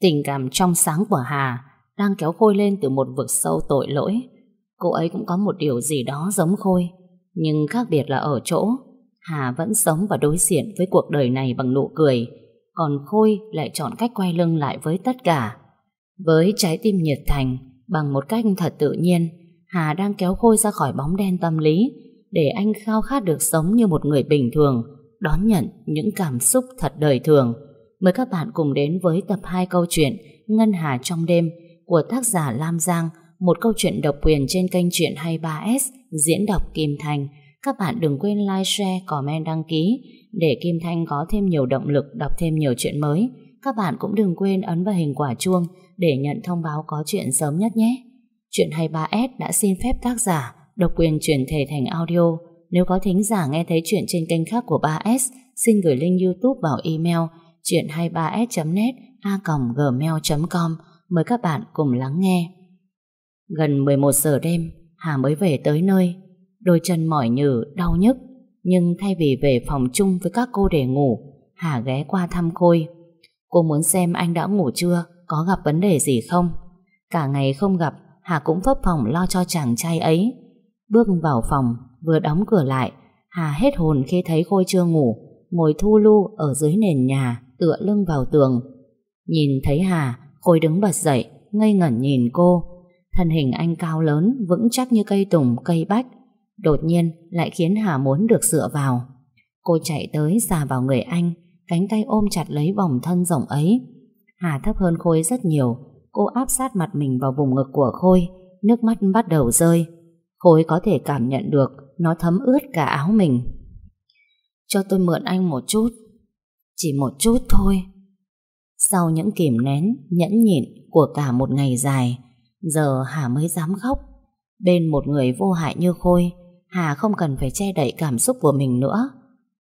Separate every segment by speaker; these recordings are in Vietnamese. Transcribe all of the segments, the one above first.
Speaker 1: Tình cảm trong sáng của Hà đang kéo Khôi lên từ một vực sâu tội lỗi. Cô ấy cũng có một điều gì đó giống Khôi, nhưng khác biệt là ở chỗ Hà vẫn sống và đối diện với cuộc đời này bằng nụ cười, còn Khôi lại chọn cách quay lưng lại với tất cả. Với trái tim nhiệt thành, bằng một cách thật tự nhiên, Hà đang kéo Khôi ra khỏi bóng đen tâm lý, để anh khao khát được sống như một người bình thường, đón nhận những cảm xúc thật đời thường. Mời các bạn cùng đến với tập 2 câu chuyện Ngân Hà trong đêm của tác giả Lam Giang, một câu chuyện độc quyền trên kênh truyện 23S diễn đọc Kim Thành. Các bạn đừng quên like, share, comment, đăng ký để Kim Thanh có thêm nhiều động lực đọc thêm nhiều chuyện mới. Các bạn cũng đừng quên ấn vào hình quả chuông để nhận thông báo có chuyện sớm nhất nhé. Chuyện 23S đã xin phép tác giả độc quyền chuyển thể thành audio. Nếu có thính giả nghe thấy chuyện trên kênh khác của 3S, xin gửi link YouTube vào email chuyện23s.net a.gmail.com Mời các bạn cùng lắng nghe. Gần 11 giờ đêm, Hà mới về tới nơi. Đôi chân mỏi nhừ, đau nhức. Nhưng thay vì về phòng chung với các cô để ngủ, Hà ghé qua thăm Khôi. Cô muốn xem anh đã ngủ chưa, có gặp vấn đề gì không. Cả ngày không gặp, Hà cũng phấp phòng lo cho chàng trai ấy. Bước vào phòng, vừa đóng cửa lại, Hà hết hồn khi thấy Khôi chưa ngủ, ngồi thu lu ở dưới nền nhà, tựa lưng vào tường. Nhìn thấy Hà, Khôi đứng bật dậy, ngây ngẩn nhìn cô. Thân hình anh cao lớn, vững chắc như cây tùng, cây bách. Đột nhiên lại khiến Hà muốn được dựa vào. Cô chạy tới xà vào người anh, cánh tay ôm chặt lấy vòng thân rộng ấy. Hà thấp hơn Khôi rất nhiều, cô áp sát mặt mình vào vùng ngực của Khôi, nước mắt bắt đầu rơi. Khôi có thể cảm nhận được nó thấm ướt cả áo mình. Cho tôi mượn anh một chút, chỉ một chút thôi. Sau những kìm nén, nhẫn nhịn của cả một ngày dài, giờ Hà mới dám khóc. Bên một người vô hại như Khôi, Hà không cần phải che đậy cảm xúc của mình nữa.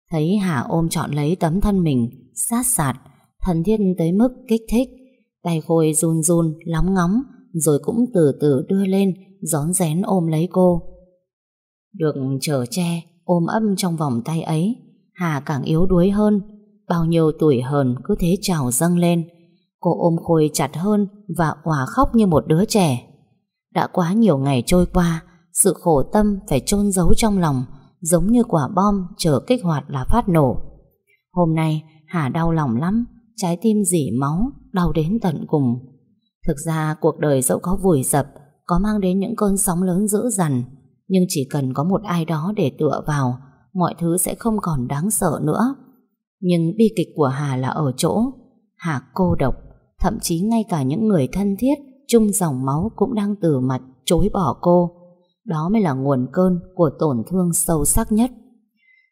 Speaker 1: Thấy Hà ôm trọn lấy tấm thân mình, sát sạt, thân thiết tới mức kích thích. Tay Khôi run run, lóng ngóng, rồi cũng từ từ đưa lên, gión rén ôm lấy cô. Được chở che, ôm ấp trong vòng tay ấy, Hà càng yếu đuối hơn, bao nhiêu tuổi hờn cứ thế trào dâng lên. Cô ôm Khôi chặt hơn và òa khóc như một đứa trẻ. Đã quá nhiều ngày trôi qua, sự khổ tâm phải chôn giấu trong lòng, giống như quả bom chờ kích hoạt là phát nổ. Hôm nay, Hà đau lòng lắm, trái tim dỉ máu, đau đến tận cùng. Thực ra cuộc đời dẫu có vùi dập, có mang đến những cơn sóng lớn dữ dằn, nhưng chỉ cần có một ai đó để tựa vào, mọi thứ sẽ không còn đáng sợ nữa. Nhưng bi kịch của Hà là ở chỗ, Hà cô độc, thậm chí ngay cả những người thân thiết, chung dòng máu cũng đang từ mặt chối bỏ cô. Đó mới là nguồn cơn của tổn thương sâu sắc nhất.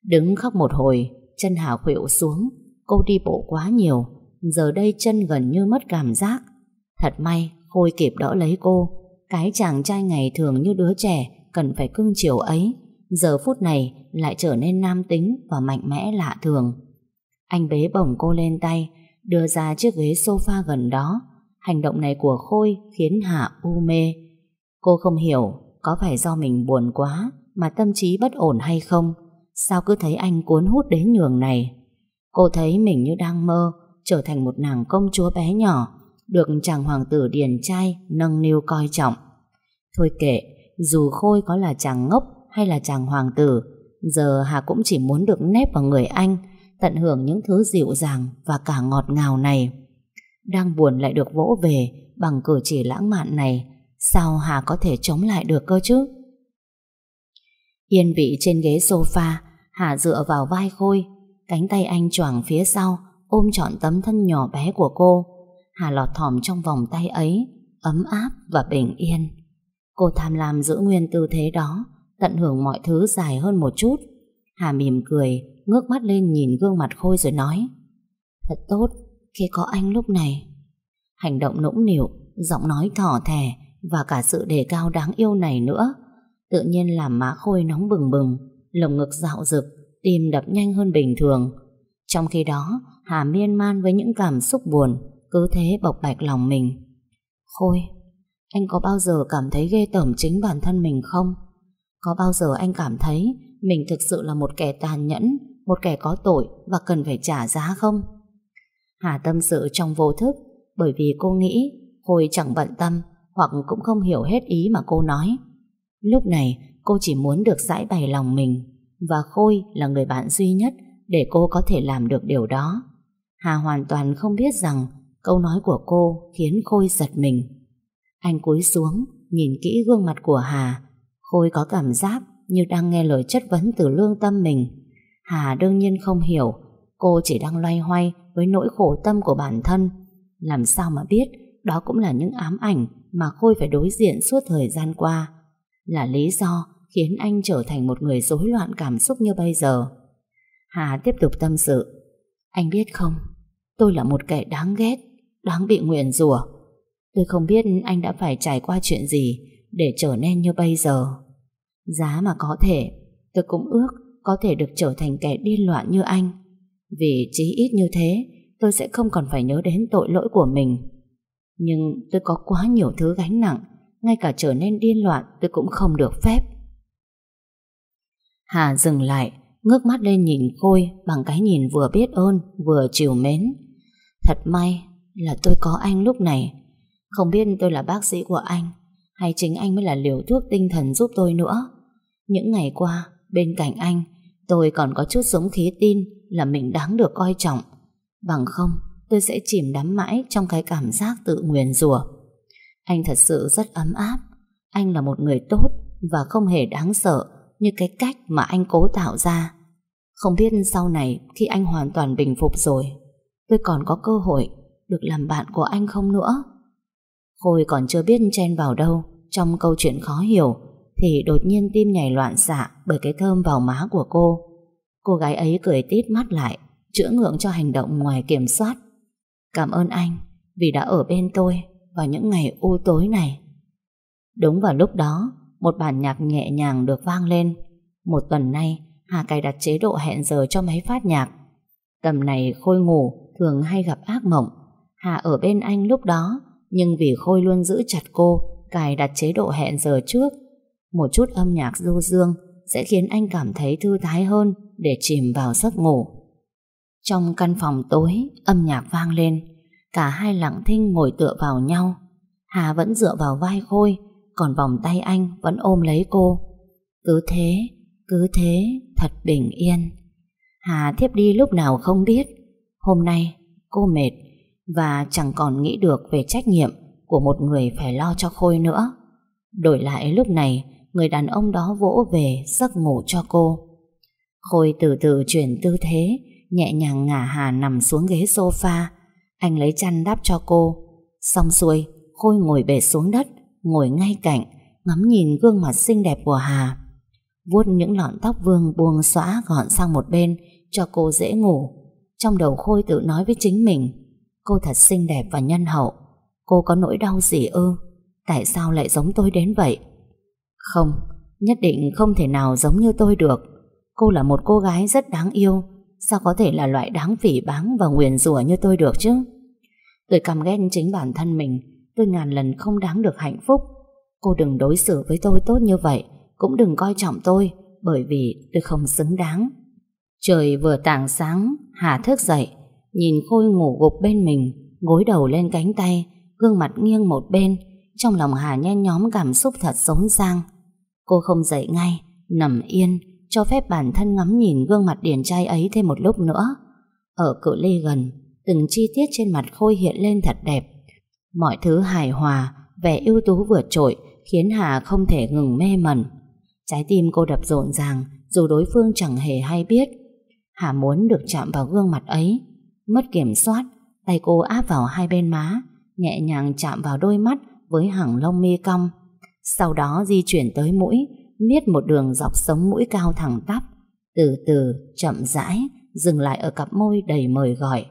Speaker 1: Đứng khóc một hồi, chân Hà khuỵu xuống, cô đi bộ quá nhiều, giờ đây chân gần như mất cảm giác. Thật may, Khôi kịp đỡ lấy cô, cái chàng trai ngày thường như đứa trẻ cần phải cưng chiều ấy, giờ phút này lại trở nên nam tính và mạnh mẽ lạ thường. Anh bế bổng cô lên tay, đưa ra chiếc ghế sofa gần đó. Hành động này của Khôi khiến Hạ u mê. Cô không hiểu có phải do mình buồn quá mà tâm trí bất ổn hay không? Sao cứ thấy anh cuốn hút đến nhường này? Cô thấy mình như đang mơ, trở thành một nàng công chúa bé nhỏ, được chàng hoàng tử điền trai nâng niu coi trọng. Thôi kệ, dù Khôi có là chàng ngốc hay là chàng hoàng tử, giờ Hà cũng chỉ muốn được nép vào người anh, tận hưởng những thứ dịu dàng và cả ngọt ngào này. Đang buồn lại được vỗ về bằng cử chỉ lãng mạn này, sao Hà có thể chống lại được cơ chứ? Yên vị trên ghế sofa, Hà dựa vào vai Khôi, cánh tay anh choàng phía sau, ôm trọn tấm thân nhỏ bé của cô. Hà lọt thỏm trong vòng tay ấy, ấm áp và bình yên. Cô tham lam giữ nguyên tư thế đó, tận hưởng mọi thứ dài hơn một chút. Hà mỉm cười, ngước mắt lên nhìn gương mặt Khôi rồi nói Thật tốt khi có anh lúc này. Hành động nũng nịu, giọng nói thỏ thẻ và cả sự đề cao đáng yêu này nữa tự nhiên làm má Khôi nóng bừng bừng, lồng ngực dạo rực, tim đập nhanh hơn bình thường. Trong khi đó, Hà miên man với những cảm xúc buồn, cứ thế bộc bạch lòng mình. Khôi, anh có bao giờ cảm thấy ghê tởm chính bản thân mình không? Có bao giờ anh cảm thấy mình thực sự là một kẻ tàn nhẫn, một kẻ có tội và cần phải trả giá không? Hà tâm sự trong vô thức, bởi vì cô nghĩ Khôi chẳng bận tâm hoặc cũng không hiểu hết ý mà cô nói. Lúc này cô chỉ muốn được giải bày lòng mình và Khôi là người bạn duy nhất để cô có thể làm được điều đó. Hà hoàn toàn không biết rằng câu nói của cô khiến Khôi giật mình. Anh cúi xuống, nhìn kỹ gương mặt của Hà. Khôi có cảm giác như đang nghe lời chất vấn từ lương tâm mình. Hà đương nhiên không hiểu, cô chỉ đang loay hoay với nỗi khổ tâm của bản thân. Làm sao mà biết đó cũng là những ám ảnh mà Khôi phải đối diện suốt thời gian qua. Là lý do khiến anh trở thành một người rối loạn cảm xúc như bây giờ. Hà tiếp tục tâm sự. Anh biết không, tôi là một kẻ đáng ghét, đáng bị nguyền rủa. Tôi không biết anh đã phải trải qua chuyện gì để trở nên như bây giờ. Giá mà có thể, tôi cũng ước có thể được trở thành kẻ điên loạn như anh. Vì chí ít như thế, tôi sẽ không còn phải nhớ đến tội lỗi của mình. Nhưng tôi có quá nhiều thứ gánh nặng, ngay cả trở nên điên loạn tôi cũng không được phép. Hà dừng lại, ngước mắt lên nhìn Khôi bằng cái nhìn vừa biết ơn, vừa chiều mến. Thật may là tôi có anh lúc này. Không biết tôi là bác sĩ của anh, hay chính anh mới là liều thuốc tinh thần giúp tôi nữa. Những ngày qua, bên cạnh anh, tôi còn có chút sống khí tin là mình đáng được coi trọng. Bằng không, tôi sẽ chìm đắm mãi trong cái cảm giác tự nguyền rủa. Anh thật sự rất ấm áp. Anh là một người tốt và không hề đáng sợ như cái cách mà anh cố tạo ra. Không biết sau này khi anh hoàn toàn bình phục rồi, tôi còn có cơ hội được làm bạn của anh không nữa. Khôi còn chưa biết chen vào đâu trong câu chuyện khó hiểu thì đột nhiên tim nhảy loạn xạ bởi cái thơm vào má của cô. Cô gái ấy cười tít mắt lại, chữa ngượng cho hành động ngoài kiểm soát. Cảm ơn anh vì đã ở bên tôi vào những ngày u tối này. Đúng vào lúc đó, một bản nhạc nhẹ nhàng được vang lên. Một tuần nay, Hà cài đặt chế độ hẹn giờ cho máy phát nhạc. Tầm này Khôi ngủ, thường hay gặp ác mộng. Hà ở bên anh lúc đó, nhưng vì Khôi luôn giữ chặt cô, cài đặt chế độ hẹn giờ trước. Một chút âm nhạc du dương sẽ khiến anh cảm thấy thư thái hơn để chìm vào giấc ngủ. Trong căn phòng tối, âm nhạc vang lên. Cả hai lặng thinh ngồi tựa vào nhau. Hà vẫn dựa vào vai Khôi, còn vòng tay anh vẫn ôm lấy cô. Cứ thế, cứ thế, thật bình yên. Hà thiếp đi lúc nào không biết. Hôm nay, cô mệt và chẳng còn nghĩ được về trách nhiệm của một người phải lo cho Khôi nữa. Đổi lại lúc này, người đàn ông đó vỗ về giấc ngủ cho cô. Khôi từ từ chuyển tư thế, nhẹ nhàng ngả Hà nằm xuống ghế sofa. Anh lấy chăn đắp cho cô. Xong xuôi, Khôi ngồi bệt xuống đất, ngồi ngay cạnh, ngắm nhìn gương mặt xinh đẹp của Hà. Vuốt những lọn tóc vương buông xõa gọn sang một bên cho cô dễ ngủ. Trong đầu Khôi tự nói với chính mình, cô thật xinh đẹp và nhân hậu. Cô có nỗi đau gì ư? Tại sao lại giống tôi đến vậy? Không, nhất định không thể nào giống như tôi được. Cô là một cô gái rất đáng yêu, sao có thể là loại đáng phỉ báng và nguyền rủa như tôi được chứ? Tôi căm ghét chính bản thân mình, tôi ngàn lần không đáng được hạnh phúc. Cô đừng đối xử với tôi tốt như vậy, cũng đừng coi trọng tôi, bởi vì tôi không xứng đáng. Trời vừa tảng sáng, Hà thức dậy, nhìn Khôi ngủ gục bên mình, gối đầu lên cánh tay, gương mặt nghiêng một bên, trong lòng Hà nhen nhóm cảm xúc thật sống sang. Cô không dậy ngay, nằm yên, cho phép bản thân ngắm nhìn gương mặt điển trai ấy thêm một lúc nữa. Ở cự ly gần, từng chi tiết trên mặt Khôi hiện lên thật đẹp. Mọi thứ hài hòa, vẻ ưu tú vượt trội khiến Hà không thể ngừng mê mẩn. Trái tim cô đập rộn ràng dù đối phương chẳng hề hay biết. Hà muốn được chạm vào gương mặt ấy. Mất kiểm soát, tay cô áp vào hai bên má, nhẹ nhàng chạm vào đôi mắt với hàng lông mi cong. Sau đó di chuyển tới mũi, miết một đường dọc sống mũi cao thẳng tắp. Từ từ, chậm rãi, dừng lại ở cặp môi đầy mời gọi.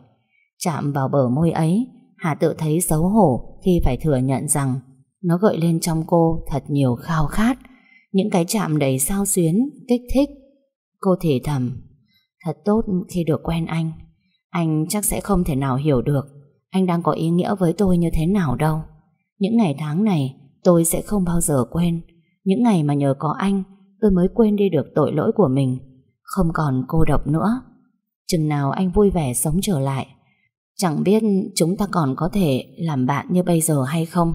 Speaker 1: Chạm vào bờ môi ấy, Hà tự thấy xấu hổ khi phải thừa nhận rằng nó gợi lên trong cô thật nhiều khao khát, những cái chạm đầy sao xuyến, kích thích. Cô thì thầm, thật tốt khi được quen anh. Anh chắc sẽ không thể nào hiểu được anh đang có ý nghĩa với tôi như thế nào đâu. Những ngày tháng này, tôi sẽ không bao giờ quên. Những ngày mà nhờ có anh, tôi mới quên đi được tội lỗi của mình. Không còn cô độc nữa. Chừng nào anh vui vẻ sống trở lại. Chẳng biết chúng ta còn có thể làm bạn như bây giờ hay không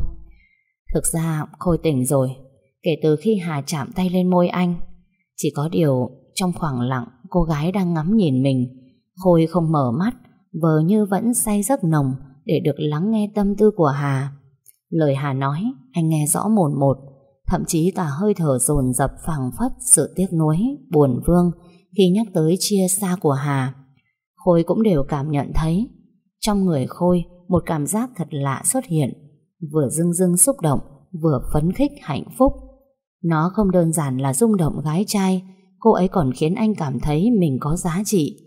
Speaker 1: Thực ra, Khôi tỉnh rồi Kể từ khi Hà chạm tay lên môi anh, Chỉ có điều Trong khoảng lặng, cô gái đang ngắm nhìn mình Khôi không mở mắt Vờ như vẫn say giấc nồng Để được lắng nghe tâm tư của Hà. Lời Hà nói Anh nghe rõ mồn một. Thậm chí cả hơi thở dồn dập phảng phất Sự tiếc nuối, buồn vương Khi nhắc tới chia xa của Hà. Khôi cũng đều cảm nhận thấy. Trong người Khôi Một cảm giác thật lạ xuất hiện Vừa dưng dưng xúc động Vừa phấn khích hạnh phúc. Nó không đơn giản là rung động gái trai Cô ấy còn khiến anh cảm thấy Mình có giá trị.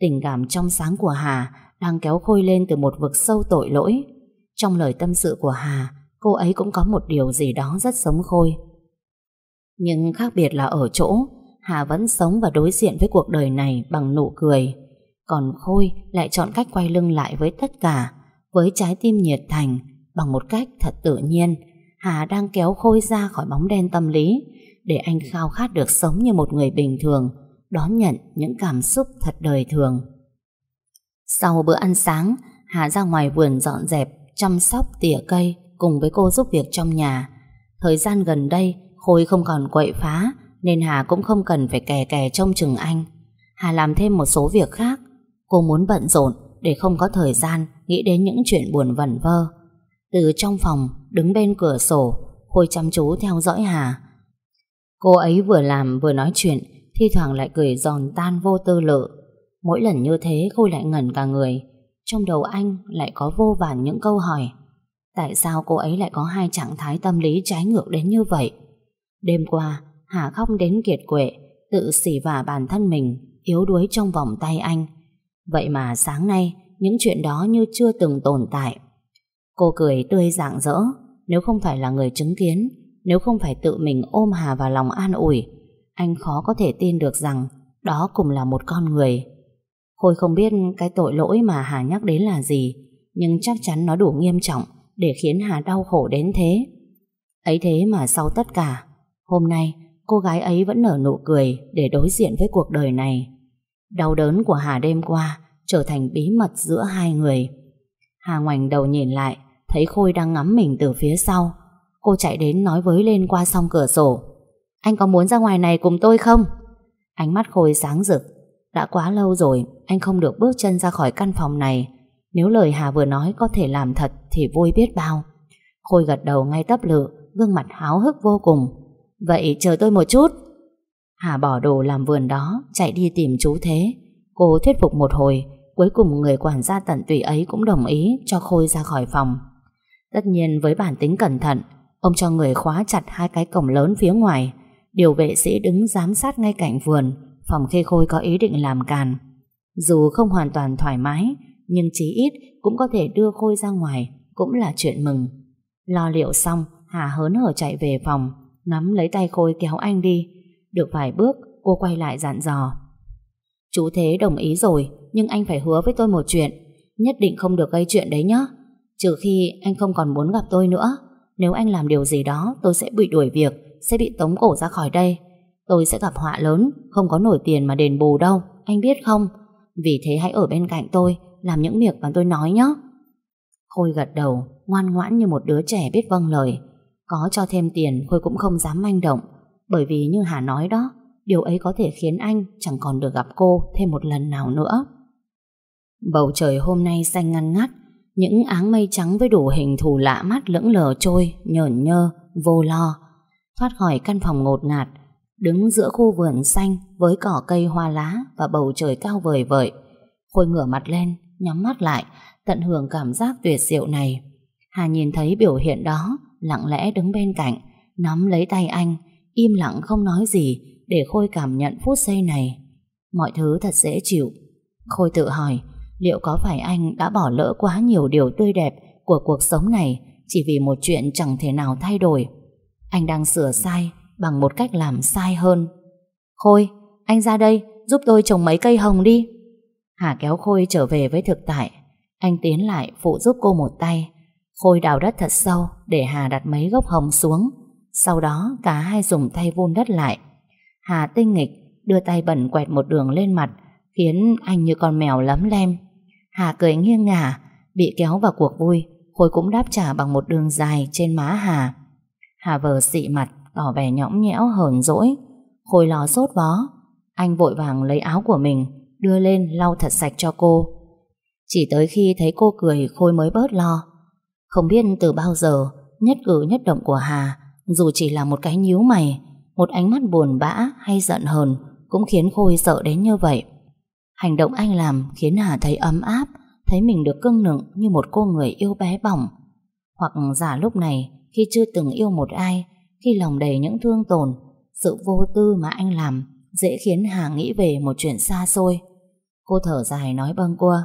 Speaker 1: Tình cảm trong sáng của Hà Đang kéo Khôi lên từ một vực sâu tội lỗi. Trong lời tâm sự của Hà Cô ấy cũng có một điều gì đó rất sống Khôi. Nhưng khác biệt là ở chỗ Hà vẫn sống và đối diện với cuộc đời này bằng nụ cười. Còn Khôi lại chọn cách quay lưng lại với tất cả, với trái tim nhiệt thành, bằng một cách thật tự nhiên. Hà đang kéo Khôi ra khỏi bóng đen tâm lý, để anh khao khát được sống như một người bình thường, đón nhận những cảm xúc thật đời thường. Sau bữa ăn sáng, Hà ra ngoài vườn dọn dẹp, chăm sóc tỉa cây cùng với cô giúp việc trong nhà. Thời gian gần đây, Khôi không còn quậy phá, nên Hà cũng không cần phải kè kè trông chừng anh. Hà làm thêm một số việc khác Cô muốn bận rộn để không có thời gian nghĩ đến những chuyện buồn vẩn vơ. Từ trong phòng, đứng bên cửa sổ, Khôi chăm chú theo dõi Hà. Cô ấy vừa làm vừa nói chuyện, thi thoảng lại cười giòn tan vô tư lự. Mỗi lần như thế Khôi lại ngẩn cả người. Trong đầu anh lại có vô vàn những câu hỏi. Tại sao cô ấy lại có hai trạng thái tâm lý trái ngược đến như vậy? Đêm qua, Hà khóc đến kiệt quệ, tự xỉ vả bản thân mình, yếu đuối trong vòng tay anh. Vậy mà sáng nay Những chuyện đó như chưa từng tồn tại Cô cười tươi rạng rỡ Nếu không phải là người chứng kiến Nếu không phải tự mình ôm Hà vào lòng an ủi anh khó có thể tin được rằng Đó cũng là một con người Khôi không biết cái tội lỗi mà Hà nhắc đến là gì Nhưng chắc chắn nó đủ nghiêm trọng Để khiến Hà đau khổ đến thế Ấy thế mà sau tất cả Hôm nay cô gái ấy vẫn nở nụ cười Để đối diện với cuộc đời này Đau đớn của Hà đêm qua trở thành bí mật giữa hai người. Hà ngoảnh đầu nhìn lại, thấy Khôi đang ngắm mình từ phía sau. Cô chạy đến nói với lên qua song cửa sổ. Anh có muốn ra ngoài này cùng tôi không? Ánh mắt Khôi sáng rực. Đã quá lâu rồi, anh không được bước chân ra khỏi căn phòng này. Nếu lời Hà vừa nói có thể làm thật thì vui biết bao. Khôi gật đầu ngay tấp lự, gương mặt háo hức vô cùng. Vậy chờ tôi một chút. Hà bỏ đồ làm vườn đó Chạy đi tìm chú Thế Cô thuyết phục một hồi Cuối cùng người quản gia tận tụy ấy cũng đồng ý Cho Khôi ra khỏi phòng Tất nhiên với bản tính cẩn thận Ông cho người khóa chặt hai cái cổng lớn phía ngoài Điều vệ sĩ đứng giám sát ngay cạnh vườn, Phòng khi Khôi có ý định làm càn. Dù không hoàn toàn thoải mái, Nhưng chí ít cũng có thể đưa Khôi ra ngoài, Cũng là chuyện mừng. Lo liệu xong, Hà hớn hở chạy về phòng, Nắm lấy tay Khôi kéo anh đi. Được vài bước, cô quay lại dặn dò. Chú Thế đồng ý rồi, Nhưng anh phải hứa với tôi một chuyện, Nhất định không được gây chuyện đấy nhé Trừ khi anh không còn muốn gặp tôi nữa, Nếu anh làm điều gì đó, Tôi sẽ bị đuổi việc. Sẽ bị tống cổ ra khỏi đây Tôi sẽ gặp họa lớn Không có nổi tiền mà đền bù đâu Anh biết không Vì thế hãy ở bên cạnh tôi Làm những việc mà tôi nói nhé Khôi gật đầu Ngoan ngoãn như một đứa trẻ biết vâng lời Có cho thêm tiền Khôi cũng không dám manh động bởi vì như Hà nói đó, điều ấy có thể khiến anh chẳng còn được gặp cô thêm một lần nào nữa. Bầu trời hôm nay xanh ngăn ngắt, những áng mây trắng với đủ hình thù lạ mắt lững lờ trôi, nhởn nhơ, vô lo. Thoát khỏi căn phòng ngột ngạt, đứng giữa khu vườn xanh với cỏ cây hoa lá và bầu trời cao vời vợi. Khôi ngửa mặt lên, nhắm mắt lại, tận hưởng cảm giác tuyệt diệu này. Hà nhìn thấy biểu hiện đó, lặng lẽ đứng bên cạnh, nắm lấy tay anh, im lặng không nói gì để Khôi cảm nhận phút giây này. Mọi thứ thật dễ chịu. Khôi tự hỏi, liệu có phải anh đã bỏ lỡ quá nhiều điều tươi đẹp của cuộc sống này chỉ vì một chuyện chẳng thể nào thay đổi? Anh đang sửa sai bằng một cách làm sai hơn. Khôi, anh ra đây, giúp tôi trồng mấy cây hồng đi. Hà kéo Khôi trở về với thực tại. Anh tiến lại phụ giúp cô một tay. Khôi đào đất thật sâu để Hà đặt mấy gốc hồng xuống. Sau đó cả hai dùng tay vun đất lại Hà tinh nghịch đưa tay bẩn quẹt một đường lên mặt Khiến anh như con mèo lấm lem Hà cười nghiêng ngả, bị kéo vào cuộc vui, Khôi cũng đáp trả bằng một đường dài trên má Hà. Hà vờ xị mặt, tỏ vẻ nhõng nhẽo hờn dỗi. Khôi lo sốt vó. Anh vội vàng lấy áo của mình, đưa lên lau thật sạch cho cô. Chỉ tới khi thấy cô cười Khôi mới bớt lo. Không biết từ bao giờ, nhất cử nhất động của Hà, dù chỉ là một cái nhíu mày, một ánh mắt buồn bã hay giận hờn, cũng khiến Khôi sợ đến như vậy. Hành động anh làm khiến Hà thấy ấm áp, thấy mình được cưng nựng như một cô người yêu bé bỏng. Hoặc giả lúc này, khi chưa từng yêu một ai, khi lòng đầy những thương tổn, sự vô tư mà anh làm dễ khiến Hà nghĩ về một chuyện xa xôi. Cô thở dài nói bâng quơ.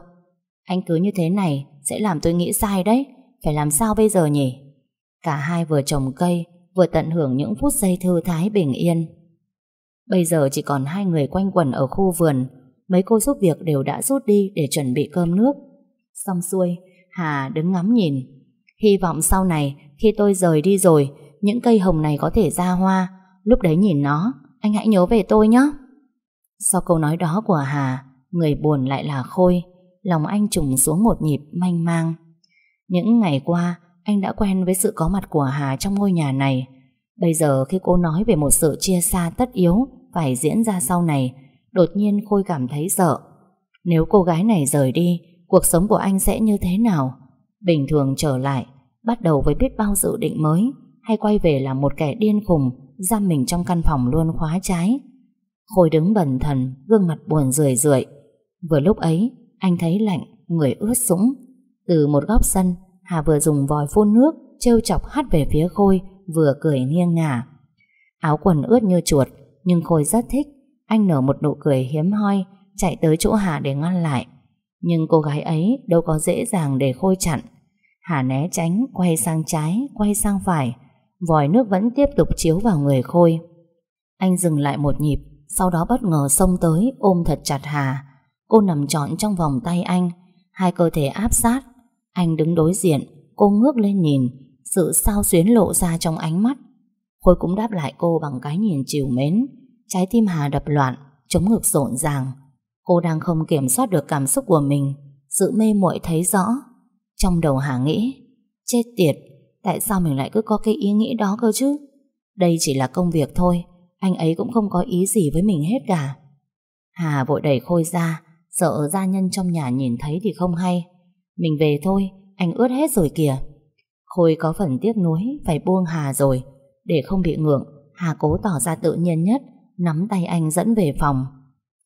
Speaker 1: Anh cứ như thế này sẽ làm tôi nghĩ sai đấy. Phải làm sao bây giờ nhỉ? Cả hai vừa trồng cây, vừa tận hưởng những phút giây thư thái bình yên. Bây giờ chỉ còn hai người quanh quẩn ở khu vườn, mấy cô giúp việc đều đã rút đi để chuẩn bị cơm nước. Xong xuôi, Hà đứng ngắm nhìn. Hy vọng sau này, khi tôi rời đi rồi, những cây hồng này có thể ra hoa. Lúc đấy nhìn nó, anh hãy nhớ về tôi nhé. Sau câu nói đó của Hà, người buồn lại là Khôi. Lòng anh trùng xuống một nhịp manh mang. Những ngày qua, anh đã quen với sự có mặt của Hà trong ngôi nhà này. Bây giờ khi cô nói về một sự chia xa tất yếu phải diễn ra sau này, đột nhiên Khôi cảm thấy sợ. Nếu cô gái này rời đi, cuộc sống của anh sẽ như thế nào? Bình thường trở lại, bắt đầu với biết bao dự định mới, hay quay về là một kẻ điên khùng, giam mình trong căn phòng luôn khóa trái? Khôi đứng bần thần, gương mặt buồn rười rượi. Vừa lúc ấy, anh thấy lạnh, người ướt sũng. Từ một góc sân, Hà vừa dùng vòi phun nước, trêu chọc hắt về phía Khôi, vừa cười nghiêng ngả. Áo quần ướt như chuột, nhưng Khôi rất thích. Anh nở một nụ cười hiếm hoi, chạy tới chỗ Hà để ngăn lại. Nhưng cô gái ấy đâu có dễ dàng để Khôi chặn. Hà né tránh, quay sang trái, quay sang phải. Vòi nước vẫn tiếp tục chiếu vào người Khôi. Anh dừng lại một nhịp, sau đó bất ngờ xông tới, ôm thật chặt Hà. Cô nằm trọn trong vòng tay anh, hai cơ thể áp sát. Anh đứng đối diện, cô ngước lên nhìn, sự sao xuyến lộ ra trong ánh mắt. Khôi cũng đáp lại cô bằng cái nhìn chiều mến. Trái tim Hà đập loạn, chống ngực rộn ràng. Cô đang không kiểm soát được cảm xúc của mình. Sự mê muội thấy rõ. Trong đầu Hà nghĩ, chết tiệt, tại sao mình lại cứ có cái ý nghĩ đó cơ chứ? Đây chỉ là công việc thôi, anh ấy cũng không có ý gì với mình hết cả. Hà vội đẩy Khôi ra, sợ gia nhân trong nhà nhìn thấy thì không hay. Mình về thôi, anh ướt hết rồi kìa. Khôi có phần tiếc nuối phải buông Hà rồi. Để không bị ngượng, Hà cố tỏ ra tự nhiên nhất, nắm tay anh dẫn về phòng.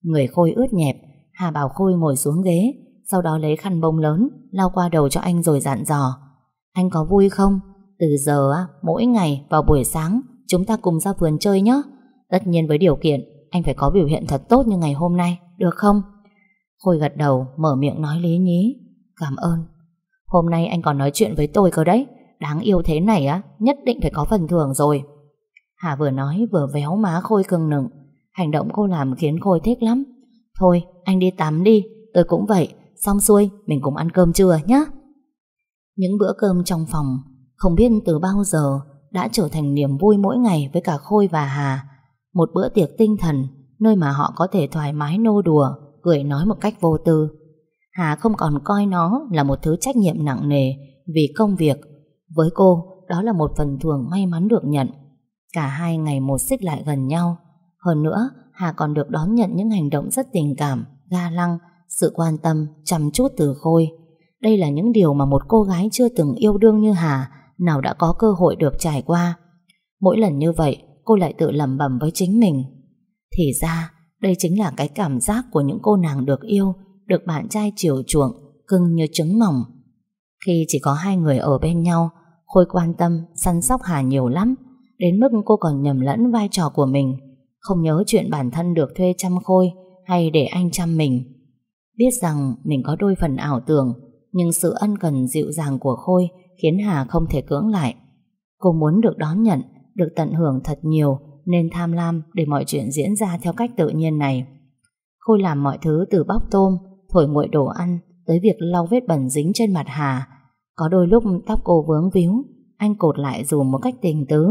Speaker 1: Người Khôi ướt nhẹp, Hà bảo Khôi ngồi xuống ghế, sau đó lấy khăn bông lớn, lau qua đầu cho anh rồi dặn dò. Anh có vui không? Từ giờ, mỗi ngày vào buổi sáng, chúng ta cùng ra vườn chơi nhé. Tất nhiên với điều kiện, anh phải có biểu hiện thật tốt như ngày hôm nay, được không? Khôi gật đầu, mở miệng nói lý nhí. Cảm ơn. Hôm nay anh còn nói chuyện với tôi cơ đấy. Đáng yêu thế này á, nhất định phải có phần thưởng rồi. Hà vừa nói vừa véo má Khôi cưng nựng. Hành động cô làm khiến Khôi thích lắm. Thôi, anh đi tắm đi, tôi cũng vậy. Xong xuôi, mình cùng ăn cơm trưa nhé. Những bữa cơm trong phòng, không biết từ bao giờ đã trở thành niềm vui mỗi ngày với cả Khôi và Hà. Một bữa tiệc tinh thần, nơi mà họ có thể thoải mái nô đùa, cười nói một cách vô tư. Hà không còn coi nó là một thứ trách nhiệm nặng nề vì công việc. Với cô, đó là một phần thưởng may mắn được nhận. Cả hai ngày một xích lại gần nhau. Hơn nữa, Hà còn được đón nhận những hành động rất tình cảm, ga lăng, sự quan tâm, chăm chút từ Khôi. Đây là những điều mà một cô gái chưa từng yêu đương như Hà nào đã có cơ hội được trải qua. Mỗi lần như vậy, cô lại tự lẩm bẩm với chính mình. Thì ra, đây chính là cái cảm giác của những cô nàng được yêu được bạn trai chiều chuộng, cưng như trứng mỏng. Khi chỉ có hai người ở bên nhau, Khôi quan tâm, săn sóc Hà nhiều lắm, đến mức cô còn nhầm lẫn vai trò của mình, không nhớ chuyện bản thân được thuê chăm Khôi hay để anh chăm mình. Biết rằng mình có đôi phần ảo tưởng, nhưng sự ân cần dịu dàng của Khôi khiến Hà không thể cưỡng lại. Cô muốn được đón nhận, được tận hưởng thật nhiều nên tham lam để mọi chuyện diễn ra theo cách tự nhiên này. Khôi làm mọi thứ từ bóc tôm, thổi nguội đồ ăn tới việc lau vết bẩn dính trên mặt Hà. Có đôi lúc tóc cô vướng víu, anh cột lại dù một cách tình tứ.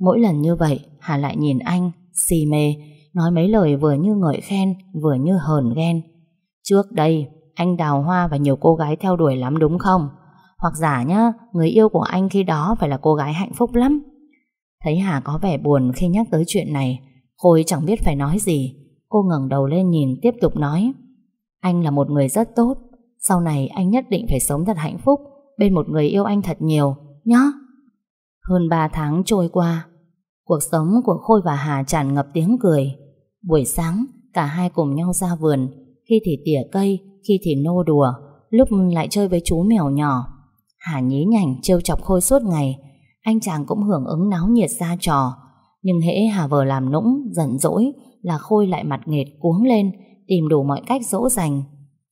Speaker 1: Mỗi lần như vậy, Hà lại nhìn anh, xì mê, nói mấy lời vừa như ngợi khen, vừa như hờn ghen. Trước đây, anh đào hoa và nhiều cô gái theo đuổi lắm đúng không? Hoặc giả nhá, người yêu của anh khi đó phải là cô gái hạnh phúc lắm. Thấy Hà có vẻ buồn khi nhắc tới chuyện này, Khôi chẳng biết phải nói gì. Cô ngẩng đầu lên nhìn tiếp tục nói. Anh là một người rất tốt, sau này anh nhất định phải sống thật hạnh phúc bên một người yêu anh thật nhiều, nhá. Hơn 3 tháng trôi qua, cuộc sống của Khôi và Hà tràn ngập tiếng cười. Buổi sáng, cả hai cùng nhau ra vườn, khi thì tỉa cây, khi thì nô đùa, lúc lại chơi với chú mèo nhỏ. Hà nhí nhảnh trêu chọc Khôi suốt ngày, anh chàng cũng hưởng ứng náo nhiệt ra trò. Nhưng hễ Hà vờ làm nũng, giận dỗi là Khôi lại mặt nghệt cuống lên, tìm đủ mọi cách dỗ dành.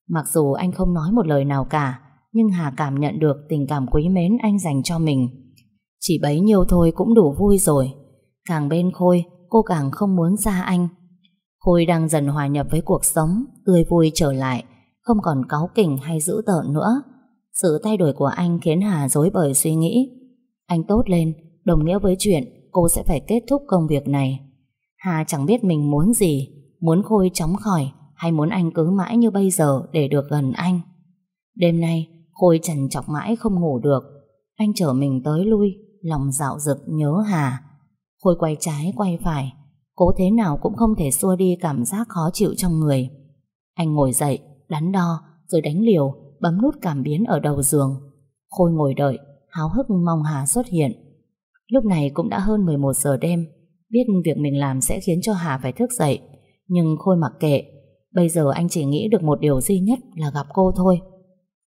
Speaker 1: Mặc dù anh không nói một lời nào cả, nhưng Hà cảm nhận được tình cảm quý mến anh dành cho mình. Chỉ bấy nhiêu thôi cũng đủ vui rồi. Càng bên Khôi, cô càng không muốn xa anh. Khôi đang dần hòa nhập với cuộc sống, tươi vui trở lại, không còn cáu kỉnh hay dữ tợn nữa. Sự thay đổi của anh khiến Hà dối bời suy nghĩ. Anh tốt lên, đồng nghĩa với chuyện cô sẽ phải kết thúc công việc này. Hà chẳng biết mình muốn gì, muốn Khôi chóng khỏi hay muốn anh cứ mãi như bây giờ để được gần anh. Đêm nay, Khôi trần chọc mãi không ngủ được. Anh chở mình tới lui, lòng dạo dực nhớ Hà. Khôi quay trái quay phải, cố thế nào cũng không thể xua đi cảm giác khó chịu trong người. Anh ngồi dậy, đắn đo, rồi đánh liều, bấm nút cảm biến ở đầu giường. Khôi ngồi đợi, háo hức mong Hà xuất hiện. Lúc này cũng đã hơn 11 giờ đêm, biết việc mình làm sẽ khiến cho Hà phải thức dậy, nhưng Khôi mặc kệ. Bây giờ anh chỉ nghĩ được một điều duy nhất là gặp cô thôi.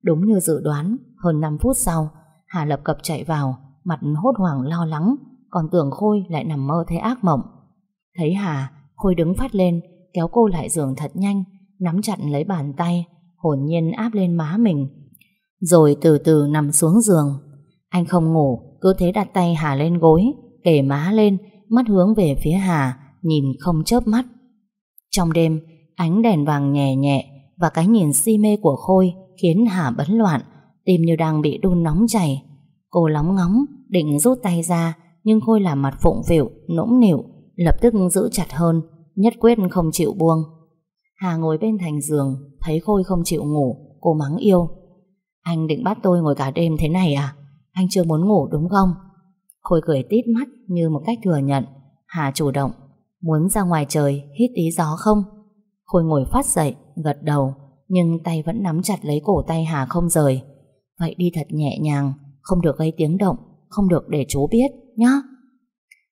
Speaker 1: Đúng như dự đoán, hơn 5 phút sau, Hà lập cập chạy vào, mặt hốt hoảng lo lắng, còn tưởng Khôi lại nằm mơ thấy ác mộng. Thấy Hà, Khôi đứng phát lên, kéo cô lại giường thật nhanh, nắm chặt lấy bàn tay, hồn nhiên áp lên má mình. Rồi từ từ nằm xuống giường. Anh không ngủ, cứ thế đặt tay Hà lên gối, kề má lên, mắt hướng về phía Hà, nhìn không chớp mắt. Trong đêm, ánh đèn vàng nhẹ nhẹ và cái nhìn si mê của Khôi khiến Hà bấn loạn, tim như đang bị đun nóng chảy. Cô lóng ngóng, định rút tay ra, nhưng Khôi làm mặt phụng phịu, nũng nịu, lập tức giữ chặt hơn, nhất quyết không chịu buông. Hà ngồi bên thành giường, thấy Khôi không chịu ngủ, cô mắng yêu. Anh định bắt tôi ngồi cả đêm thế này à? Anh chưa muốn ngủ đúng không? Khôi cười tít mắt như một cách thừa nhận. Hà chủ động, muốn ra ngoài trời, hít tí gió không? Khôi ngồi phát dậy, gật đầu, nhưng tay vẫn nắm chặt lấy cổ tay Hà không rời. Vậy đi thật nhẹ nhàng, không được gây tiếng động, không được để chú biết, nhá.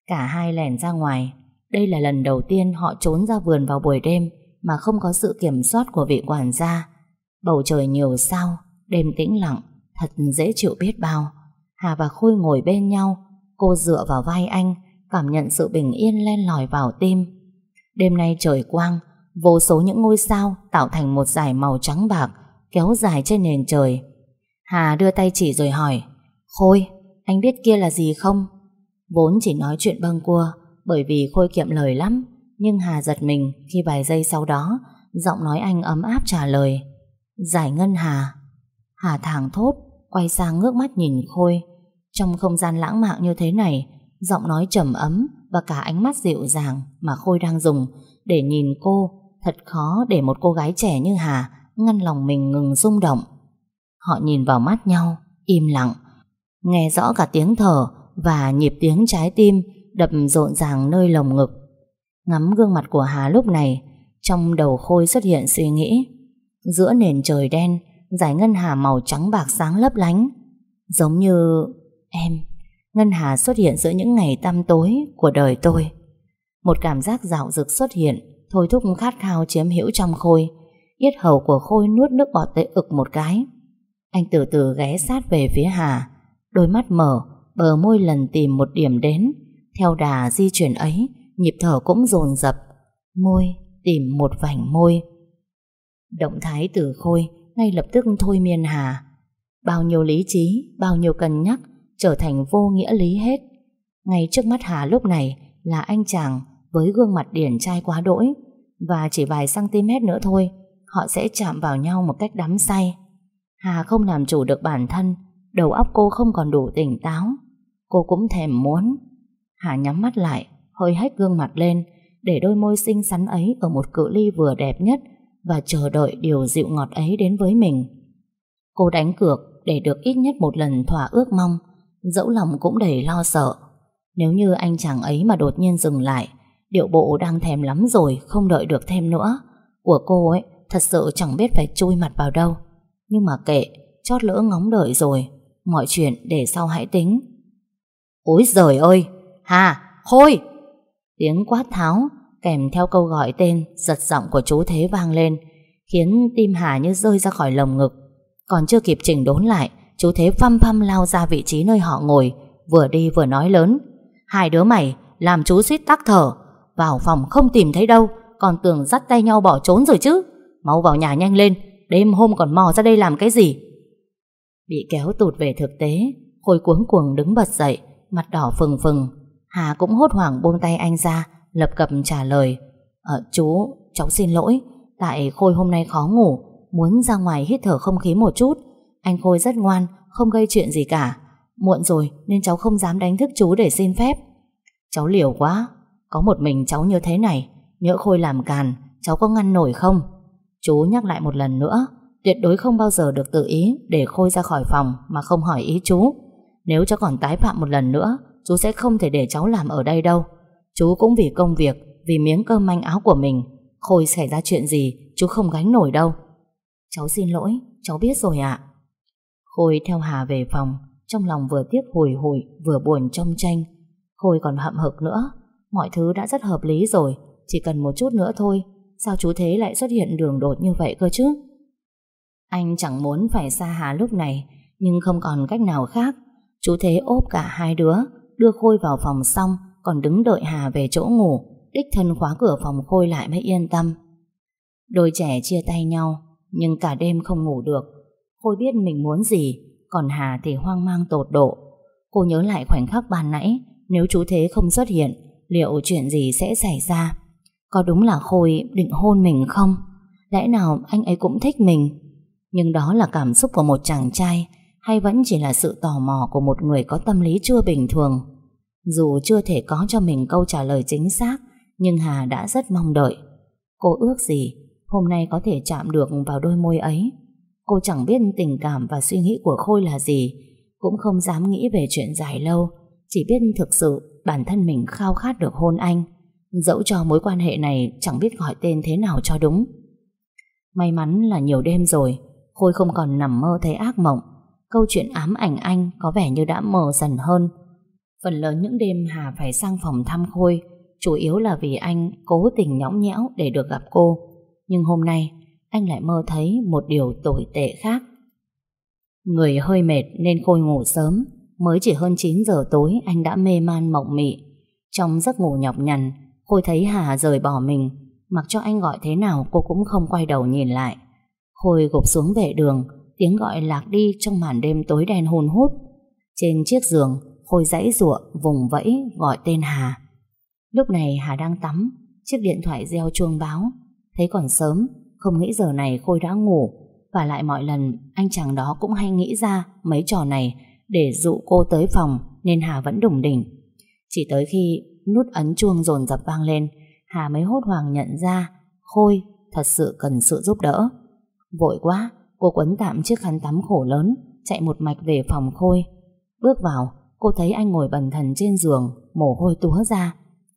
Speaker 1: Cả hai lẻn ra ngoài. Đây là lần đầu tiên họ trốn ra vườn vào buổi đêm mà không có sự kiểm soát của vị quản gia. Bầu trời nhiều sao, đêm tĩnh lặng, thật dễ chịu biết bao. Hà và Khôi ngồi bên nhau, cô dựa vào vai anh, cảm nhận sự bình yên len lỏi vào tim. Đêm nay trời quang, vô số những ngôi sao tạo thành một dải màu trắng bạc kéo dài trên nền trời. Hà đưa tay chỉ rồi hỏi, Khôi, anh biết kia là gì không? Vốn chỉ nói chuyện bâng cua, bởi vì Khôi kiệm lời lắm, nhưng Hà giật mình khi vài giây sau đó, giọng nói anh ấm áp trả lời. Giải ngân Hà. Hà thẳng thốt, quay sang ngước mắt nhìn Khôi. Trong không gian lãng mạn như thế này, giọng nói trầm ấm và cả ánh mắt dịu dàng mà Khôi đang dùng để nhìn cô, thật khó để một cô gái trẻ như Hà ngăn lòng mình ngừng rung động. Họ nhìn vào mắt nhau, im lặng, nghe rõ cả tiếng thở và nhịp tiếng trái tim đập rộn ràng nơi lồng ngực. Ngắm gương mặt của Hà lúc này, trong đầu Khôi xuất hiện suy nghĩ. Giữa nền trời đen, giải ngân hà màu trắng bạc sáng lấp lánh. Giống như... em, ngân hà xuất hiện giữa những ngày tăm tối của đời tôi. Một cảm giác dạo dực xuất hiện, thôi thúc khát khao chiếm hữu trong Khôi. Yết hầu của Khôi nuốt nước bọt tới ực một cái. Anh từ từ ghé sát về phía Hà, đôi mắt mở, bờ môi lần tìm một điểm đến. Theo đà di chuyển ấy, nhịp thở cũng dồn dập. Môi, tìm một vành môi. Động thái từ Khôi ngay lập tức thôi miên Hà. Bao nhiêu lý trí, bao nhiêu cân nhắc trở thành vô nghĩa lý hết. Ngay trước mắt Hà lúc này là anh chàng với gương mặt điển trai quá đỗi và chỉ vài cm nữa thôi họ sẽ chạm vào nhau một cách đắm say. Hà không làm chủ được bản thân đầu óc cô không còn đủ tỉnh táo. Cô cũng thèm muốn. Hà nhắm mắt lại hơi hét gương mặt lên để đôi môi xinh xắn ấy ở một cự ly vừa đẹp nhất và chờ đợi điều dịu ngọt ấy đến với mình. Cô đánh cược để được ít nhất một lần thỏa ước mong, dẫu lòng cũng đầy lo sợ. Nếu như anh chàng ấy mà đột nhiên dừng lại, điệu bộ đang thèm lắm rồi, không đợi được thêm nữa. Của cô ấy, thật sự chẳng biết phải chui mặt vào đâu. Nhưng mà kệ, chót lỡ ngóng đợi rồi, mọi chuyện để sau hãy tính. Ôi giời ơi, Hà, Khôi! Tiếng quát tháo, kèm theo câu gọi tên, giật giọng của chú Thế vang lên, khiến tim Hà như rơi ra khỏi lồng ngực. Còn chưa kịp chỉnh đốn lại, chú Thế phăm phăm lao ra vị trí nơi họ ngồi, vừa đi vừa nói lớn. Hai đứa mày, làm chú suýt tắc thở, vào phòng không tìm thấy đâu, còn tưởng dắt tay nhau bỏ trốn rồi chứ. Mau vào nhà nhanh lên, đêm hôm còn mò ra đây làm cái gì? Bị kéo tụt về thực tế, Khôi cuống cuồng đứng bật dậy, mặt đỏ phừng phừng. Hà cũng hốt hoảng buông tay anh ra, lập cập trả lời. Ờ, chú, cháu xin lỗi, tại Khôi hôm nay khó ngủ, muốn ra ngoài hít thở không khí một chút. Anh Khôi rất ngoan, không gây chuyện gì cả. Muộn rồi nên cháu không dám đánh thức chú để xin phép. Cháu liều quá, có một mình cháu như thế này, nhỡ Khôi làm càn, cháu có ngăn nổi không? Chú nhắc lại một lần nữa, tuyệt đối không bao giờ được tự ý để Khôi ra khỏi phòng mà không hỏi ý chú. Nếu cháu còn tái phạm một lần nữa, chú sẽ không thể để cháu làm ở đây đâu. Chú cũng vì công việc, vì miếng cơm manh áo của mình. Khôi xảy ra chuyện gì, chú không gánh nổi đâu. Cháu xin lỗi, cháu biết rồi ạ. Khôi theo Hà về phòng, trong lòng vừa tiếc hồi hồi, vừa buồn trong tranh. Khôi còn hậm hực nữa, mọi thứ đã rất hợp lý rồi, chỉ cần một chút nữa thôi. Sao chú Thế lại xuất hiện đường đột như vậy cơ chứ? Anh chẳng muốn phải xa Hà lúc này, nhưng không còn cách nào khác. Chú Thế ốp cả hai đứa, đưa Khôi vào phòng xong, còn đứng đợi Hà về chỗ ngủ, đích thân khóa cửa phòng Khôi lại mới yên tâm. Đôi trẻ chia tay nhau, nhưng cả đêm không ngủ được. Khôi biết mình muốn gì, còn Hà thì hoang mang tột độ. Cô nhớ lại khoảnh khắc ban nãy, nếu chú Thế không xuất hiện, liệu chuyện gì sẽ xảy ra? Có đúng là Khôi định hôn mình không? Lẽ nào anh ấy cũng thích mình? Nhưng đó là cảm xúc của một chàng trai hay vẫn chỉ là sự tò mò của một người có tâm lý chưa bình thường? Dù chưa thể có cho mình câu trả lời chính xác, nhưng Hà đã rất mong đợi. Cô ước gì hôm nay có thể chạm được vào đôi môi ấy. Cô chẳng biết tình cảm và suy nghĩ của Khôi là gì, cũng không dám nghĩ về chuyện dài lâu, chỉ biết thực sự bản thân mình khao khát được hôn anh, dẫu cho mối quan hệ này chẳng biết gọi tên thế nào cho đúng. May mắn là nhiều đêm rồi, Khôi không còn nằm mơ thấy ác mộng, câu chuyện ám ảnh anh có vẻ như đã mờ dần hơn. Phần lớn những đêm Hà phải sang phòng thăm Khôi, chủ yếu là vì anh cố tình nhõng nhẽo để được gặp cô. Nhưng hôm nay, anh lại mơ thấy một điều tồi tệ khác. Người hơi mệt nên Khôi ngủ sớm, mới chỉ hơn 9 giờ tối anh đã mê man mộng mị. Trong giấc ngủ nhọc nhằn, Khôi thấy Hà rời bỏ mình, mặc cho anh gọi thế nào cô cũng không quay đầu nhìn lại. Khôi gục xuống vệ đường, tiếng gọi lạc đi trong màn đêm tối đen hôn hút. Trên chiếc giường, Khôi dãy rụa vùng vẫy gọi tên Hà. Lúc này Hà đang tắm, chiếc điện thoại reo chuông báo. Thấy còn sớm, không nghĩ giờ này Khôi đã ngủ, và lại mọi lần anh chàng đó cũng hay nghĩ ra mấy trò này để dụ cô tới phòng nên Hà vẫn đủng đỉnh. Chỉ tới khi nút ấn chuông dồn dập vang lên, Hà mới hốt hoảng nhận ra Khôi thật sự cần sự giúp đỡ. Vội quá, cô quấn tạm chiếc khăn tắm khổ lớn, chạy một mạch về phòng Khôi. Bước vào, cô thấy anh ngồi bần thần trên giường, mồ hôi túa ra.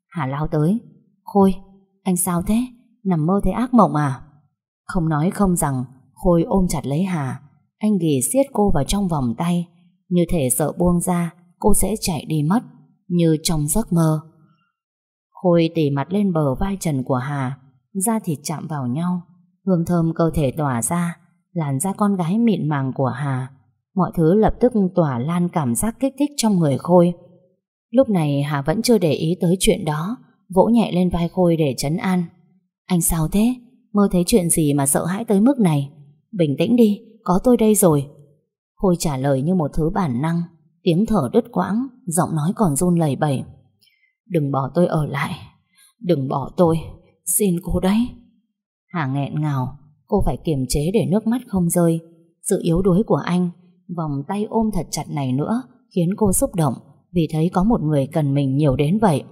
Speaker 1: Hà lao tới. Khôi, anh sao thế? Nằm mơ thấy ác mộng à? Không nói không rằng, Khôi ôm chặt lấy Hà. Anh ghì siết cô vào trong vòng tay, như thể sợ buông ra, cô sẽ chạy đi mất, như trong giấc mơ. Khôi tỉ mặt lên bờ vai trần của Hà, da thịt chạm vào nhau, hương thơm cơ thể tỏa ra, làn da con gái mịn màng của Hà. Mọi thứ lập tức tỏa lan cảm giác kích thích trong người Khôi. Lúc này Hà vẫn chưa để ý tới chuyện đó, vỗ nhẹ lên vai Khôi để chấn an. Anh sao thế? Mơ thấy chuyện gì mà sợ hãi tới mức này? Bình tĩnh đi, có tôi đây rồi. Khôi trả lời như một thứ bản năng, tiếng thở đứt quãng, giọng nói còn run lẩy bẩy. Đừng bỏ tôi ở lại, đừng bỏ tôi, xin cô đấy. Hà nghẹn ngào, cô phải kiềm chế để nước mắt không rơi. Sự yếu đuối của anh, vòng tay ôm thật chặt này nữa, khiến cô xúc động vì thấy có một người cần mình nhiều đến vậy.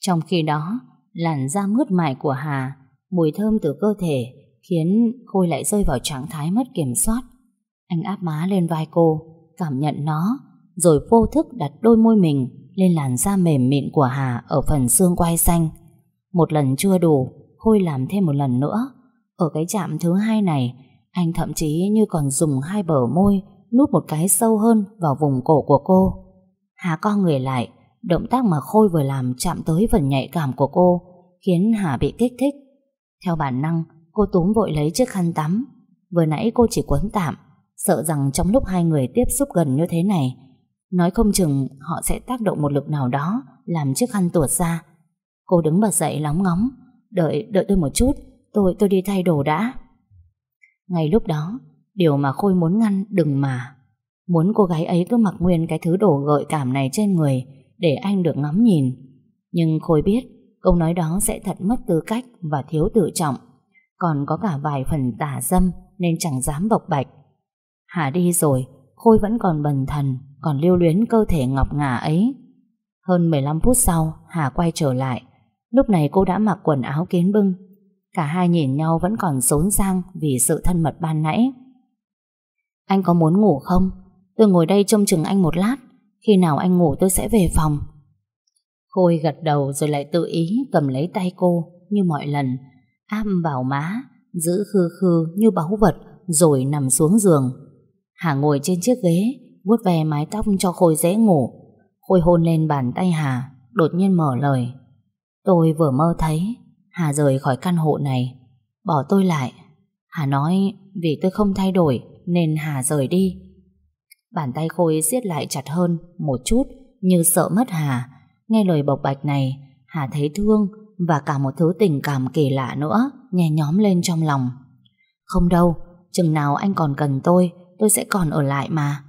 Speaker 1: Trong khi đó, làn da mướt mại của Hà, mùi thơm từ cơ thể khiến Khôi lại rơi vào trạng thái mất kiểm soát. Anh áp má lên vai cô, cảm nhận nó, rồi vô thức đặt đôi môi mình lên làn da mềm mịn của Hà ở phần xương quai xanh. Một lần chưa đủ, Khôi làm thêm một lần nữa. Ở cái chạm thứ hai này, anh thậm chí như còn dùng hai bờ môi nút một cái sâu hơn vào vùng cổ của cô. Hà co người lại, động tác mà Khôi vừa làm chạm tới phần nhạy cảm của cô, khiến Hà bị kích thích. Theo bản năng, cô túm vội lấy chiếc khăn tắm. Vừa nãy cô chỉ quấn tạm, sợ rằng trong lúc hai người tiếp xúc gần như thế này, nói không chừng họ sẽ tác động một lực nào đó làm chiếc khăn tuột ra. Cô đứng bật dậy lóng ngóng, đợi, đợi tôi một chút, tôi, tôi đi thay đồ đã. Ngay lúc đó, điều mà Khôi muốn ngăn đừng mà. Muốn cô gái ấy cứ mặc nguyên cái thứ đồ gợi cảm này trên người để anh được ngắm nhìn. Nhưng Khôi biết câu nói đó sẽ thật mất tư cách và thiếu tự trọng. Còn có cả vài phần tả dâm nên chẳng dám bộc bạch. Hà đi rồi, Khôi vẫn còn bần thần, còn lưu luyến cơ thể ngọc ngà ấy. Hơn 15 phút sau, Hà quay trở lại. Lúc này cô đã mặc quần áo kiến bưng. Cả hai nhìn nhau vẫn còn xốn sang vì sự thân mật ban nãy. Anh có muốn ngủ không? Tôi ngồi đây trông chừng anh một lát. Khi nào anh ngủ tôi sẽ về phòng. Khôi gật đầu rồi lại tự ý cầm lấy tay cô như mọi lần. áp vào má, giữ khư khư như báu vật rồi nằm xuống giường. Hà ngồi trên chiếc ghế, vuốt ve mái tóc cho Khôi dễ ngủ. Khôi hôn lên bàn tay Hà, đột nhiên mở lời. Tôi vừa mơ thấy Hà rời khỏi căn hộ này, bỏ tôi lại. Hà nói vì tôi không thay đổi nên Hà rời đi. Bàn tay Khôi siết lại chặt hơn một chút như sợ mất Hà. Nghe lời bộc bạch này, Hà thấy thương và cả một thứ tình cảm kỳ lạ nữa nhè nhóm lên trong lòng. Không đâu, chừng nào anh còn cần tôi, tôi sẽ còn ở lại mà.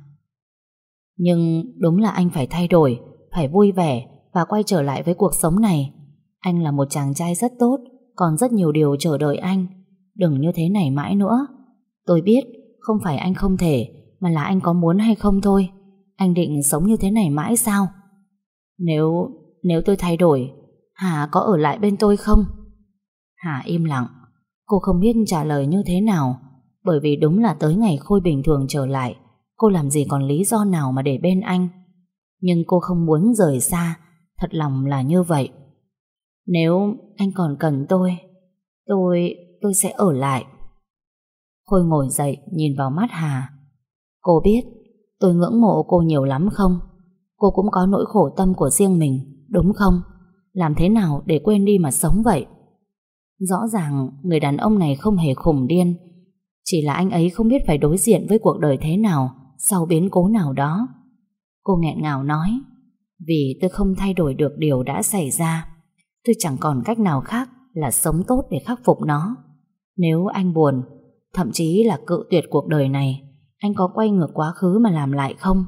Speaker 1: Nhưng đúng là anh phải thay đổi, phải vui vẻ và quay trở lại với cuộc sống này. Anh là một chàng trai rất tốt, còn rất nhiều điều chờ đợi anh. Đừng như thế này mãi nữa. Tôi biết, không phải anh không thể, mà là anh có muốn hay không thôi. Anh định sống như thế này mãi sao? Nếu, nếu tôi thay đổi, Hà có ở lại bên tôi không? Hà im lặng, cô không biết trả lời như thế nào, bởi vì đúng là tới ngày Khôi bình thường trở lại, cô làm gì còn lý do nào mà để bên anh. Nhưng cô không muốn rời xa, thật lòng là như vậy. Nếu anh còn cần tôi, tôi, tôi sẽ ở lại. Khôi ngồi dậy nhìn vào mắt Hà. Cô biết tôi ngưỡng mộ cô nhiều lắm không? Cô cũng có nỗi khổ tâm của riêng mình, đúng không? Làm thế nào để quên đi mà sống vậy? Rõ ràng người đàn ông này không hề khủng điên, chỉ là anh ấy không biết phải đối diện với cuộc đời thế nào sau biến cố nào đó. Cô nghẹn ngào nói, vì tôi không thay đổi được điều đã xảy ra. Tôi chẳng còn cách nào khác là sống tốt để khắc phục nó. Nếu anh buồn, thậm chí là cự tuyệt cuộc đời này, anh có quay ngược quá khứ mà làm lại không?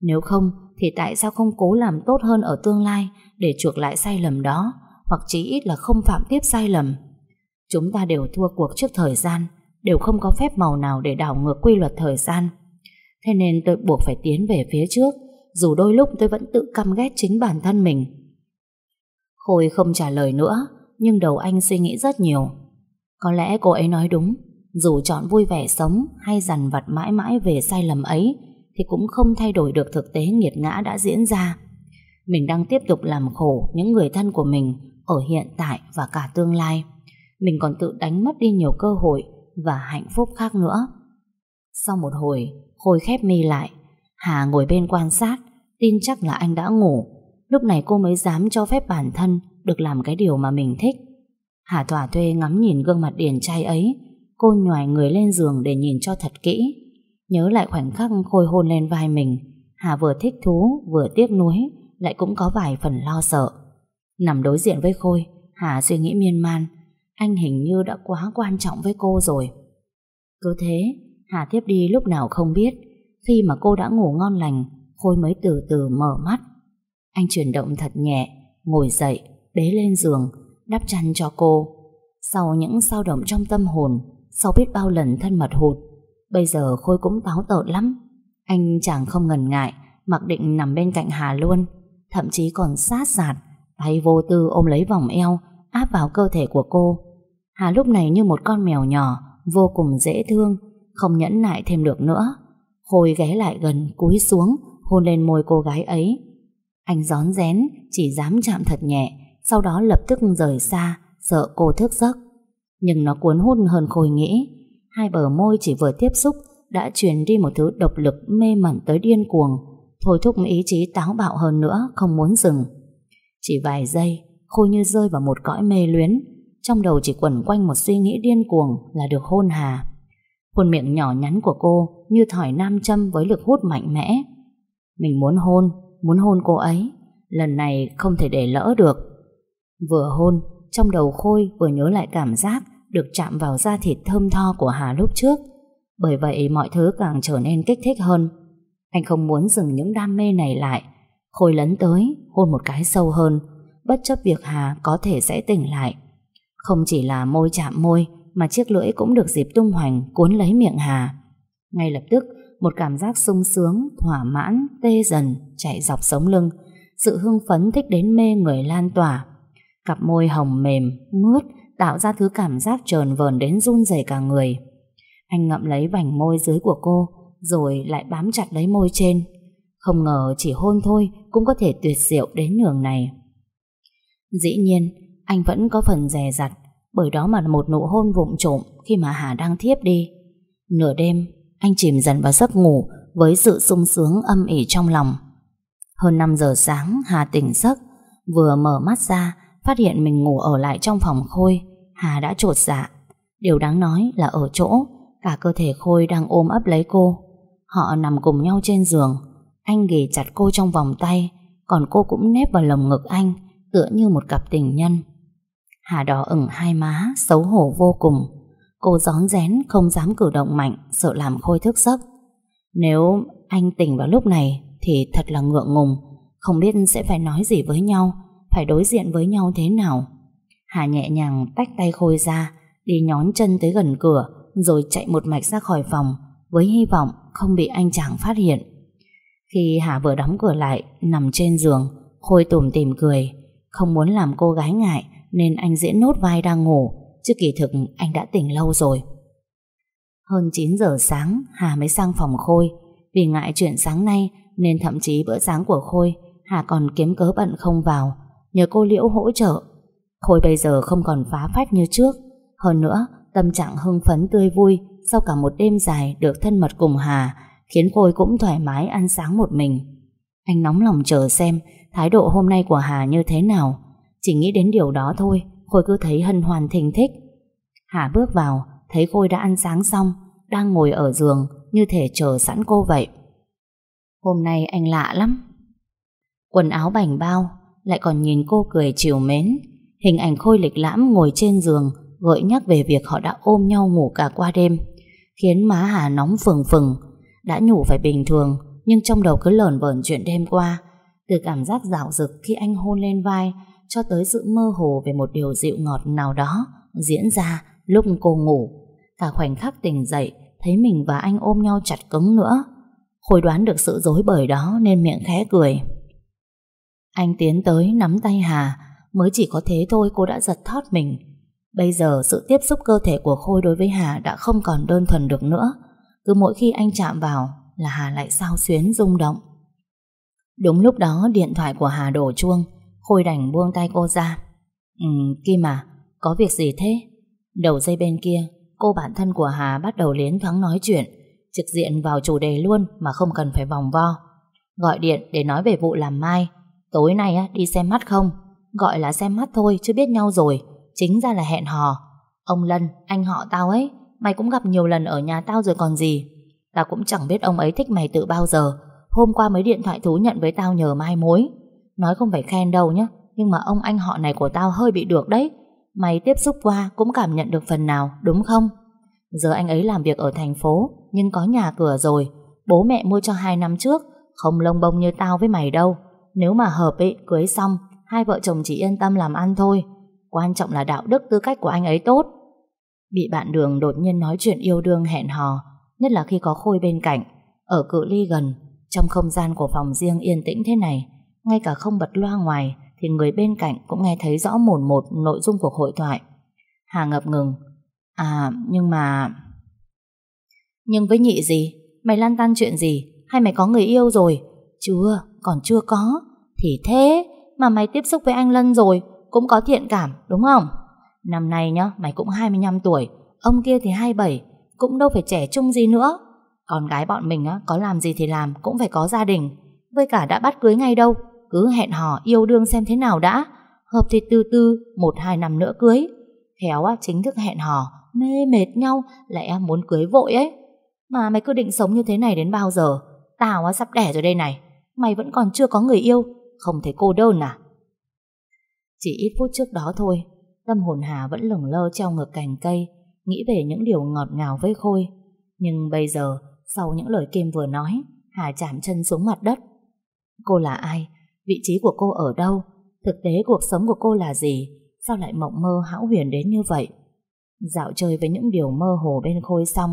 Speaker 1: Nếu không, thì tại sao không cố làm tốt hơn ở tương lai để chuộc lại sai lầm đó, hoặc chí ít là không phạm tiếp sai lầm? Chúng ta đều thua cuộc trước thời gian, đều không có phép màu nào để đảo ngược quy luật thời gian. Thế nên tôi buộc phải tiến về phía trước, dù đôi lúc tôi vẫn tự căm ghét chính bản thân mình. Khôi không trả lời nữa, nhưng đầu anh suy nghĩ rất nhiều. Có lẽ cô ấy nói đúng, dù chọn vui vẻ sống hay dằn vặt mãi mãi về sai lầm ấy, thì cũng không thay đổi được thực tế nghiệt ngã đã diễn ra. Mình đang tiếp tục làm khổ những người thân của mình ở hiện tại và cả tương lai. Mình còn tự đánh mất đi nhiều cơ hội và hạnh phúc khác nữa. Sau một hồi, Khôi khép mi lại, Hà ngồi bên quan sát, tin chắc là anh đã ngủ. Lúc này cô mới dám cho phép bản thân được làm cái điều mà mình thích. Hà thỏa thuê ngắm nhìn gương mặt điển trai ấy, cô nhòi người lên giường để nhìn cho thật kỹ. Nhớ lại khoảnh khắc Khôi hôn lên vai mình, Hà vừa thích thú, vừa tiếc nuối, lại cũng có vài phần lo sợ. Nằm đối diện với Khôi, Hà suy nghĩ miên man, anh hình như đã quá quan trọng với cô rồi. Cứ thế, Hà tiếp đi lúc nào không biết, khi mà cô đã ngủ ngon lành, Khôi mới từ từ mở mắt. Anh chuyển động thật nhẹ, ngồi dậy, bế lên giường, đắp chăn cho cô. Sau những sao động trong tâm hồn, sau biết bao lần thân mật hụt, bây giờ Khôi cũng táo tợn lắm. Anh chẳng không ngần ngại, mặc định nằm bên cạnh Hà luôn, thậm chí còn sát sạt, tay vô tư ôm lấy vòng eo, áp vào cơ thể của cô. Hà lúc này như một con mèo nhỏ, vô cùng dễ thương, không nhẫn nại thêm được nữa. Khôi ghé lại gần, cúi xuống, hôn lên môi cô gái ấy. Anh gión rén, chỉ dám chạm thật nhẹ, sau đó lập tức rời xa, sợ cô thức giấc. Nhưng nó cuốn hút hơn Khôi nghĩ. Hai bờ môi chỉ vừa tiếp xúc đã truyền đi một thứ độc lực mê mẩn tới điên cuồng, thôi thúc ý chí táo bạo hơn nữa, không muốn dừng. Chỉ vài giây, Khôi như rơi vào một cõi mê luyến, trong đầu chỉ quẩn quanh một suy nghĩ điên cuồng là được hôn Hà. Khuôn miệng nhỏ nhắn của cô như thỏi nam châm với lực hút mạnh mẽ. Mình muốn hôn, muốn hôn cô ấy, lần này không thể để lỡ được. Vừa hôn, trong đầu Khôi vừa nhớ lại cảm giác được chạm vào da thịt thơm tho của Hà lúc trước. Bởi vậy mọi thứ càng trở nên kích thích hơn. Anh không muốn dừng những đam mê này lại. Khôi lấn tới, hôn một cái sâu hơn, bất chấp việc Hà có thể sẽ tỉnh lại. Không chỉ là môi chạm môi, mà chiếc lưỡi cũng được dịp tung hoành cuốn lấy miệng Hà. Ngay lập tức, một cảm giác sung sướng, thỏa mãn, tê dần chạy dọc sống lưng. Sự hưng phấn thích đến mê người lan tỏa. Cặp môi hồng mềm, mướt, tạo ra thứ cảm giác trờn vờn đến run rẩy cả người. Anh ngậm lấy vành môi dưới của cô, rồi lại bám chặt lấy môi trên. Không ngờ chỉ hôn thôi cũng có thể tuyệt diệu đến nhường này. Dĩ nhiên, anh vẫn có phần dè dặt, bởi đó mà một nụ hôn vụng trộm khi mà Hà đang thiếp đi. Nửa đêm, anh chìm dần vào giấc ngủ với sự sung sướng âm ỉ trong lòng. Hơn 5 giờ sáng, Hà tỉnh giấc, vừa mở mắt ra, phát hiện mình ngủ ở lại trong phòng Khôi. Hà đã trột dạ. Điều đáng nói là ở chỗ, cả cơ thể Khôi đang ôm ấp lấy cô. Họ nằm cùng nhau trên giường, anh ghì chặt cô trong vòng tay, còn cô cũng nép vào lồng ngực anh, tựa như một cặp tình nhân. Hà đỏ ửng hai má, xấu hổ vô cùng. Cô gión rén không dám cử động mạnh, sợ làm Khôi thức giấc. Nếu anh tỉnh vào lúc này thì thật là ngượng ngùng, không biết sẽ phải nói gì với nhau, phải đối diện với nhau thế nào. Hà nhẹ nhàng tách tay Khôi ra, đi nhón chân tới gần cửa, rồi chạy một mạch ra khỏi phòng, với hy vọng không bị anh chàng phát hiện. Khi Hà vừa đóng cửa lại, nằm trên giường, Khôi tủm tìm cười, không muốn làm cô gái ngại nên anh diễn nốt vai đang ngủ, chứ kỳ thực anh đã tỉnh lâu rồi. Hơn 9 giờ sáng, Hà mới sang phòng Khôi. Vì ngại chuyện sáng nay nên thậm chí bữa sáng của Khôi, Hà còn kiếm cớ bận không vào, nhờ cô Liễu hỗ trợ. Khôi bây giờ không còn phá phách như trước. Hơn nữa, tâm trạng hưng phấn tươi vui sau cả một đêm dài được thân mật cùng Hà, khiến Khôi cũng thoải mái ăn sáng một mình. Anh nóng lòng chờ xem thái độ hôm nay của Hà như thế nào. Chỉ nghĩ đến điều đó thôi, Khôi cứ thấy hân hoàn thình thích. Hà bước vào, thấy Khôi đã ăn sáng xong, đang ngồi ở giường, như thể chờ sẵn cô vậy. Hôm nay anh lạ lắm. Quần áo bảnh bao, lại còn nhìn cô cười chiều mến. Hình ảnh Khôi lịch lãm ngồi trên giường, gợi nhắc về việc họ đã ôm nhau ngủ cả qua đêm, khiến má Hà nóng phừng phừng. Đã nhủ phải bình thường, nhưng trong đầu cứ lởn vởn chuyện đêm qua. Từ cảm giác dạo dực khi anh hôn lên vai, cho tới sự mơ hồ về một điều dịu ngọt nào đó diễn ra lúc cô ngủ. Cả khoảnh khắc tỉnh dậy, thấy mình và anh ôm nhau chặt cứng nữa. Khôi đoán được sự dối bời đó nên miệng khẽ cười. Anh tiến tới nắm tay Hà, mới chỉ có thế thôi cô đã giật thót mình. Bây giờ sự tiếp xúc cơ thể của Khôi đối với Hà đã không còn đơn thuần được nữa. Cứ mỗi khi anh chạm vào là Hà lại sao xuyến rung động. Đúng lúc đó điện thoại của Hà đổ chuông, Khôi đành buông tay cô ra. Ừ, Kim à, có việc gì thế? Đầu dây bên kia, cô bạn thân của Hà bắt đầu liến thoáng nói chuyện, trực diện vào chủ đề luôn mà không cần phải vòng vo. Gọi điện để nói về vụ làm mai. Tối nay á, đi xem mắt không? Gọi là xem mắt thôi chứ biết nhau rồi, chính ra là hẹn hò. Ông Lân, anh họ tao ấy, mày cũng gặp nhiều lần ở nhà tao rồi còn gì. Tao cũng chẳng biết ông ấy thích mày từ bao giờ. Hôm qua mới điện thoại thú nhận với tao nhờ mai mối. Nói không phải khen đâu nhé Nhưng mà ông anh họ này của tao hơi bị được đấy. Mày tiếp xúc qua cũng cảm nhận được phần nào Đúng không? Giờ anh ấy làm việc ở thành phố Nhưng có nhà cửa rồi. Bố mẹ mua cho hai năm trước Không lông bông như tao với mày đâu. Nếu mà hợp ấy, cưới xong Hai vợ chồng chỉ yên tâm làm ăn thôi. Quan trọng là đạo đức tư cách của anh ấy tốt. Bị bạn đường đột nhiên nói chuyện yêu đương hẹn hò Nhất là khi có Khôi bên cạnh. Ở cự ly gần Trong không gian của phòng riêng yên tĩnh thế này ngay cả không bật loa ngoài thì người bên cạnh cũng nghe thấy rõ mồn một nội dung cuộc hội thoại. Hà ngập ngừng. À, nhưng mà... Nhưng với nhị gì? Mày lăn tan chuyện gì? Hay mày có người yêu rồi? Chưa, còn chưa có. Thì thế, mà mày tiếp xúc với anh Lân rồi, cũng có thiện cảm, đúng không? Năm nay nhá, mày cũng 25 tuổi, ông kia thì 27, cũng đâu phải trẻ trung gì nữa. Con gái bọn mình á, có làm gì thì làm, cũng phải có gia đình. Với cả đã bắt cưới ngay đâu, cứ hẹn hò yêu đương xem thế nào đã. Hợp thì từ từ, một hai năm nữa cưới. Khéo á, chính thức hẹn hò, mê mệt nhau, lại muốn cưới vội ấy. Mà mày cứ định sống như thế này đến bao giờ? Tao á, sắp đẻ rồi đây này. Mày vẫn còn chưa có người yêu, không thấy cô đơn à? Chỉ ít phút trước đó thôi, tâm hồn Hà vẫn lửng lơ treo ngược cành cây, nghĩ về những điều ngọt ngào với Khôi. Nhưng bây giờ, sau những lời Kim vừa nói, Hà chạm chân xuống mặt đất. Cô là ai? Vị trí của cô ở đâu? Thực tế cuộc sống của cô là gì? Sao lại mộng mơ hão huyền đến như vậy? Dạo chơi với những điều mơ hồ bên Khôi xong,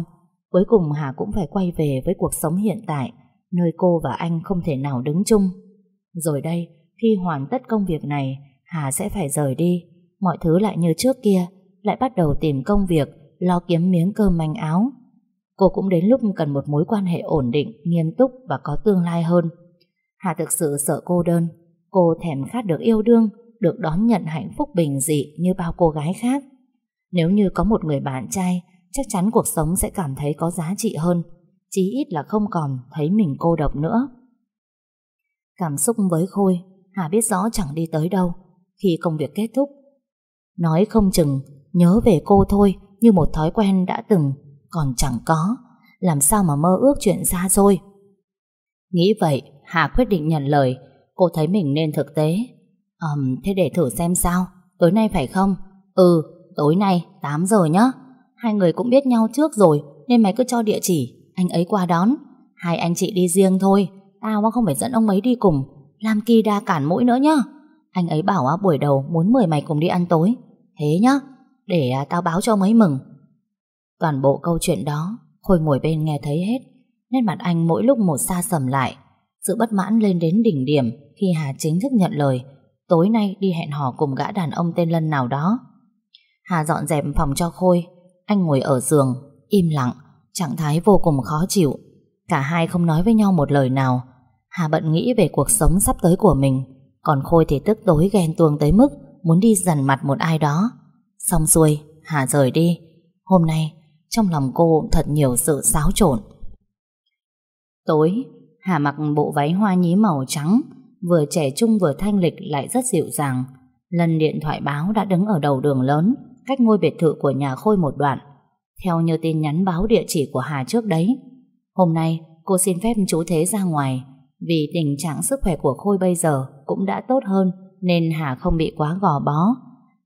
Speaker 1: cuối cùng Hà cũng phải quay về với cuộc sống hiện tại, nơi cô và anh không thể nào đứng chung. Rồi đây, khi hoàn tất công việc này, Hà sẽ phải rời đi. Mọi thứ lại như trước kia, lại bắt đầu tìm công việc, lo kiếm miếng cơm manh áo. Cô cũng đến lúc cần một mối quan hệ ổn định, nghiêm túc và có tương lai hơn. Hà thực sự sợ cô đơn. Cô thèm khát được yêu đương, được đón nhận hạnh phúc bình dị như bao cô gái khác. Nếu như có một người bạn trai, chắc chắn cuộc sống sẽ cảm thấy có giá trị hơn. Chí ít là không còn thấy mình cô độc nữa. Cảm xúc với Khôi, Hà biết rõ chẳng đi tới đâu khi công việc kết thúc. Nói không chừng, nhớ về cô thôi như một thói quen đã từng, còn chẳng có. Làm sao mà mơ ước chuyện xa xôi. Nghĩ vậy, Hà quyết định nhận lời. Cô thấy mình nên thực tế. Ừm, thế để thử xem sao. Tối nay phải không? Ừ, tối nay, 8 giờ nhá. Hai người cũng biết nhau trước rồi, nên mày cứ cho địa chỉ, anh ấy qua đón. Hai anh chị đi riêng thôi. Tao không phải dẫn ông ấy đi cùng Làm kỳ đa cản mũi nữa nhá Anh ấy bảo buổi đầu muốn mời mày cùng đi ăn tối Thế nhá Để à, tao báo cho ông ấy mừng Toàn bộ câu chuyện đó Khôi ngồi bên nghe thấy hết Nét mặt anh mỗi lúc một xa sầm lại sự bất mãn lên đến đỉnh điểm Khi Hà chính thức nhận lời. Tối nay đi hẹn hò cùng gã đàn ông tên Lân nào đó. Hà dọn dẹp phòng cho Khôi. Anh ngồi ở giường, Im lặng, Trạng thái vô cùng khó chịu. Cả hai không nói với nhau một lời nào. Hà bận nghĩ về cuộc sống sắp tới của mình. Còn Khôi thì tức tối ghen tuông tới mức Muốn đi dằn mặt một ai đó. Xong xuôi, Hà rời đi. Hôm nay, trong lòng cô thật nhiều sự xáo trộn. Tối Hà mặc bộ váy hoa nhí màu trắng Vừa trẻ trung vừa thanh lịch lại rất dịu dàng. Lần điện thoại báo đã đứng ở đầu đường lớn Cách ngôi biệt thự của nhà Khôi một đoạn. Theo như tin nhắn báo địa chỉ của Hà trước đấy Hôm nay cô xin phép chú Thế ra ngoài vì tình trạng sức khỏe của Khôi bây giờ cũng đã tốt hơn nên Hà không bị quá gò bó.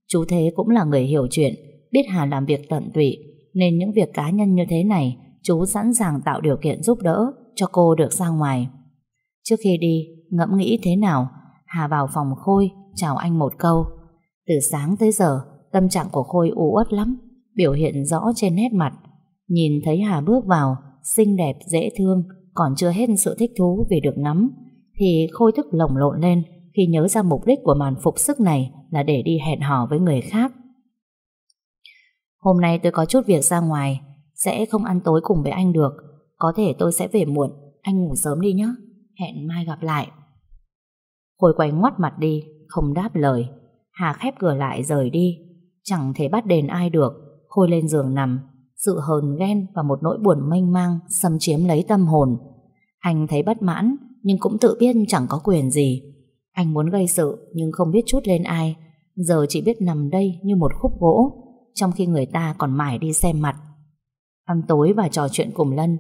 Speaker 1: Chú Thế cũng là người hiểu chuyện, biết Hà làm việc tận tụy nên những việc cá nhân như thế này chú sẵn sàng tạo điều kiện giúp đỡ cho cô được ra ngoài. Trước khi đi, ngẫm nghĩ thế nào, Hà vào phòng Khôi chào anh một câu. Từ sáng tới giờ, tâm trạng của Khôi u uất lắm, biểu hiện rõ trên nét mặt. Nhìn thấy Hà bước vào, xinh đẹp, dễ thương, còn chưa hết sự thích thú vì được ngắm, thì Khôi thức lồng lộn lên khi nhớ ra mục đích của màn phục sức này là để đi hẹn hò với người khác. Hôm nay tôi có chút việc ra ngoài, sẽ không ăn tối cùng với anh được. Có thể tôi sẽ về muộn, anh ngủ sớm đi nhé. Hẹn mai gặp lại. Khôi quay ngoắt mặt đi, không đáp lời. Hà khép cửa lại rời đi. Chẳng thể bắt đền ai được. Khôi lên giường nằm, sự hờn ghen và một nỗi buồn mênh mang xâm chiếm lấy tâm hồn. Anh thấy bất mãn, nhưng cũng tự biết chẳng có quyền gì. Anh muốn gây sự, nhưng không biết chút lên ai. Giờ chỉ biết nằm đây như một khúc gỗ, trong khi người ta còn mải đi xem mặt. Ăn tối và trò chuyện cùng Lân,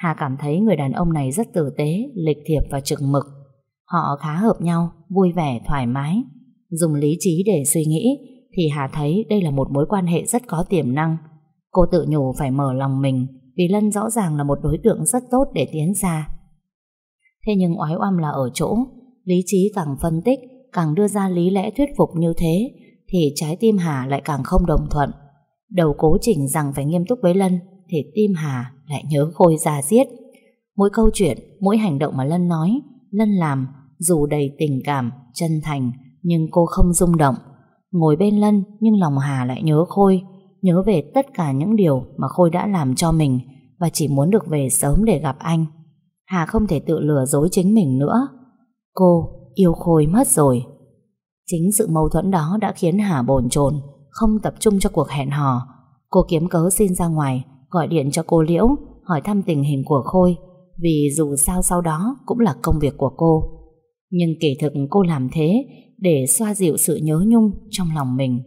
Speaker 1: Hà cảm thấy người đàn ông này rất tử tế, lịch thiệp và trực mực. Họ khá hợp nhau, vui vẻ, thoải mái. Dùng lý trí để suy nghĩ, thì Hà thấy đây là một mối quan hệ rất có tiềm năng. Cô tự nhủ phải mở lòng mình vì Lân rõ ràng là một đối tượng rất tốt để tiến xa. Thế nhưng oái oăm là ở chỗ, lý trí càng phân tích, càng đưa ra lý lẽ thuyết phục như thế, thì trái tim Hà lại càng không đồng thuận. Đầu cố chỉnh rằng phải nghiêm túc với Lân, thì tim Hà lại nhớ Khôi ra giết. Mỗi câu chuyện, mỗi hành động mà Lân nói, Lân làm, dù đầy tình cảm, chân thành, nhưng cô không rung động. Ngồi bên Lân nhưng lòng Hà lại nhớ Khôi, nhớ về tất cả những điều mà Khôi đã làm cho mình và chỉ muốn được về sớm để gặp anh. Hà không thể tự lừa dối chính mình nữa. Cô yêu Khôi mất rồi. Chính sự mâu thuẫn đó đã khiến Hà bồn chồn, không tập trung cho cuộc hẹn hò. Cô kiếm cớ xin ra ngoài, gọi điện cho cô Liễu, hỏi thăm tình hình của Khôi, vì dù sao sau đó cũng là công việc của cô. Nhưng kỳ thực cô làm thế để xoa dịu sự nhớ nhung trong lòng mình.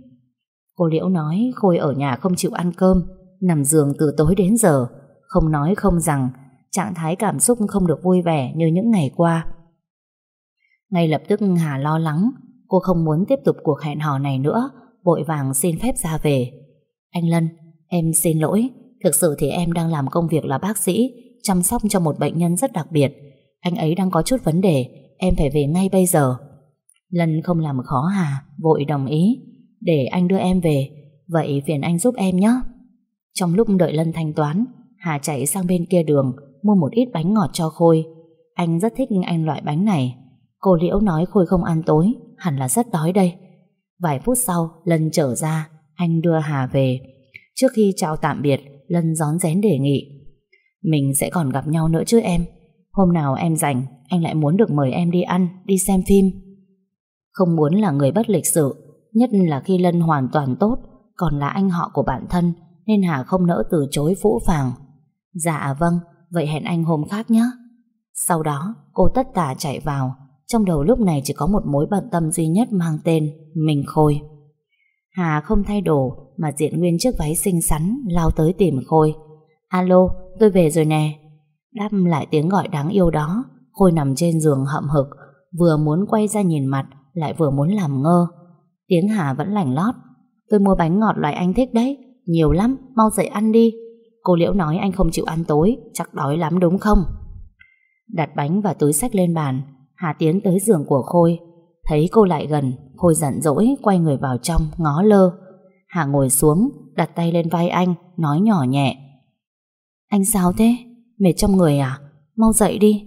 Speaker 1: Cô Liễu nói Khôi ở nhà không chịu ăn cơm, nằm giường từ tối đến giờ, không nói không rằng, trạng thái cảm xúc không được vui vẻ như những ngày qua. Ngay lập tức Hà lo lắng, cô không muốn tiếp tục cuộc hẹn hò này nữa, vội vàng xin phép ra về. Anh Lân, em xin lỗi, thực sự thì em đang làm công việc là bác sĩ, chăm sóc cho một bệnh nhân rất đặc biệt. Anh ấy đang có chút vấn đề, em phải về ngay bây giờ. Lân không làm khó Hà, vội đồng ý. Để anh đưa em về, vậy phiền anh giúp em nhé. Trong lúc đợi Lân thanh toán, Hà chạy sang bên kia đường, mua một ít bánh ngọt cho Khôi. Anh rất thích anh loại bánh này. Cô Liễu nói Khôi không ăn tối, hẳn là rất đói đây. Vài phút sau, Lân trở ra, anh đưa Hà về. Trước khi chào tạm biệt, Lân gión rén đề nghị. Mình sẽ còn gặp nhau nữa chứ em. Hôm nào em rảnh, anh lại muốn được mời em đi ăn, đi xem phim. Không muốn là người bất lịch sự, nhất là khi Lân hoàn toàn tốt, còn là anh họ của bản thân, nên Hà không nỡ từ chối phũ phàng. Dạ vâng, vậy hẹn anh hôm khác nhé. Sau đó, cô tất tả chạy vào, trong đầu lúc này chỉ có một mối bận tâm duy nhất mang tên Mình Khôi. Hà không thay đồ mà diện nguyên chiếc váy xinh xắn lao tới tìm Khôi. Alo, tôi về rồi nè. Đáp lại tiếng gọi đáng yêu đó, Khôi nằm trên giường hậm hực, vừa muốn quay ra nhìn mặt, lại vừa muốn làm ngơ. Tiếng Hà vẫn lành lót. Tôi mua bánh ngọt loại anh thích đấy, nhiều lắm, mau dậy ăn đi. Cô Liễu nói anh không chịu ăn tối, chắc đói lắm đúng không? Đặt bánh và túi sách lên bàn, Hà tiến tới giường của Khôi. Thấy cô lại gần, Khôi giận dỗi, quay người vào trong, ngó lơ. Hà ngồi xuống, đặt tay lên vai anh, nói nhỏ nhẹ. Anh sao thế? Mệt trong người à? Mau dậy đi.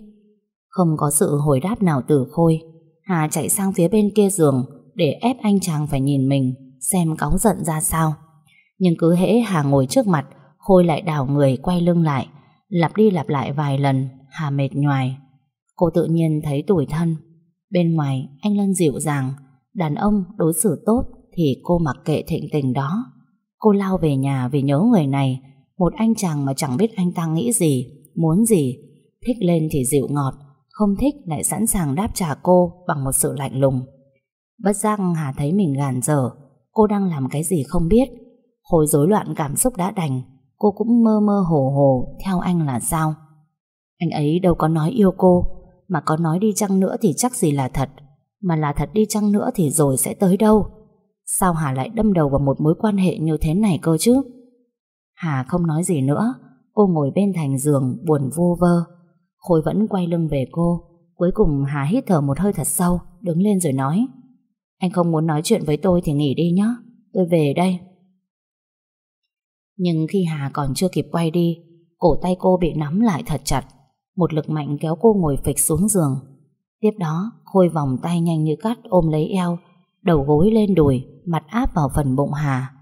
Speaker 1: Không có sự hồi đáp nào từ Khôi. Hà chạy sang phía bên kia giường để ép anh chàng phải nhìn mình, xem cáu giận ra sao. Nhưng cứ hễ Hà ngồi trước mặt, Khôi lại đảo người quay lưng lại, lặp đi lặp lại vài lần, Hà mệt nhoài. Cô tự nhiên thấy tủi thân. Bên ngoài, anh Lân dịu dàng, đàn ông đối xử tốt thì cô mặc kệ thịnh tình đó. Cô lao về nhà vì nhớ người này, một anh chàng mà chẳng biết anh ta nghĩ gì, muốn gì. Thích lên thì dịu ngọt, không thích lại sẵn sàng đáp trả cô bằng một sự lạnh lùng. Bất giác Hà thấy mình gàn dở, cô đang làm cái gì không biết. Hồi rối loạn cảm xúc đã đành, cô cũng mơ mơ hồ hồ theo anh là sao. Anh ấy đâu có nói yêu cô, mà có nói đi chăng nữa thì chắc gì là thật Mà là thật đi chăng nữa thì rồi sẽ tới đâu Sao Hà lại đâm đầu vào một mối quan hệ như thế này cơ chứ? Hà không nói gì nữa, Cô ngồi bên thành giường, buồn vô vơ. Khôi vẫn quay lưng về cô, Cuối cùng Hà hít thở một hơi thật sâu, Đứng lên rồi nói, Anh không muốn nói chuyện với tôi thì nghỉ đi nhé Tôi về đây. Nhưng khi Hà còn chưa kịp quay đi, Cổ tay cô bị nắm lại thật chặt, một lực mạnh kéo cô ngồi phịch xuống giường. Tiếp đó, Khôi vòng tay nhanh như cắt ôm lấy eo, Đầu gối lên đùi. Mặt áp vào phần bụng Hà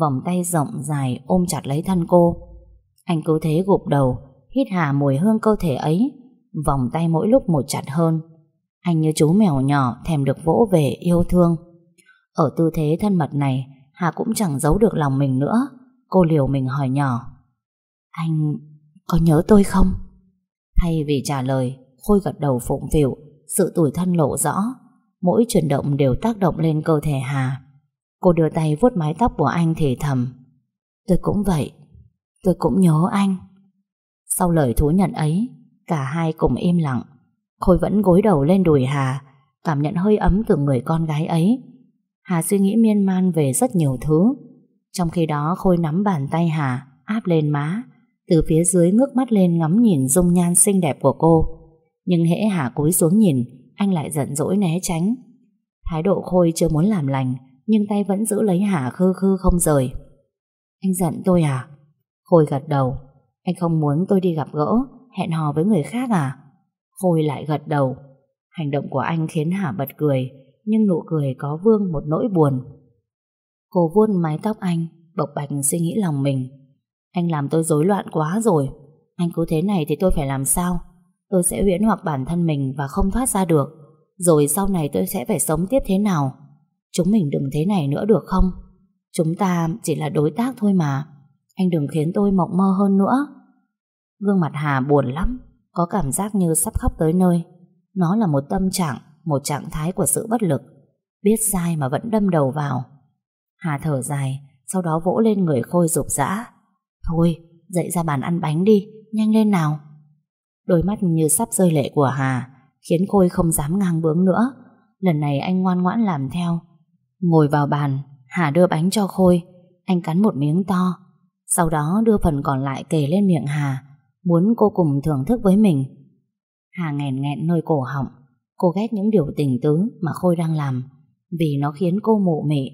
Speaker 1: Vòng tay rộng dài ôm chặt lấy thân cô Anh cứ thế gục đầu Hít hà mùi hương cơ thể ấy Vòng tay mỗi lúc một chặt hơn Anh như chú mèo nhỏ Thèm được vỗ về yêu thương Ở tư thế thân mật này Hà cũng chẳng giấu được lòng mình nữa Cô liều mình hỏi nhỏ Anh có nhớ tôi không? Thay vì trả lời, Khôi gật đầu phụng phịu, sự tủi thân lộ rõ. Mỗi chuyển động đều tác động lên cơ thể Hà. Cô đưa tay vuốt mái tóc của anh thì thầm. Tôi cũng vậy, tôi cũng nhớ anh. Sau lời thú nhận ấy, cả hai cùng im lặng. Khôi vẫn gối đầu lên đùi Hà, cảm nhận hơi ấm từ người con gái ấy. Hà suy nghĩ miên man về rất nhiều thứ. Trong khi đó Khôi nắm bàn tay Hà, áp lên má, từ phía dưới ngước mắt lên ngắm nhìn dung nhan xinh đẹp của cô Nhưng hễ Hà cúi xuống nhìn Anh lại giận dỗi né tránh Thái độ Khôi chưa muốn làm lành nhưng tay vẫn giữ lấy Hà khư khư không rời Anh giận tôi à? Khôi gật đầu Anh không muốn tôi đi gặp gỡ Hẹn hò với người khác à? Khôi lại gật đầu Hành động của anh khiến Hà bật cười Nhưng nụ cười có vương một nỗi buồn Cô vuốt mái tóc anh, bộc bạch suy nghĩ lòng mình. Anh làm tôi rối loạn quá rồi. Anh cứ thế này thì tôi phải làm sao? Tôi sẽ huyễn hoặc bản thân mình và không thoát ra được. Rồi sau này tôi sẽ phải sống tiếp thế nào? Chúng mình đừng thế này nữa được không? Chúng ta chỉ là đối tác thôi mà. Anh đừng khiến tôi mộng mơ hơn nữa. Gương mặt Hà buồn lắm, có cảm giác như sắp khóc tới nơi. Nó là một tâm trạng, một trạng thái của sự bất lực. Biết sai mà vẫn đâm đầu vào. Hà thở dài, sau đó vỗ lên người Khôi rục rã. Thôi, dậy ra bàn ăn bánh đi, nhanh lên nào. Đôi mắt như sắp rơi lệ của Hà khiến Khôi không dám ngang bướng nữa. Lần này anh ngoan ngoãn làm theo. Ngồi vào bàn, Hà đưa bánh cho Khôi. Anh cắn một miếng to. Sau đó đưa phần còn lại kề lên miệng Hà, muốn cô cùng thưởng thức với mình. Hà nghẹn nghẹn nơi cổ họng. Cô ghét những điều tình tứ mà Khôi đang làm, vì nó khiến cô mụ mị.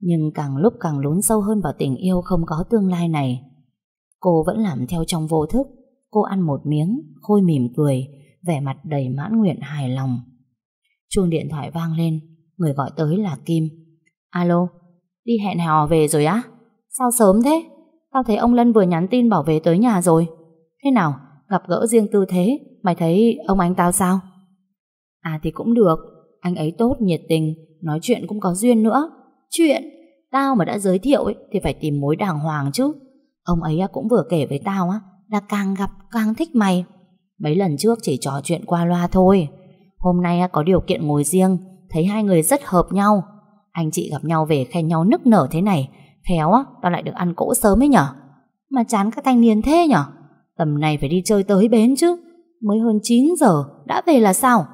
Speaker 1: Nhưng càng lúc càng lún sâu hơn vào tình yêu không có tương lai này. Cô vẫn làm theo trong vô thức. Cô ăn một miếng, Khôi mỉm cười, vẻ mặt đầy mãn nguyện hài lòng. Chuông điện thoại vang lên, người gọi tới là Kim. Alo, đi hẹn hò về rồi á? Sao sớm thế? Tao thấy ông Lân vừa nhắn tin bảo về tới nhà rồi. Thế nào, gặp gỡ riêng tư thế, mày thấy ông anh tao sao? À thì cũng được, anh ấy tốt, nhiệt tình, nói chuyện cũng có duyên nữa. Chuyện? Tao mà đã giới thiệu ấy, thì phải tìm mối đàng hoàng chứ. Ông ấy cũng vừa kể với tao á, là càng gặp càng thích mày. Mấy lần trước chỉ trò chuyện qua loa thôi Hôm nay có điều kiện ngồi riêng Thấy hai người rất hợp nhau anh chị gặp nhau về khen nhau nức nở thế này Khéo á, tao lại được ăn cỗ sớm ấy nhở? Mà chán các thanh niên thế nhở? Tầm này phải đi chơi tới bến chứ Mới hơn 9 giờ Đã về là sao?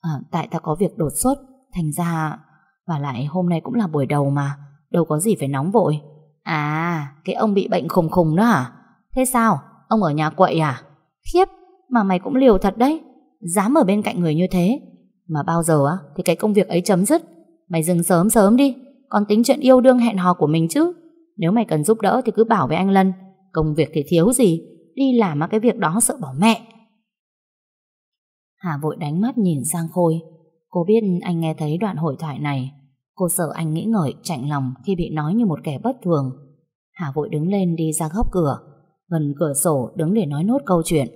Speaker 1: À, Tại tao có việc đột xuất Thành ra Và lại hôm nay cũng là buổi đầu mà Đâu có gì phải nóng vội. À cái ông bị bệnh khùng khùng đó hả? Thế sao? Ông ở nhà quậy à? Khiếp mà mày cũng liều thật đấy. Dám ở bên cạnh người như thế. Mà bao giờ á thì cái công việc ấy chấm dứt. Mày dừng sớm sớm đi. Còn tính chuyện yêu đương hẹn hò của mình chứ. Nếu mày cần giúp đỡ thì cứ bảo với anh Lân. Công việc thì thiếu gì, Đi làm mà cái việc đó sợ bỏ mẹ. Hà vội đánh mắt nhìn sang Khôi. Cô biết anh nghe thấy đoạn hội thoại này. Cô sợ anh nghĩ ngợi, chạnh lòng Khi bị nói như một kẻ bất thường. Hà vội đứng lên đi ra góc cửa. Gần cửa sổ đứng để nói nốt câu chuyện.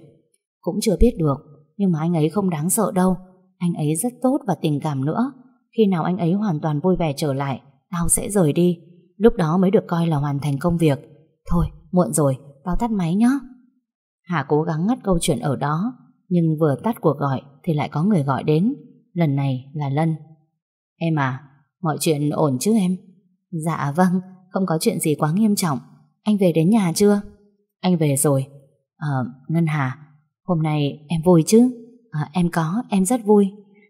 Speaker 1: Cũng chưa biết được, Nhưng mà anh ấy không đáng sợ đâu. Anh ấy rất tốt và tình cảm nữa. Khi nào anh ấy hoàn toàn vui vẻ trở lại Tao sẽ rời đi. Lúc đó mới được coi là hoàn thành công việc. Thôi muộn rồi Tao tắt máy nhé Hà cố gắng ngắt câu chuyện ở đó Nhưng vừa tắt cuộc gọi Thì lại có người gọi đến. Lần này là Lân. Em à Mọi chuyện ổn chứ em? Dạ vâng Không có chuyện gì quá nghiêm trọng. Anh về đến nhà chưa? Anh về rồi. Ờ Ngân Hà Hôm nay em vui chứ? À, em có, em rất vui.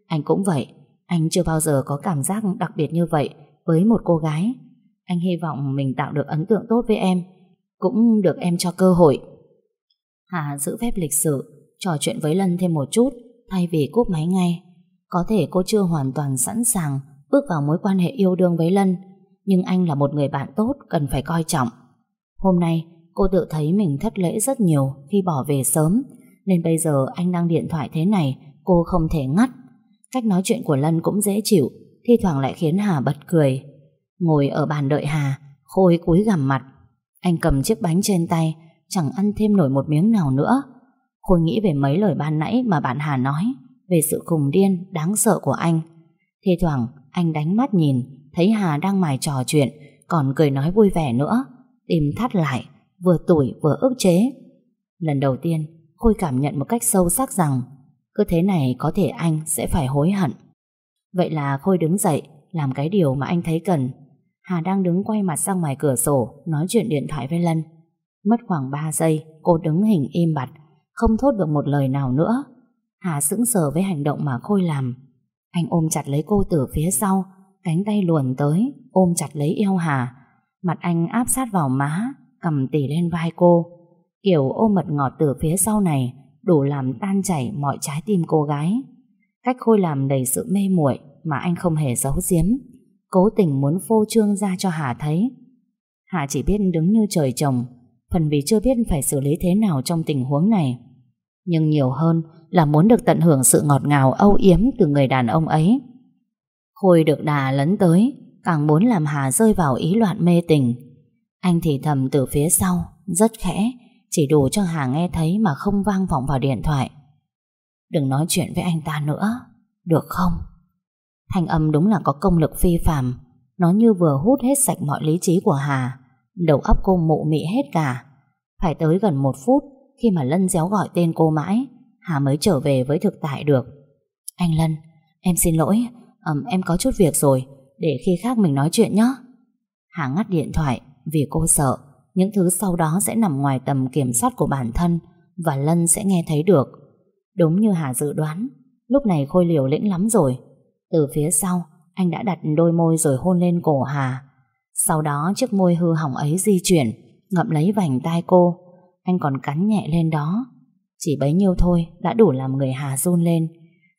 Speaker 1: Anh cũng vậy. Anh chưa bao giờ có cảm giác đặc biệt như vậy với một cô gái. Anh hy vọng mình tạo được ấn tượng tốt với em. Cũng được em cho cơ hội. Hà giữ phép lịch sự, trò chuyện với Lân thêm một chút thay vì cúp máy ngay. Có thể cô chưa hoàn toàn sẵn sàng bước vào mối quan hệ yêu đương với Lân, nhưng anh là một người bạn tốt cần phải coi trọng. Hôm nay, cô tự thấy mình thất lễ rất nhiều khi bỏ về sớm, nên bây giờ anh đang điện thoại thế này Cô không thể ngắt Cách nói chuyện của Lân cũng dễ chịu, Thi thoảng lại khiến Hà bật cười. Ngồi ở bàn đợi Hà, Khôi cúi gằm mặt. Anh cầm chiếc bánh trên tay, Chẳng ăn thêm nổi một miếng nào nữa. Khôi nghĩ về mấy lời ban nãy mà bạn Hà nói, Về sự khùng điên, Đáng sợ của anh. Thi thoảng, anh đánh mắt nhìn, Thấy Hà đang mải trò chuyện, Còn cười nói vui vẻ nữa. Tim thắt lại, Vừa tuổi vừa ức chế. Lần đầu tiên, Khôi cảm nhận một cách sâu sắc rằng cứ thế này có thể anh sẽ phải hối hận. Vậy là Khôi đứng dậy, làm cái điều mà anh thấy cần. Hà đang đứng quay mặt sang ngoài cửa sổ, nói chuyện điện thoại với Lân. Mất khoảng 3 giây, cô đứng hình im bặt, không thốt được một lời nào nữa. Hà sững sờ với hành động mà Khôi làm. Anh ôm chặt lấy cô từ phía sau, cánh tay luồn tới, ôm chặt lấy eo Hà mặt anh áp sát vào má, cầm tỉ lên vai cô Kiểu ôm mật ngọt từ phía sau này đủ làm tan chảy mọi trái tim cô gái. Cách Khôi làm đầy sự mê muội mà anh không hề giấu giếm. Cố tình muốn phô trương ra cho Hà thấy. Hà chỉ biết đứng như trời trồng, phần vì chưa biết phải xử lý thế nào trong tình huống này. Nhưng nhiều hơn là muốn được tận hưởng sự ngọt ngào âu yếm từ người đàn ông ấy. Khôi được đà lấn tới, càng muốn làm Hà rơi vào ý loạn mê tình. Anh thì thầm từ phía sau, rất khẽ, chỉ đủ cho Hà nghe thấy mà không vang vọng vào điện thoại. Đừng nói chuyện với anh ta nữa, được không? Thanh âm đúng là có công lực phi phàm, nó như vừa hút hết sạch mọi lý trí của Hà. Đầu óc cô mụ mị hết cả. Phải tới gần một phút khi mà Lân déo gọi tên cô mãi, Hà mới trở về với thực tại được. Anh Lân, em xin lỗi, um, em có chút việc rồi, để khi khác mình nói chuyện nhé. Hà ngắt điện thoại vì cô sợ những thứ sau đó sẽ nằm ngoài tầm kiểm soát của bản thân và Lân sẽ nghe thấy được. Đúng như Hà dự đoán, lúc này Khôi liều lĩnh lắm rồi. Từ phía sau, anh đã đặt đôi môi rồi hôn lên cổ Hà. Sau đó chiếc môi hư hỏng ấy di chuyển, ngậm lấy vành tai cô. Anh còn cắn nhẹ lên đó. Chỉ bấy nhiêu thôi đã đủ làm người Hà run lên.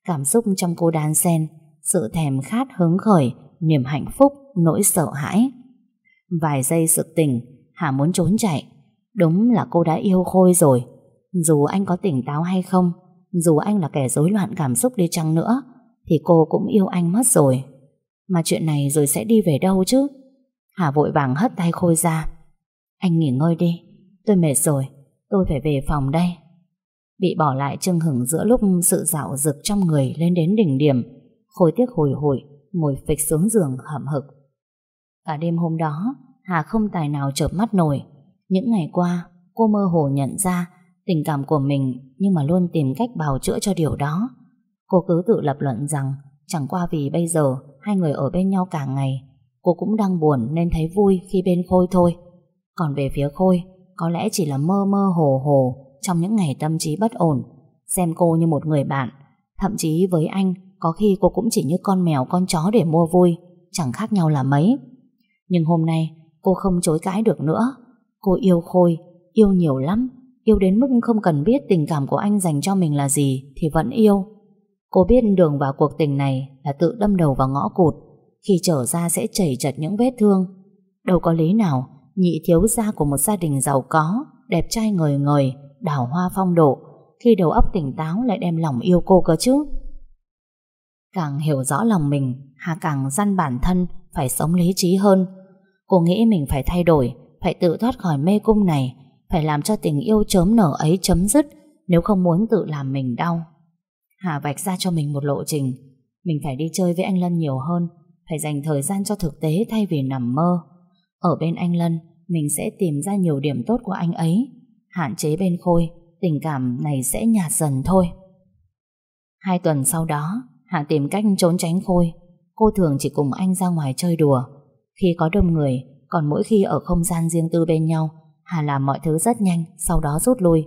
Speaker 1: Cảm xúc trong cô đan xen, sự thèm khát hứng khởi, niềm hạnh phúc, nỗi sợ hãi. Vài giây sự tỉnh. Hà muốn trốn chạy. Đúng là cô đã yêu Khôi rồi. Dù anh có tỉnh táo hay không, dù anh là kẻ rối loạn cảm xúc đi chăng nữa, thì cô cũng yêu anh mất rồi. Mà chuyện này rồi sẽ đi về đâu chứ? Hà vội vàng hất tay Khôi ra. Anh nghỉ ngơi đi, tôi mệt rồi, tôi phải về phòng đây. Bị bỏ lại chưng hửng giữa lúc sự dạo dực trong người lên đến đỉnh điểm, Khôi tiếc hồi hồi, ngồi phịch xuống giường hậm hực. Cả đêm hôm đó, Hà không tài nào chợp mắt nổi. Những ngày qua, cô mơ hồ nhận ra tình cảm của mình nhưng mà luôn tìm cách bào chữa cho điều đó. Cô cứ tự lập luận rằng chẳng qua vì bây giờ hai người ở bên nhau cả ngày, cô cũng đang buồn nên thấy vui khi bên Khôi thôi. Còn về phía Khôi, có lẽ chỉ là mơ mơ hồ hồ trong những ngày tâm trí bất ổn, xem cô như một người bạn. Thậm chí với anh, có khi cô cũng chỉ như con mèo con chó để mua vui, chẳng khác nhau là mấy. Nhưng hôm nay, cô không chối cãi được nữa. Cô yêu Khôi, yêu nhiều lắm, yêu đến mức không cần biết tình cảm của anh dành cho mình là gì thì vẫn yêu. Cô biết đường vào cuộc tình này là tự đâm đầu vào ngõ cụt, khi trở ra sẽ chảy chật những vết thương. Đâu có lý nào nhị thiếu gia của một gia đình giàu có, đẹp trai ngời ngời, đào hoa phong độ, khi đầu óc tỉnh táo lại đem lòng yêu cô cơ chứ. Càng hiểu rõ lòng mình, Hà càng dăn bản thân phải sống lý trí hơn. Cô nghĩ mình phải thay đổi, phải tự thoát khỏi mê cung này, phải làm cho tình yêu chớm nở ấy chấm dứt, nếu không muốn tự làm mình đau. Hà vạch ra cho mình một lộ trình. Mình phải đi chơi với anh Lân nhiều hơn, phải dành thời gian cho thực tế thay vì nằm mơ. Ở bên anh Lân, mình sẽ tìm ra nhiều điểm tốt của anh ấy. Hạn chế bên Khôi, tình cảm này sẽ nhạt dần thôi. Hai tuần sau đó, Hạ tìm cách trốn tránh Khôi. Cô thường chỉ cùng anh ra ngoài chơi đùa. Khi có đông người, còn mỗi khi ở không gian riêng tư bên nhau, Hà làm mọi thứ rất nhanh, sau đó rút lui.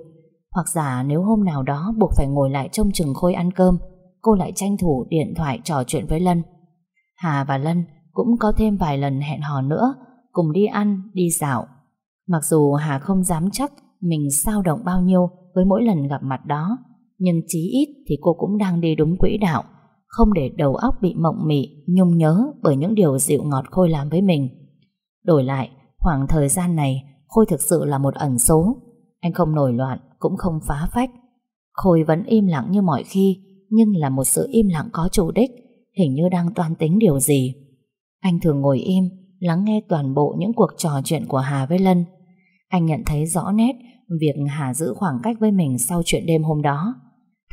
Speaker 1: Hoặc giả nếu hôm nào đó buộc phải ngồi lại trông chừng Khôi ăn cơm, cô lại tranh thủ điện thoại trò chuyện với Lân. Hà và Lân cũng có thêm vài lần hẹn hò nữa, cùng đi ăn, đi dạo. Mặc dù Hà không dám chắc mình sao động bao nhiêu với mỗi lần gặp mặt đó, nhưng chí ít thì cô cũng đang đi đúng quỹ đạo, không để đầu óc bị mộng mị, nhung nhớ bởi những điều dịu ngọt Khôi làm với mình. Đổi lại, khoảng thời gian này, Khôi thực sự là một ẩn số. Anh không nổi loạn, cũng không phá phách. Khôi vẫn im lặng như mọi khi, nhưng là một sự im lặng có chủ đích, hình như đang toan tính điều gì. Anh thường ngồi im, lắng nghe toàn bộ những cuộc trò chuyện của Hà với Lân. Anh nhận thấy rõ nét việc Hà giữ khoảng cách với mình sau chuyện đêm hôm đó.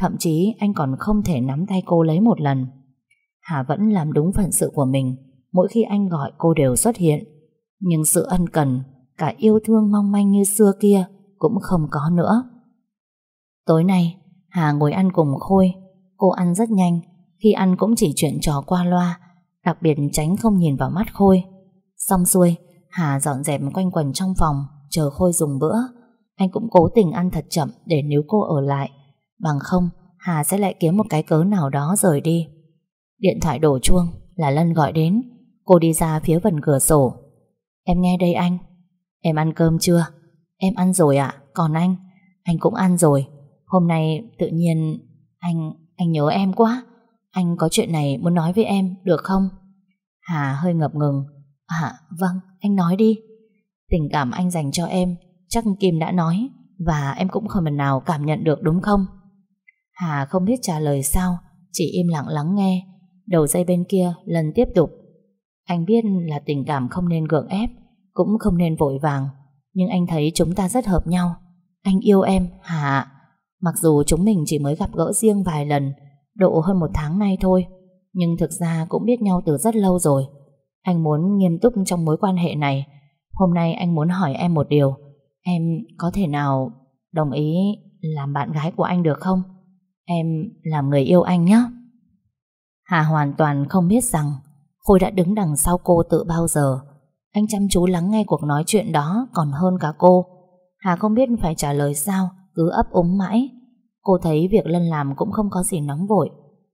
Speaker 1: Thậm chí anh còn không thể nắm tay cô lấy một lần. Hà vẫn làm đúng phận sự của mình, mỗi khi anh gọi cô đều xuất hiện. Nhưng sự ân cần, cả yêu thương mong manh như xưa kia cũng không có nữa. Tối nay, Hà ngồi ăn cùng Khôi. Cô ăn rất nhanh, khi ăn cũng chỉ chuyện trò qua loa, đặc biệt tránh không nhìn vào mắt Khôi. Xong xuôi, Hà dọn dẹp quanh quần trong phòng, chờ Khôi dùng bữa. Anh cũng cố tình ăn thật chậm để nếu cô ở lại. Bằng không, Hà sẽ lại kiếm một cái cớ nào đó rời đi. Điện thoại đổ chuông là Lân gọi đến. Cô đi ra phía vần cửa sổ. Em nghe đây anh. Em ăn cơm chưa? Em ăn rồi ạ, còn anh? Anh cũng ăn rồi. Hôm nay tự nhiên anh anh nhớ em quá. Anh có chuyện này muốn nói với em được không? Hà hơi ngập ngừng. À vâng, anh nói đi. Tình cảm anh dành cho em chắc Kim đã nói và em cũng không phần nào cảm nhận được đúng không? Hà không biết trả lời sao, chỉ im lặng lắng nghe. Đầu dây bên kia lần tiếp tục. Anh biết là tình cảm không nên gượng ép, cũng không nên vội vàng, nhưng anh thấy chúng ta rất hợp nhau. Anh yêu em, Hà. Mặc dù chúng mình chỉ mới gặp gỡ riêng vài lần, độ hơn một tháng nay thôi, nhưng thực ra cũng biết nhau từ rất lâu rồi. Anh muốn nghiêm túc trong mối quan hệ này. Hôm nay anh muốn hỏi em một điều. Em có thể nào đồng ý làm bạn gái của anh được không? Em làm người yêu anh nhé. Hà hoàn toàn không biết rằng Khôi đã đứng đằng sau cô tự bao giờ. Anh chăm chú lắng nghe cuộc nói chuyện đó còn hơn cả cô. Hà không biết phải trả lời sao, cứ ấp úng mãi. Cô thấy việc Lân làm cũng không có gì nóng vội.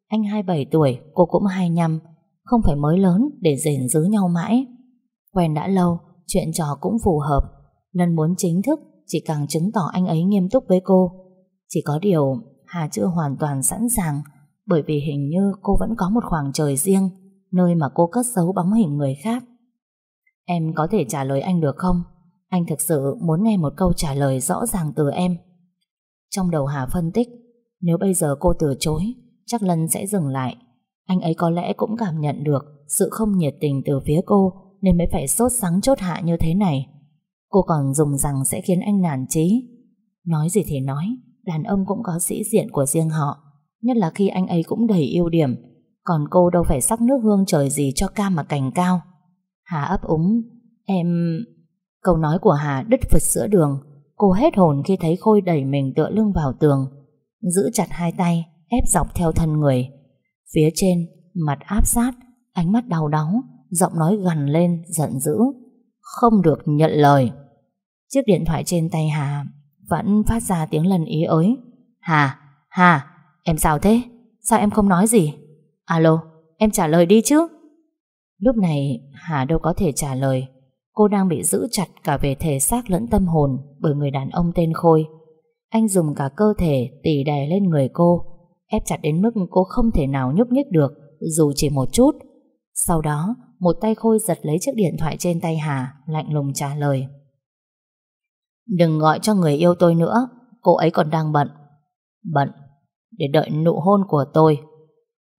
Speaker 1: Anh 27 tuổi, cô cũng 25, không phải mới lớn để rền giữ nhau mãi. Quen đã lâu, chuyện trò cũng phù hợp. Lân muốn chính thức chỉ càng chứng tỏ anh ấy nghiêm túc với cô. Chỉ có điều Hà chưa hoàn toàn sẵn sàng bởi vì hình như cô vẫn có một khoảng trời riêng nơi mà cô cất giấu bóng hình người khác. Em có thể trả lời anh được không? Anh thực sự muốn nghe một câu trả lời rõ ràng từ em. Trong đầu Hà phân tích, nếu bây giờ cô từ chối, chắc Lân sẽ dừng lại. Anh ấy có lẽ cũng cảm nhận được sự không nhiệt tình từ phía cô nên mới phải sốt sắng chốt hạ như thế này. Cô còn dùng rằng sẽ khiến anh nản chí. Nói gì thì nói, đàn ông cũng có sĩ diện của riêng họ, nhất là khi anh ấy cũng đầy ưu điểm, còn cô đâu phải sắc nước hương trời gì cho cam mà cành cao. Hà ấp úng, em... Câu nói của Hà đứt phật giữa đường, cô hết hồn khi thấy Khôi đẩy mình tựa lưng vào tường, giữ chặt hai tay, ép dọc theo thân người. Phía trên, mặt áp sát, ánh mắt đau đớn, giọng nói gằn lên, giận dữ. Không được nhận lời. Chiếc điện thoại trên tay Hà vẫn phát ra tiếng lần ý ới. Hà, Hà, em sao thế? Sao em không nói gì? Alo, em trả lời đi chứ. Lúc này Hà đâu có thể trả lời. Cô đang bị giữ chặt cả về thể xác lẫn tâm hồn bởi người đàn ông tên Khôi. Anh dùng cả cơ thể tỉ đè lên người cô, ép chặt đến mức cô không thể nào nhúc nhích được, dù chỉ một chút. Sau đó, một tay Khôi giật lấy chiếc điện thoại trên tay Hà, lạnh lùng trả lời. Đừng gọi cho người yêu tôi nữa, cô ấy còn đang bận. Bận, để đợi nụ hôn của tôi.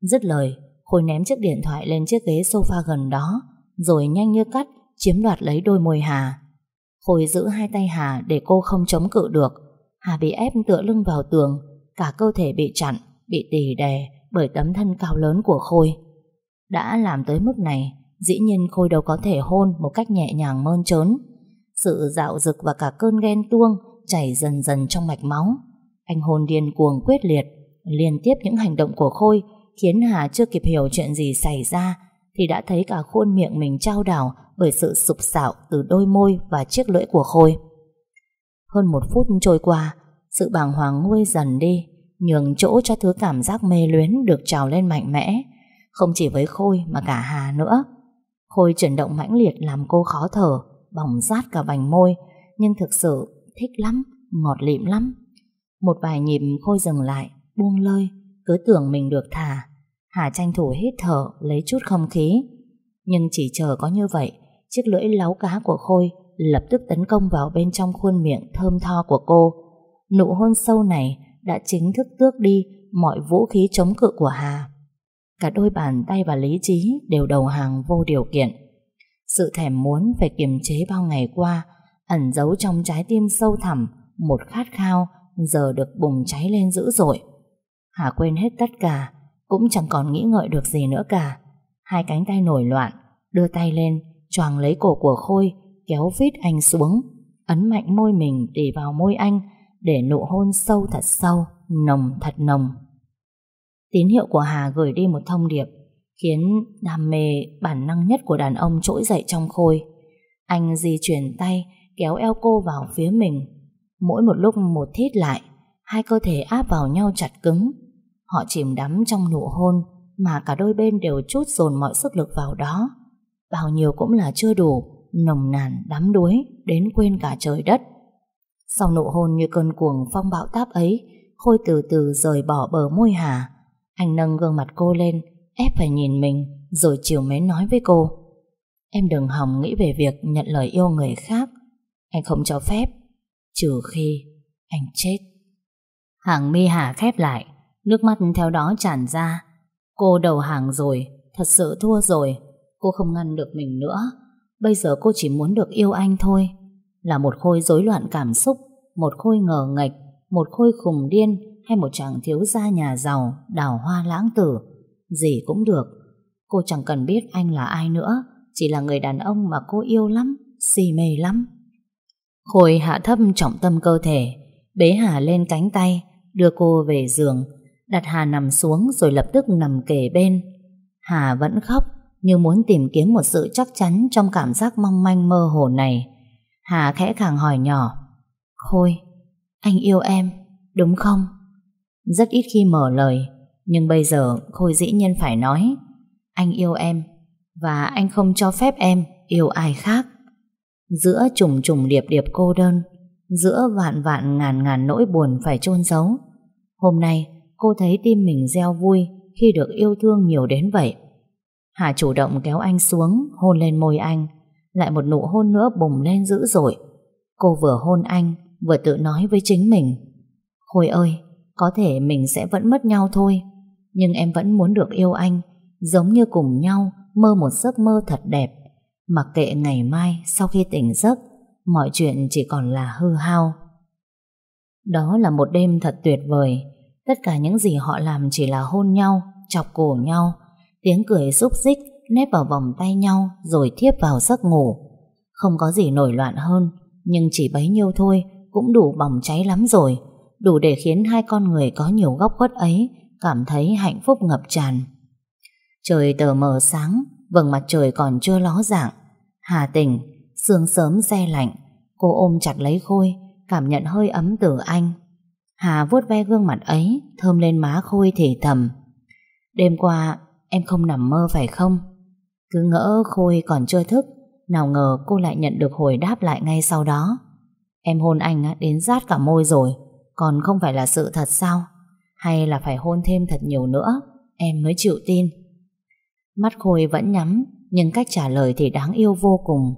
Speaker 1: Dứt lời, Khôi ném chiếc điện thoại lên chiếc ghế sofa gần đó, rồi nhanh như cắt, chiếm đoạt lấy đôi môi Hà. Khôi giữ hai tay Hà để cô không chống cự được. Hà bị ép tựa lưng vào tường, cả cơ thể bị chặn, bị tỉ đè bởi tấm thân cao lớn của Khôi. Đã làm tới mức này, dĩ nhiên Khôi đâu có thể hôn một cách nhẹ nhàng mơn trớn. Sự dạo dực và cả cơn ghen tuông chảy dần dần trong mạch máu. Anh hồn điên cuồng quyết liệt, liên tiếp những hành động của Khôi khiến Hà chưa kịp hiểu chuyện gì xảy ra thì đã thấy cả khuôn miệng mình trao đảo bởi sự sụp sạo từ đôi môi và chiếc lưỡi của Khôi. Hơn một phút trôi qua, sự bàng hoàng nguôi dần đi, nhường chỗ cho thứ cảm giác mê luyến được trào lên mạnh mẽ, không chỉ với Khôi mà cả Hà nữa. Khôi chuyển động mãnh liệt làm cô khó thở, bỏng rát cả vành môi, nhưng thực sự thích lắm, ngọt lịm lắm. Một vài nhịp Khôi dừng lại, buông lơi, cứ tưởng mình được thả. Hà tranh thủ hít thở, lấy chút không khí. Nhưng chỉ chờ có như vậy, chiếc lưỡi láu cá của Khôi lập tức tấn công vào bên trong khuôn miệng thơm tho của cô. Nụ hôn sâu này đã chính thức tước đi mọi vũ khí chống cự của Hà. Cả đôi bàn tay và lý trí đều đầu hàng vô điều kiện. Sự thèm muốn phải kiềm chế bao ngày qua ẩn giấu trong trái tim sâu thẳm một khát khao giờ được bùng cháy lên dữ dội. Hà quên hết tất cả, cũng chẳng còn nghĩ ngợi được gì nữa cả. Hai cánh tay nổi loạn, đưa tay lên, choàng lấy cổ của Khôi, kéo vít anh xuống, ấn mạnh môi mình để vào môi anh, để nụ hôn sâu thật sâu, nồng thật nồng. Tín hiệu của Hà gửi đi một thông điệp, khiến đam mê bản năng nhất của đàn ông trỗi dậy trong Khôi. Anh di chuyển tay, kéo eo cô vào phía mình. Mỗi một lúc một thít lại, hai cơ thể áp vào nhau chặt cứng. Họ chìm đắm trong nụ hôn mà cả đôi bên đều chút dồn mọi sức lực vào đó. Bao nhiêu cũng là chưa đủ, nồng nàn đắm đuối đến quên cả trời đất. Sau nụ hôn như cơn cuồng phong bão táp ấy, Khôi từ từ rời bỏ bờ môi Hà. Anh nâng gương mặt cô lên, ép phải nhìn mình, rồi chiều mến nói với cô. Em đừng hòng nghĩ về việc nhận lời yêu người khác. Anh không cho phép, trừ khi anh chết. Hàng mi Hà khép lại, Nước mắt theo đó tràn ra Cô đầu hàng rồi Thật sự thua rồi Cô không ngăn được mình nữa Bây giờ cô chỉ muốn được yêu anh thôi Là một khôi rối loạn cảm xúc Một khôi ngờ nghệch Một khôi khùng điên Hay một chàng thiếu gia nhà giàu Đào hoa lãng tử gì cũng được. Cô chẳng cần biết anh là ai nữa, Chỉ là người đàn ông mà cô yêu lắm, Si mê lắm. Khôi hạ thấp trọng tâm cơ thể, Bế Hà lên cánh tay, Đưa cô về giường. Đặt Hà nằm xuống rồi lập tức nằm kề bên. Hà vẫn khóc, Như muốn tìm kiếm một sự chắc chắn Trong cảm giác mong manh mơ hồ này. Hà khẽ khàng hỏi nhỏ, Khôi, Anh yêu em, đúng không? Rất ít khi mở lời. Nhưng bây giờ Khôi dĩ nhiên phải nói, Anh yêu em Và anh không cho phép em yêu ai khác. Giữa trùng trùng điệp điệp cô đơn, Giữa vạn vạn ngàn ngàn nỗi buồn phải chôn giấu, Hôm nay cô thấy tim mình reo vui Khi được yêu thương nhiều đến vậy. Hà chủ động kéo anh xuống, Hôn lên môi anh, Lại một nụ hôn nữa bùng lên dữ dội. Cô vừa hôn anh, Vừa tự nói với chính mình, Khôi ơi, Có thể mình sẽ vẫn mất nhau thôi. Nhưng em vẫn muốn được yêu anh, Giống như cùng nhau Mơ một giấc mơ thật đẹp. Mặc kệ ngày mai, sau khi tỉnh giấc, Mọi chuyện chỉ còn là hư hao. Đó là một đêm thật tuyệt vời. Tất cả những gì họ làm chỉ là hôn nhau, Chọc cổ nhau, Tiếng cười xúc xích, Nép vào vòng tay nhau, Rồi thiếp vào giấc ngủ. Không có gì nổi loạn hơn, Nhưng chỉ bấy nhiêu thôi Cũng đủ bỏng cháy lắm rồi, Đủ để khiến hai con người có nhiều góc khuất ấy Cảm thấy hạnh phúc ngập tràn. Trời tờ mờ sáng, Vầng mặt trời còn chưa ló dạng. Hà tỉnh Sương sớm xe lạnh. Cô ôm chặt lấy Khôi, Cảm nhận hơi ấm từ anh. Hà vuốt ve gương mặt ấy, Thơm lên má Khôi thì thầm. Đêm qua, em không nằm mơ phải không? Cứ ngỡ Khôi còn chưa thức, Nào ngờ cô lại nhận được hồi đáp lại ngay sau đó. Em hôn anh đến rát cả môi rồi, Còn không phải là sự thật sao? Hay là phải hôn thêm thật nhiều nữa? Em mới chịu tin. Mắt Khôi vẫn nhắm, Nhưng cách trả lời thì đáng yêu vô cùng.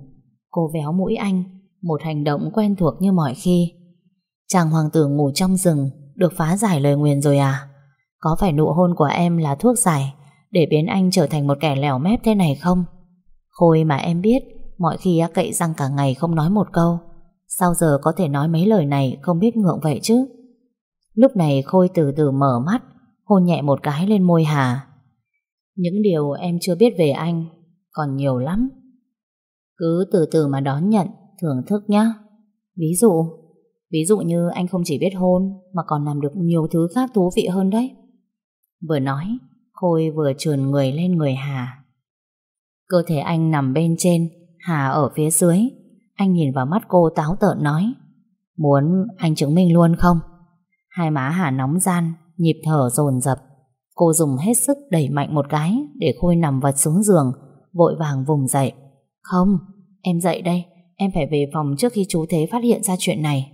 Speaker 1: Cô véo mũi anh, Một hành động quen thuộc như mọi khi. Chàng hoàng tử ngủ trong rừng, Được phá giải lời nguyền rồi à? Có phải nụ hôn của em là thuốc giải, Để biến anh trở thành một kẻ lẻo mép thế này không? Khôi mà em biết, Mọi khi cậy răng cả ngày không nói một câu. Sao giờ có thể nói mấy lời này Không biết ngượng vậy chứ? Lúc này Khôi từ từ mở mắt Hôn nhẹ một cái lên môi Hà Những điều em chưa biết về anh Còn nhiều lắm cứ từ từ mà đón nhận, thưởng thức nhá. Ví dụ, ví dụ như anh không chỉ biết hôn mà còn làm được nhiều thứ khác thú vị hơn đấy. Vừa nói, Khôi vừa trườn người lên người Hà. Cơ thể anh nằm bên trên, Hà ở phía dưới. Anh nhìn vào mắt cô táo tợn nói Muốn anh chứng minh luôn không? Hai má Hà nóng gian, nhịp thở dồn dập. Cô dùng hết sức đẩy mạnh một cái để Khôi nằm vật xuống giường, vội vàng vùng dậy. Không, em dậy đây, em phải về phòng trước khi chú Thế phát hiện ra chuyện này.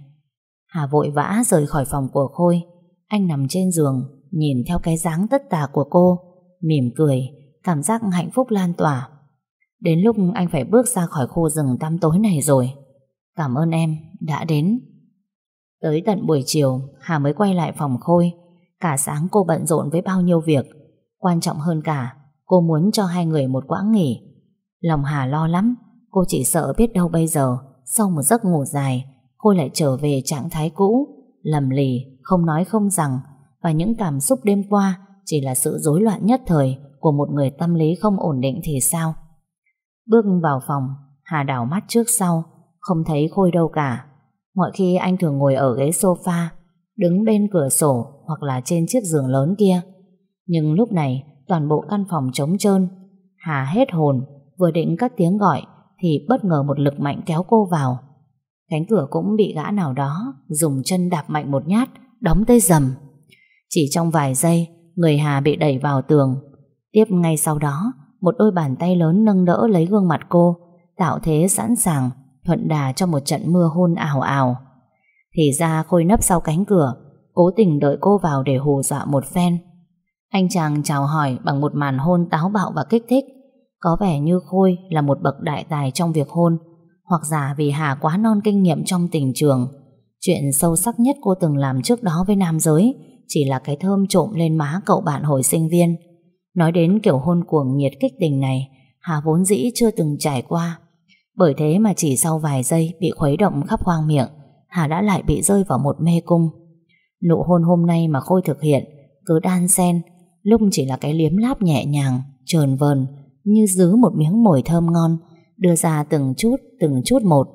Speaker 1: Hà vội vã rời khỏi phòng của Khôi. Anh nằm trên giường, nhìn theo cái dáng tất tả của cô, mỉm cười, cảm giác hạnh phúc lan tỏa. Đến lúc anh phải bước ra khỏi khu rừng tăm tối này rồi. Cảm ơn em đã đến. Tới tận buổi chiều, Hà mới quay lại phòng Khôi. Cả sáng cô bận rộn với bao nhiêu việc. Quan trọng hơn cả, cô muốn cho hai người một quãng nghỉ. Lòng Hà lo lắm Cô chỉ sợ biết đâu bây giờ Sau một giấc ngủ dài Khôi lại trở về trạng thái cũ Lầm lì, không nói không rằng Và những cảm xúc đêm qua Chỉ là sự rối loạn nhất thời Của một người tâm lý không ổn định thì sao Bước vào phòng Hà đảo mắt trước sau Không thấy Khôi đâu cả Mọi khi anh thường ngồi ở ghế sofa, Đứng bên cửa sổ Hoặc là trên chiếc giường lớn kia. Nhưng lúc này, toàn bộ căn phòng trống trơn, Hà hết hồn, Vừa định cất tiếng gọi Thì bất ngờ một lực mạnh kéo cô vào. Cánh cửa cũng bị gã nào đó Dùng chân đạp mạnh một nhát, Đóng tới dầm. Chỉ trong vài giây, Người Hà bị đẩy vào tường. Tiếp ngay sau đó, Một đôi bàn tay lớn nâng đỡ lấy gương mặt cô, Tạo thế sẵn sàng Thuận đà cho một trận mưa hôn ảo ảo. Thì ra Khôi nấp sau cánh cửa, Cố tình đợi cô vào để hù dọa một phen. Anh chàng chào hỏi bằng một màn hôn táo bạo và kích thích. Có vẻ như Khôi là một bậc đại tài trong việc hôn, Hoặc giả vì Hà quá non kinh nghiệm trong tình trường. Chuyện sâu sắc nhất cô từng làm trước đó với nam giới Chỉ là cái thơm trộm lên má cậu bạn hồi sinh viên. Nói đến kiểu hôn cuồng nhiệt kích tình này, Hà vốn dĩ chưa từng trải qua. Bởi thế mà chỉ sau vài giây bị khuấy động khắp khoang miệng, Hà đã lại bị rơi vào một mê cung. Nụ hôn hôm nay mà Khôi thực hiện cứ đan xen, lúc chỉ là cái liếm láp nhẹ nhàng, trờn vờn như giữ một miếng mồi thơm ngon, đưa ra từng chút, từng chút một.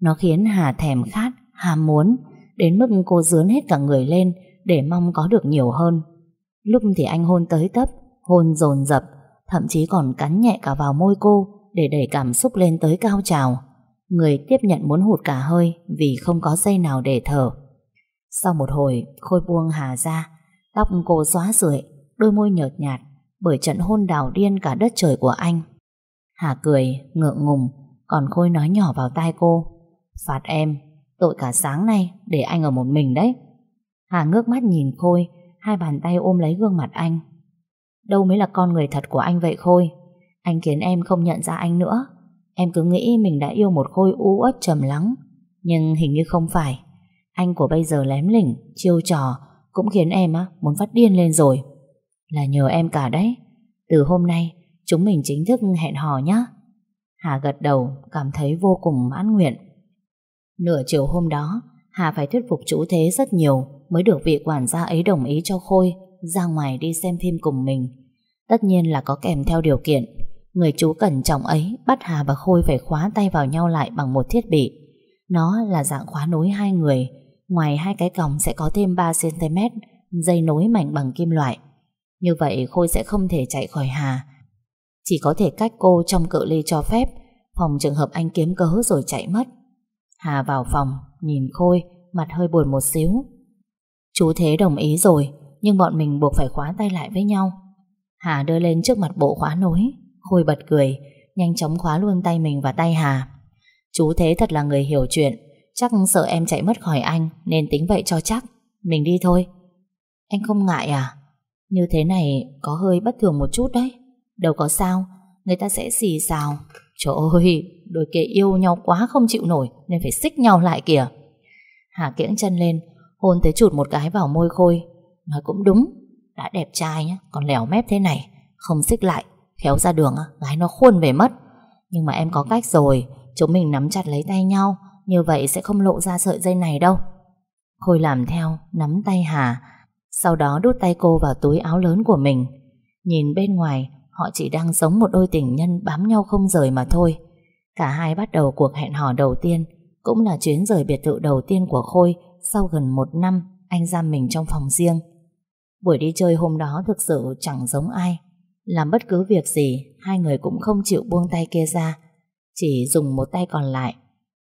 Speaker 1: Nó khiến Hà thèm khát, ham muốn, đến mức cô dướn hết cả người lên để mong có được nhiều hơn. Lúc thì anh hôn tới tấp, hôn dồn dập, thậm chí còn cắn nhẹ cả vào môi cô để đẩy cảm xúc lên tới cao trào. Người tiếp nhận muốn hụt cả hơi vì không có dây nào để thở. Sau một hồi, Khôi buông Hà ra, tóc cô xóa rượi, đôi môi nhợt nhạt bởi trận hôn đảo điên cả đất trời của anh. Hà cười, ngượng ngùng, còn Khôi nói nhỏ vào tai cô. Phạt em, tội cả sáng nay để anh ở một mình đấy. Hà ngước mắt nhìn Khôi, hai bàn tay ôm lấy gương mặt anh. Đâu mới là con người thật của anh vậy Khôi? Anh khiến em không nhận ra anh nữa. Em cứ nghĩ mình đã yêu một Khôi u uất trầm lắng. Nhưng hình như không phải. Anh của bây giờ lém lỉnh, chiêu trò cũng khiến em á muốn phát điên lên rồi. Là nhờ em cả đấy. Từ hôm nay, chúng mình chính thức hẹn hò nhé. Hà gật đầu, cảm thấy vô cùng mãn nguyện. Nửa chiều hôm đó, Hà phải thuyết phục chú Thế rất nhiều mới được vị quản gia ấy đồng ý cho Khôi ra ngoài đi xem phim cùng mình. Tất nhiên là có kèm theo điều kiện. Người chú cẩn trọng ấy bắt Hà và Khôi phải khóa tay vào nhau lại bằng một thiết bị. Nó là dạng khóa nối hai người. Ngoài hai cái còng sẽ có thêm 3cm dây nối mảnh bằng kim loại. Như vậy Khôi sẽ không thể chạy khỏi Hà. Chỉ có thể cách cô trong cự ly cho phép phòng trường hợp anh kiếm cớ rồi chạy mất. Hà vào phòng, nhìn Khôi, mặt hơi buồn một xíu. Chú Thế đồng ý rồi, nhưng bọn mình buộc phải khóa tay lại với nhau. Hà đưa lên trước mặt bộ khóa nối, Khôi bật cười, nhanh chóng khóa luôn tay mình và tay Hà. Chú Thế thật là người hiểu chuyện, chắc sợ em chạy mất khỏi anh nên tính vậy cho chắc. Mình đi thôi. Anh không ngại à? Như thế này có hơi bất thường một chút đấy. Đâu có sao, người ta sẽ xì xào. Trời ơi, đôi kia yêu nhau quá không chịu nổi nên phải xích nhau lại kìa. Hà kiễng chân lên, hôn tới chụt một cái vào môi Khôi. Nói cũng đúng, đã đẹp trai nhá, còn lèo mép thế này, không xích lại, khéo ra đường gái nó khuôn về mất. Nhưng mà em có cách rồi, chúng mình nắm chặt lấy tay nhau, như vậy sẽ không lộ ra sợi dây này đâu. Khôi làm theo, nắm tay Hà, sau đó đút tay cô vào túi áo lớn của mình. Nhìn bên ngoài, họ chỉ đang sống một đôi tình nhân bám nhau không rời mà thôi. Cả hai bắt đầu cuộc hẹn hò đầu tiên, cũng là chuyến rời biệt thự đầu tiên của Khôi sau gần một năm anh giam mình trong phòng riêng. Buổi đi chơi hôm đó thực sự chẳng giống ai. Làm bất cứ việc gì, hai người cũng không chịu buông tay kia ra. Chỉ dùng một tay còn lại.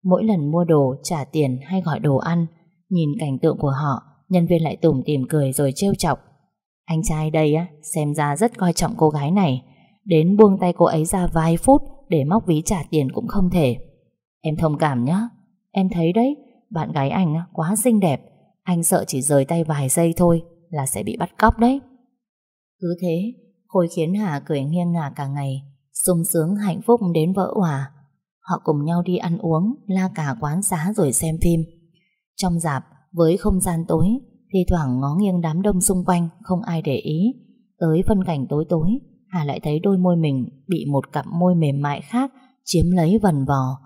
Speaker 1: Mỗi lần mua đồ, trả tiền hay gọi đồ ăn, nhìn cảnh tượng của họ, nhân viên lại tủm tìm cười rồi trêu chọc. Anh trai đây á, xem ra rất coi trọng cô gái này. Đến buông tay cô ấy ra vài phút để móc ví trả tiền cũng không thể. Em thông cảm nhé. Em thấy đấy, bạn gái anh quá xinh đẹp. Anh sợ chỉ rời tay vài giây thôi là sẽ bị bắt cóc đấy. Cứ thế, Khôi khiến Hà cười nghiêng ngả cả ngày, sung sướng hạnh phúc đến vỡ hòa. Họ cùng nhau đi ăn uống, la cả quán xá rồi xem phim. Trong dạp, với không gian tối, thi thoảng ngó nghiêng đám đông xung quanh, không ai để ý. Tới phân cảnh tối tối, Hà lại thấy đôi môi mình bị một cặp môi mềm mại khác chiếm lấy vần vò.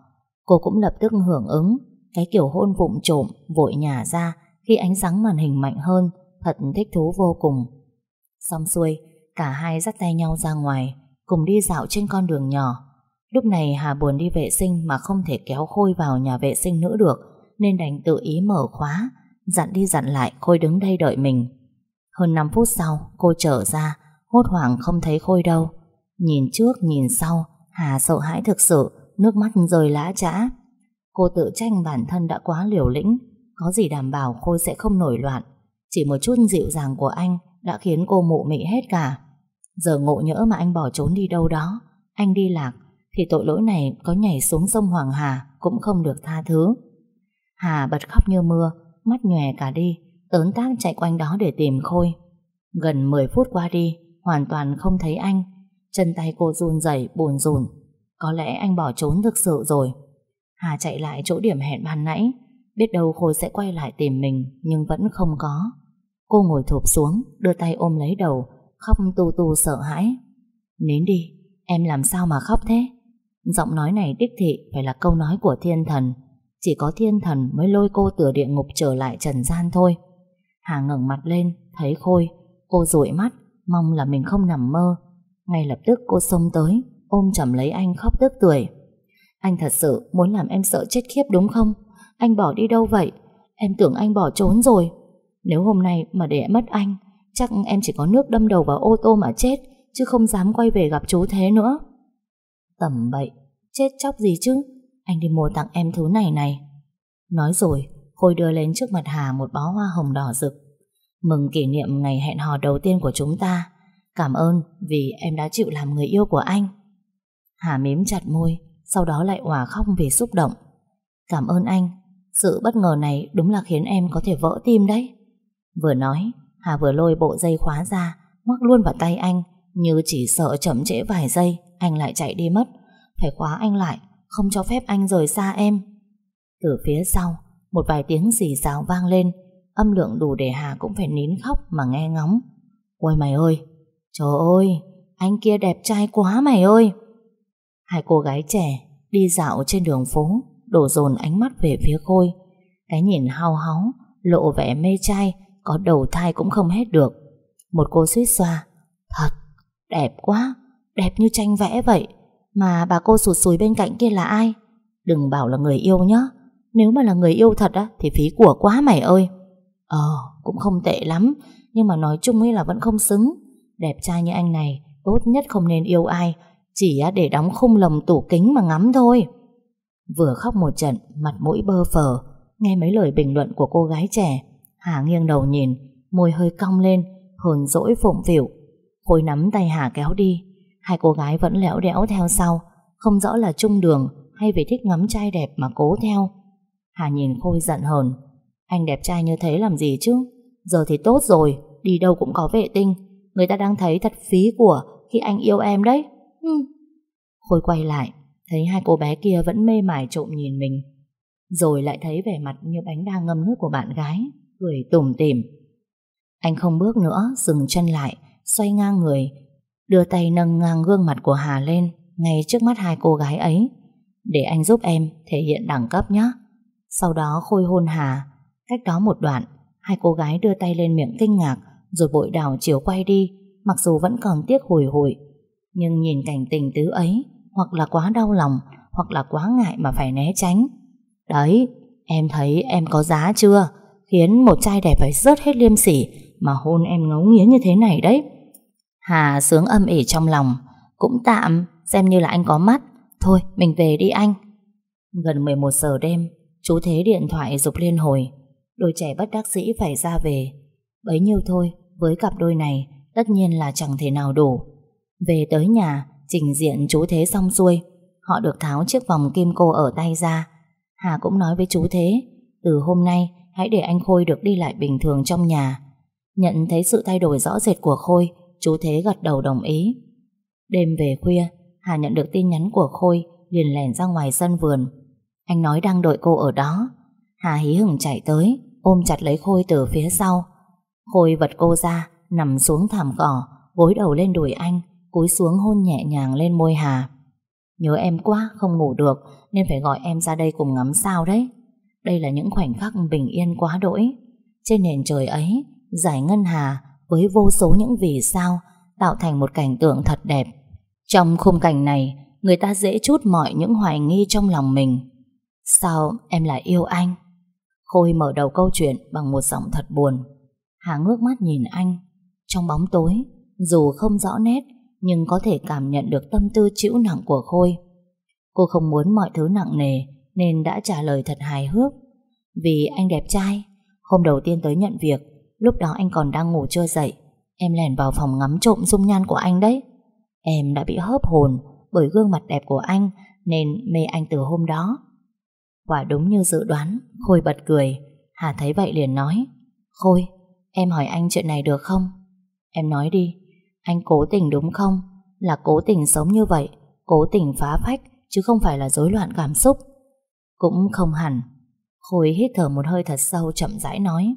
Speaker 1: Cô cũng lập tức hưởng ứng, cái kiểu hôn vụng trộm, vội nhả ra khi ánh sáng màn hình mạnh hơn, thật thích thú vô cùng. Xong xuôi, cả hai dắt tay nhau ra ngoài, cùng đi dạo trên con đường nhỏ. Lúc này Hà buồn đi vệ sinh mà không thể kéo Khôi vào nhà vệ sinh nữa được, nên đành tự ý mở khóa, dặn đi dặn lại Khôi đứng đây đợi mình. Hơn 5 phút sau, cô trở ra, hốt hoảng không thấy Khôi đâu. Nhìn trước, nhìn sau, Hà sợ hãi thực sự, nước mắt rơi lã trã Cô tự tranh bản thân đã quá liều lĩnh, có gì đảm bảo Khôi sẽ không nổi loạn. Chỉ một chút dịu dàng của anh đã khiến cô mụ mị hết cả. Giờ ngộ nhỡ mà anh bỏ trốn đi đâu đó, anh đi lạc, thì tội lỗi này có nhảy xuống sông Hoàng Hà cũng không được tha thứ. Hà bật khóc như mưa, mắt nhòe cả đi, tớn tác chạy quanh đó để tìm Khôi. Gần 10 phút qua đi, hoàn toàn không thấy anh. Chân tay cô run rẩy buồn rùn. Có lẽ anh bỏ trốn thực sự rồi. Hà chạy lại chỗ điểm hẹn ban nãy, biết đâu Khôi sẽ quay lại tìm mình, nhưng vẫn không có. Cô ngồi thụp xuống, đưa tay ôm lấy đầu, khóc tu tu sợ hãi. Nín đi, Em làm sao mà khóc thế? Giọng nói này đích thị phải là câu nói của thiên thần Chỉ có thiên thần mới lôi cô từ địa ngục trở lại trần gian thôi. Hà ngẩng mặt lên Thấy Khôi Cô dụi mắt Mong là mình không nằm mơ. Ngay lập tức cô xông tới Ôm chầm lấy anh khóc tức tuổi. Anh thật sự muốn làm em sợ chết khiếp đúng không? Anh bỏ đi đâu vậy? Em tưởng anh bỏ trốn rồi. Nếu hôm nay mà để mất anh Chắc em chỉ có nước đâm đầu vào ô tô mà chết, Chứ không dám quay về gặp chú thế nữa. Tầm bậy, Chết chóc gì chứ? Anh đi mua tặng em thứ này này. Nói rồi, Khôi đưa lên trước mặt Hà một bó hoa hồng đỏ rực. Mừng kỷ niệm ngày hẹn hò đầu tiên của chúng ta. Cảm ơn vì em đã chịu làm người yêu của anh. Hà mím chặt môi, Sau đó lại òa khóc vì xúc động. Cảm ơn anh, Sự bất ngờ này đúng là khiến em có thể vỡ tim đấy. Vừa nói Hà vừa lôi bộ dây khóa ra Mắc luôn vào tay anh Như chỉ sợ chậm trễ vài giây Anh lại chạy đi mất. Phải khóa anh lại Không cho phép anh rời xa em. Từ phía sau Một vài tiếng xì xào vang lên Âm lượng đủ để Hà cũng phải nín khóc mà nghe ngóng. Ôi mày ơi Trời ơi Anh kia đẹp trai quá mày ơi! Hai cô gái trẻ Đi dạo trên đường phố Đổ dồn ánh mắt về phía Khôi Cái nhìn hao háo, Lộ vẻ mê trai có đầu thai cũng không hết được. Một cô suýt xoa. Thật, đẹp quá. Đẹp như tranh vẽ vậy. Mà bà cô sụt sùi bên cạnh kia là ai? Đừng bảo là người yêu nhá. Nếu mà là người yêu thật á, Thì phí của quá mày ơi. Ờ cũng không tệ lắm. Nhưng mà nói chung ấy là vẫn không xứng. Đẹp trai như anh này, Tốt nhất không nên yêu ai. Chỉ để đóng khung lồng tủ kính mà ngắm thôi. Vừa khóc một trận, Mặt mũi bơ phờ. Nghe mấy lời bình luận của cô gái trẻ Hà nghiêng đầu nhìn, Môi hơi cong lên, Hờn dỗi phụng phịu. Khôi nắm tay Hà kéo đi. Hai cô gái vẫn lẽo đẽo theo sau, Không rõ là chung đường Hay vì thích ngắm trai đẹp mà cố theo. Hà nhìn Khôi giận hờn. Anh đẹp trai như thế làm gì chứ? Giờ thì tốt rồi, Đi đâu cũng có vệ tinh. Người ta đang thấy thật phí của Khi anh yêu em đấy. Ừ. Khôi quay lại, Thấy hai cô bé kia vẫn mê mải trộm nhìn mình. Rồi lại thấy vẻ mặt như bánh đa ngâm nước của bạn gái. Cười tủm tỉm. Anh không bước nữa, Dừng chân lại, Xoay ngang người, Đưa tay nâng ngang gương mặt của Hà lên, Ngay trước mắt hai cô gái ấy. Để anh giúp em, thể hiện đẳng cấp nhé Sau đó Khôi hôn Hà. Cách đó một đoạn, Hai cô gái đưa tay lên miệng kinh ngạc, Rồi bội đảo chiều quay đi, Mặc dù vẫn còn tiếc hồi hồi Nhưng nhìn cảnh tình tứ ấy, Hoặc là quá đau lòng, Hoặc là quá ngại mà phải né tránh. Đấy, em thấy em có giá chưa? Khiến một trai đẹp phải rớt hết liêm sỉ Mà hôn em ngấu nghiến như thế này đấy. Hà sướng âm ỉ trong lòng, Cũng tạm Xem như là anh có mắt. Thôi, mình về đi anh. Gần 11 giờ đêm, Chú Thế điện thoại dục liên hồi. Đôi trẻ bất đắc dĩ phải ra về. Bấy nhiêu thôi, Với cặp đôi này, Tất nhiên là chẳng thể nào đủ. Về tới nhà, Trình diện chú Thế xong xuôi. Họ được tháo chiếc vòng kim cô ở tay ra. Hà cũng nói với chú Thế, Từ hôm nay hãy để anh Khôi được đi lại bình thường trong nhà. Nhận thấy sự thay đổi rõ rệt của Khôi, Chú Thế gật đầu đồng ý. Đêm về khuya, Hà nhận được tin nhắn của Khôi, liền lẻn ra ngoài sân vườn. Anh nói đang đợi cô ở đó. Hà hí hửng chạy tới, Ôm chặt lấy Khôi từ phía sau. Khôi vật cô ra, Nằm xuống thảm cỏ, Gối đầu lên đùi anh, Cúi xuống hôn nhẹ nhàng lên môi Hà. Nhớ em quá, không ngủ được, Nên phải gọi em ra đây cùng ngắm sao đấy. Đây là những khoảnh khắc bình yên quá đỗi Trên nền trời ấy Giải ngân hà với vô số những vì sao tạo thành một cảnh tượng thật đẹp. Trong khung cảnh này, người ta dễ chút mọi những hoài nghi trong lòng mình. Sao em lại yêu anh? Khôi mở đầu câu chuyện bằng một giọng thật buồn. Hà ngước mắt nhìn anh. Trong bóng tối, dù không rõ nét, nhưng có thể cảm nhận được tâm tư chịu nặng của Khôi. Cô không muốn mọi thứ nặng nề, nên đã trả lời thật hài hước. Vì anh đẹp trai, hôm đầu tiên tới nhận việc, Lúc đó anh còn đang ngủ chưa dậy Em lèn vào phòng ngắm trộm dung nhan của anh đấy Em đã bị hớp hồn Bởi gương mặt đẹp của anh Nên mê anh từ hôm đó Quả đúng như dự đoán Khôi bật cười Hà thấy vậy liền nói Khôi, em hỏi anh chuyện này được không? Em nói đi Anh cố tình đúng không? Là cố tình sống như vậy Cố tình phá phách Chứ không phải là rối loạn cảm xúc cũng không hẳn Khôi hít thở một hơi thật sâu chậm rãi nói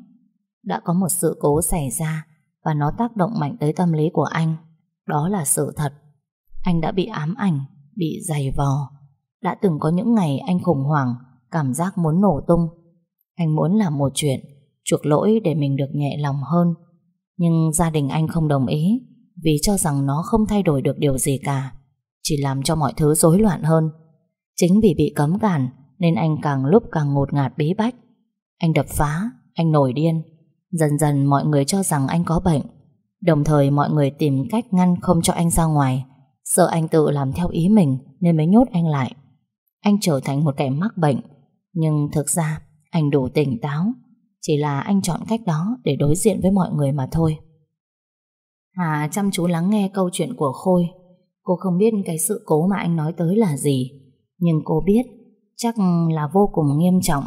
Speaker 1: đã có một sự cố xảy ra và nó tác động mạnh tới tâm lý của anh. Đó là sự thật. Anh đã bị ám ảnh, bị dày vò. Đã từng có những ngày anh khủng hoảng, cảm giác muốn nổ tung. Anh muốn làm một chuyện, chuộc lỗi để mình được nhẹ lòng hơn. Nhưng gia đình anh không đồng ý, vì cho rằng nó không thay đổi được điều gì cả, chỉ làm cho mọi thứ rối loạn hơn. Chính vì bị cấm cản nên anh càng lúc càng ngột ngạt bí bách. Anh đập phá, anh nổi điên. Dần dần mọi người cho rằng anh có bệnh. Đồng thời mọi người tìm cách ngăn không cho anh ra ngoài. Sợ anh tự làm theo ý mình nên mới nhốt anh lại. Anh trở thành một kẻ mắc bệnh. Nhưng thực ra anh đủ tỉnh táo. Chỉ là anh chọn cách đó để đối diện với mọi người mà thôi. Hà chăm chú lắng nghe câu chuyện của Khôi. Cô không biết cái sự cố mà anh nói tới là gì. Nhưng cô biết chắc là vô cùng nghiêm trọng.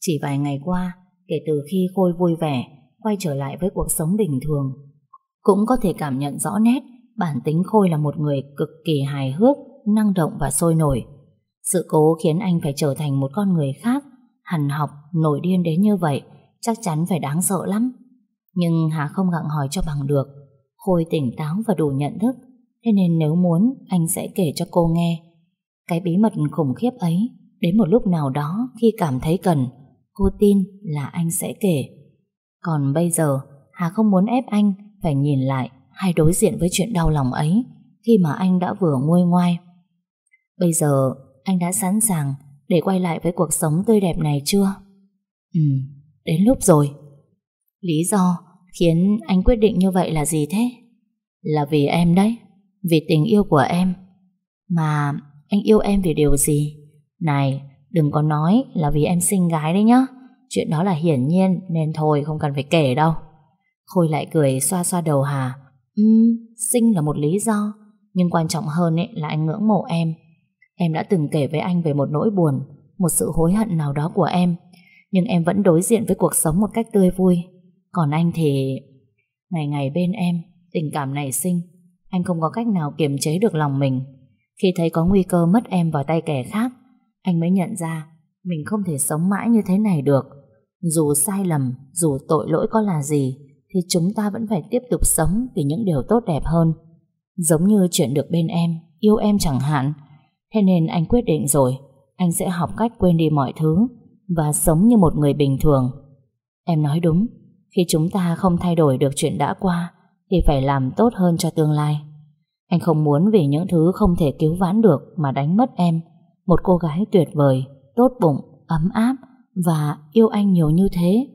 Speaker 1: Chỉ vài ngày qua, kể từ khi Khôi vui vẻ, quay trở lại với cuộc sống bình thường, cũng có thể cảm nhận rõ nét bản tính Khôi là một người cực kỳ hài hước, năng động và sôi nổi. Sự cố khiến anh phải trở thành một con người khác, hằn học, nổi điên đến như vậy, chắc chắn phải đáng sợ lắm. Nhưng Hà không gặng hỏi cho bằng được. Khôi tỉnh táo và đủ nhận thức, thế nên nếu muốn, anh sẽ kể cho cô nghe. Cái bí mật khủng khiếp ấy, đến một lúc nào đó khi cảm thấy cần, cô tin là anh sẽ kể. Còn bây giờ, Hà không muốn ép anh phải nhìn lại hay đối diện với chuyện đau lòng ấy khi mà anh đã vừa nguôi ngoai. Bây giờ, anh đã sẵn sàng để quay lại với cuộc sống tươi đẹp này chưa? Ừ, đến lúc rồi. Lý do khiến anh quyết định như vậy là gì thế? Là vì em đấy, vì tình yêu của em. Mà anh yêu em vì điều gì? Này, đừng có nói là vì em xinh gái đấy nhá. Chuyện đó là hiển nhiên nên thôi không cần phải kể đâu. Khôi lại cười xoa xoa đầu Hà. Ừm, xinh là một lý do, nhưng quan trọng hơn ấy là anh ngưỡng mộ em. Em đã từng kể với anh về một nỗi buồn, một sự hối hận nào đó của em, nhưng em vẫn đối diện với cuộc sống một cách tươi vui. Còn anh thì... Ngày ngày bên em, tình cảm nảy sinh, anh không có cách nào kiềm chế được lòng mình. Khi thấy có nguy cơ mất em vào tay kẻ khác, anh mới nhận ra mình không thể sống mãi như thế này được. Dù sai lầm, dù tội lỗi có là gì, thì chúng ta vẫn phải tiếp tục sống vì những điều tốt đẹp hơn. Giống như chuyện được bên em, yêu em chẳng hạn. Thế nên anh quyết định rồi, anh sẽ học cách quên đi mọi thứ và sống như một người bình thường. Em nói đúng, khi chúng ta không thay đổi được chuyện đã qua thì phải làm tốt hơn cho tương lai. Anh không muốn vì những thứ không thể cứu vãn được mà đánh mất em, một cô gái tuyệt vời, tốt bụng, ấm áp và yêu anh nhiều như thế.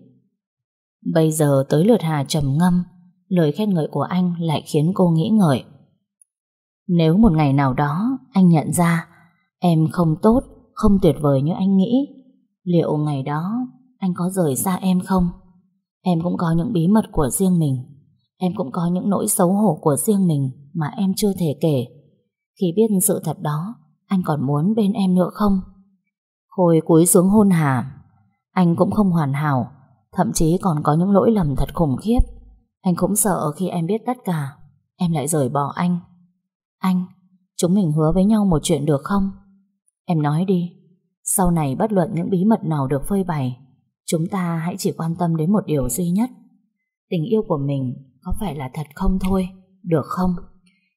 Speaker 1: Bây giờ tới lượt Hà trầm ngâm, lời khen ngợi của anh lại khiến cô nghĩ ngợi. Nếu một ngày nào đó anh nhận ra em không tốt, không tuyệt vời như anh nghĩ, liệu ngày đó anh có rời xa em không? Em cũng có những bí mật của riêng mình, em cũng có những nỗi xấu hổ của riêng mình mà em chưa thể kể. Khi biết sự thật đó, anh còn muốn bên em nữa không? Khôi cúi xuống hôn Hà. Anh cũng không hoàn hảo, thậm chí còn có những lỗi lầm thật khủng khiếp. Anh cũng sợ khi em biết tất cả, em lại rời bỏ anh. Anh, chúng mình hứa với nhau một chuyện được không? Em nói đi, sau này bất luận những bí mật nào được phơi bày, chúng ta hãy chỉ quan tâm đến một điều duy nhất. Tình yêu của mình có phải là thật không thôi, được không?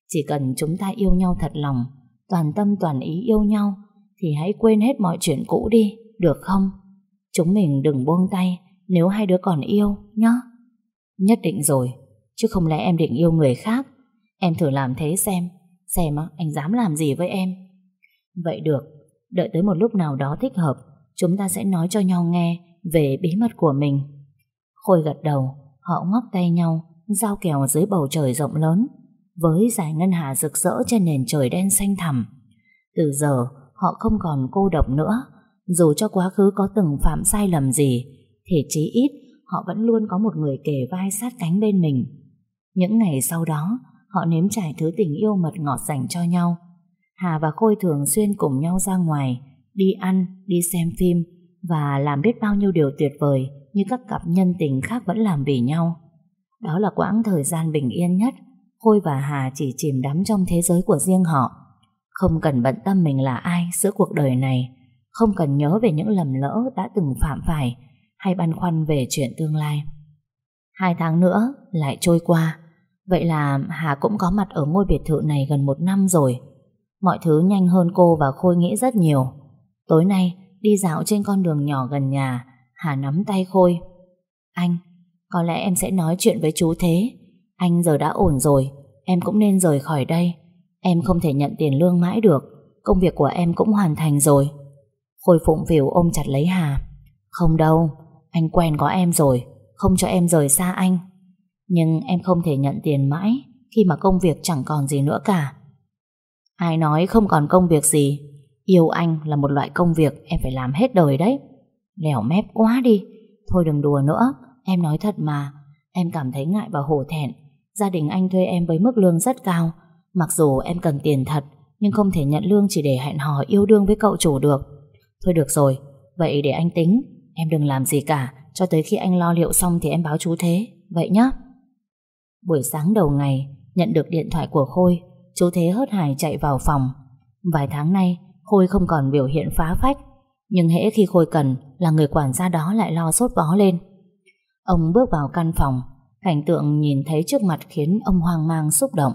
Speaker 1: Chỉ cần chúng ta yêu nhau thật lòng, toàn tâm toàn ý yêu nhau, thì hãy quên hết mọi chuyện cũ đi, được không? Chúng mình đừng buông tay nếu hai đứa còn yêu, nhá. Nhất định rồi, chứ không lẽ em định yêu người khác. Em thử làm thế xem, xem anh dám làm gì với em. Vậy được, đợi tới một lúc nào đó thích hợp, chúng ta sẽ nói cho nhau nghe về bí mật của mình. Khôi gật đầu, họ ngóc tay nhau, giao kèo dưới bầu trời rộng lớn, với giải ngân hà rực rỡ trên nền trời đen xanh thẳm. Từ giờ, họ không còn cô độc nữa, dù cho quá khứ có từng phạm sai lầm gì, thì chí ít họ vẫn luôn có một người kề vai sát cánh bên mình. Những ngày sau đó, họ nếm trải thứ tình yêu mật ngọt dành cho nhau. Hà và Khôi thường xuyên cùng nhau ra ngoài, đi ăn, đi xem phim và làm biết bao nhiêu điều tuyệt vời như các cặp nhân tình khác vẫn làm vì nhau. Đó là quãng thời gian bình yên nhất, Khôi và Hà chỉ chìm đắm trong thế giới của riêng họ. Không cần bận tâm mình là ai giữa cuộc đời này, không cần nhớ về những lầm lỡ đã từng phạm phải hay băn khoăn về chuyện tương lai. Hai tháng nữa lại trôi qua, Vậy là Hà cũng có mặt ở ngôi biệt thự này gần một năm rồi. Mọi thứ nhanh hơn cô và Khôi nghĩ rất nhiều. Tối nay, đi dạo trên con đường nhỏ gần nhà, Hà nắm tay Khôi. Anh, có lẽ em sẽ nói chuyện với chú thế. Anh giờ đã ổn rồi, em cũng nên rời khỏi đây. Em không thể nhận tiền lương mãi được, công việc của em cũng hoàn thành rồi. Khôi phụng phỉu ôm chặt lấy Hà. Không đâu, anh quen có em rồi, không cho em rời xa anh. Nhưng em không thể nhận tiền mãi khi mà công việc chẳng còn gì nữa cả. Ai nói không còn công việc gì? Yêu anh là một loại công việc em phải làm hết đời đấy. Lẻo mép quá đi. Thôi đừng đùa nữa, em nói thật mà. Em cảm thấy ngại và hổ thẹn. Gia đình anh thuê em với mức lương rất cao. Mặc dù em cần tiền thật, nhưng không thể nhận lương chỉ để hẹn hò yêu đương với cậu chủ được. Thôi được rồi, vậy để anh tính. Em đừng làm gì cả, cho tới khi anh lo liệu xong thì em báo chú thế. Vậy nhá. Buổi sáng đầu ngày, nhận được điện thoại của Khôi, chú Thế hớt hải chạy vào phòng. Vài tháng nay, Khôi không còn biểu hiện phá phách, nhưng hễ khi Khôi cần là người quản gia đó lại lo sốt vó lên. Ông bước vào căn phòng, cảnh tượng nhìn thấy trước mặt khiến ông hoang mang xúc động.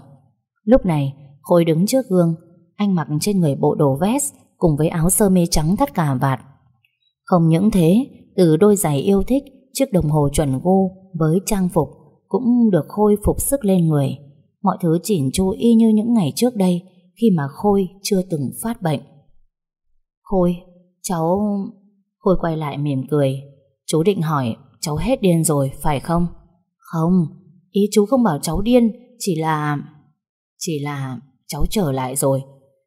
Speaker 1: Lúc này, Khôi đứng trước gương, anh mặc trên người bộ đồ vest cùng với áo sơ mi trắng thắt cà vạt. Không những thế, từ đôi giày yêu thích, chiếc đồng hồ chuẩn gu với trang phục cũng được Khôi phục sức lên người. Mọi thứ chỉn chu y như những ngày trước đây khi mà Khôi chưa từng phát bệnh. Khôi, cháu... Khôi quay lại mỉm cười. Chú định hỏi, cháu hết điên rồi, phải không? Không, ý chú không bảo cháu điên, chỉ là... Chỉ là cháu trở lại rồi.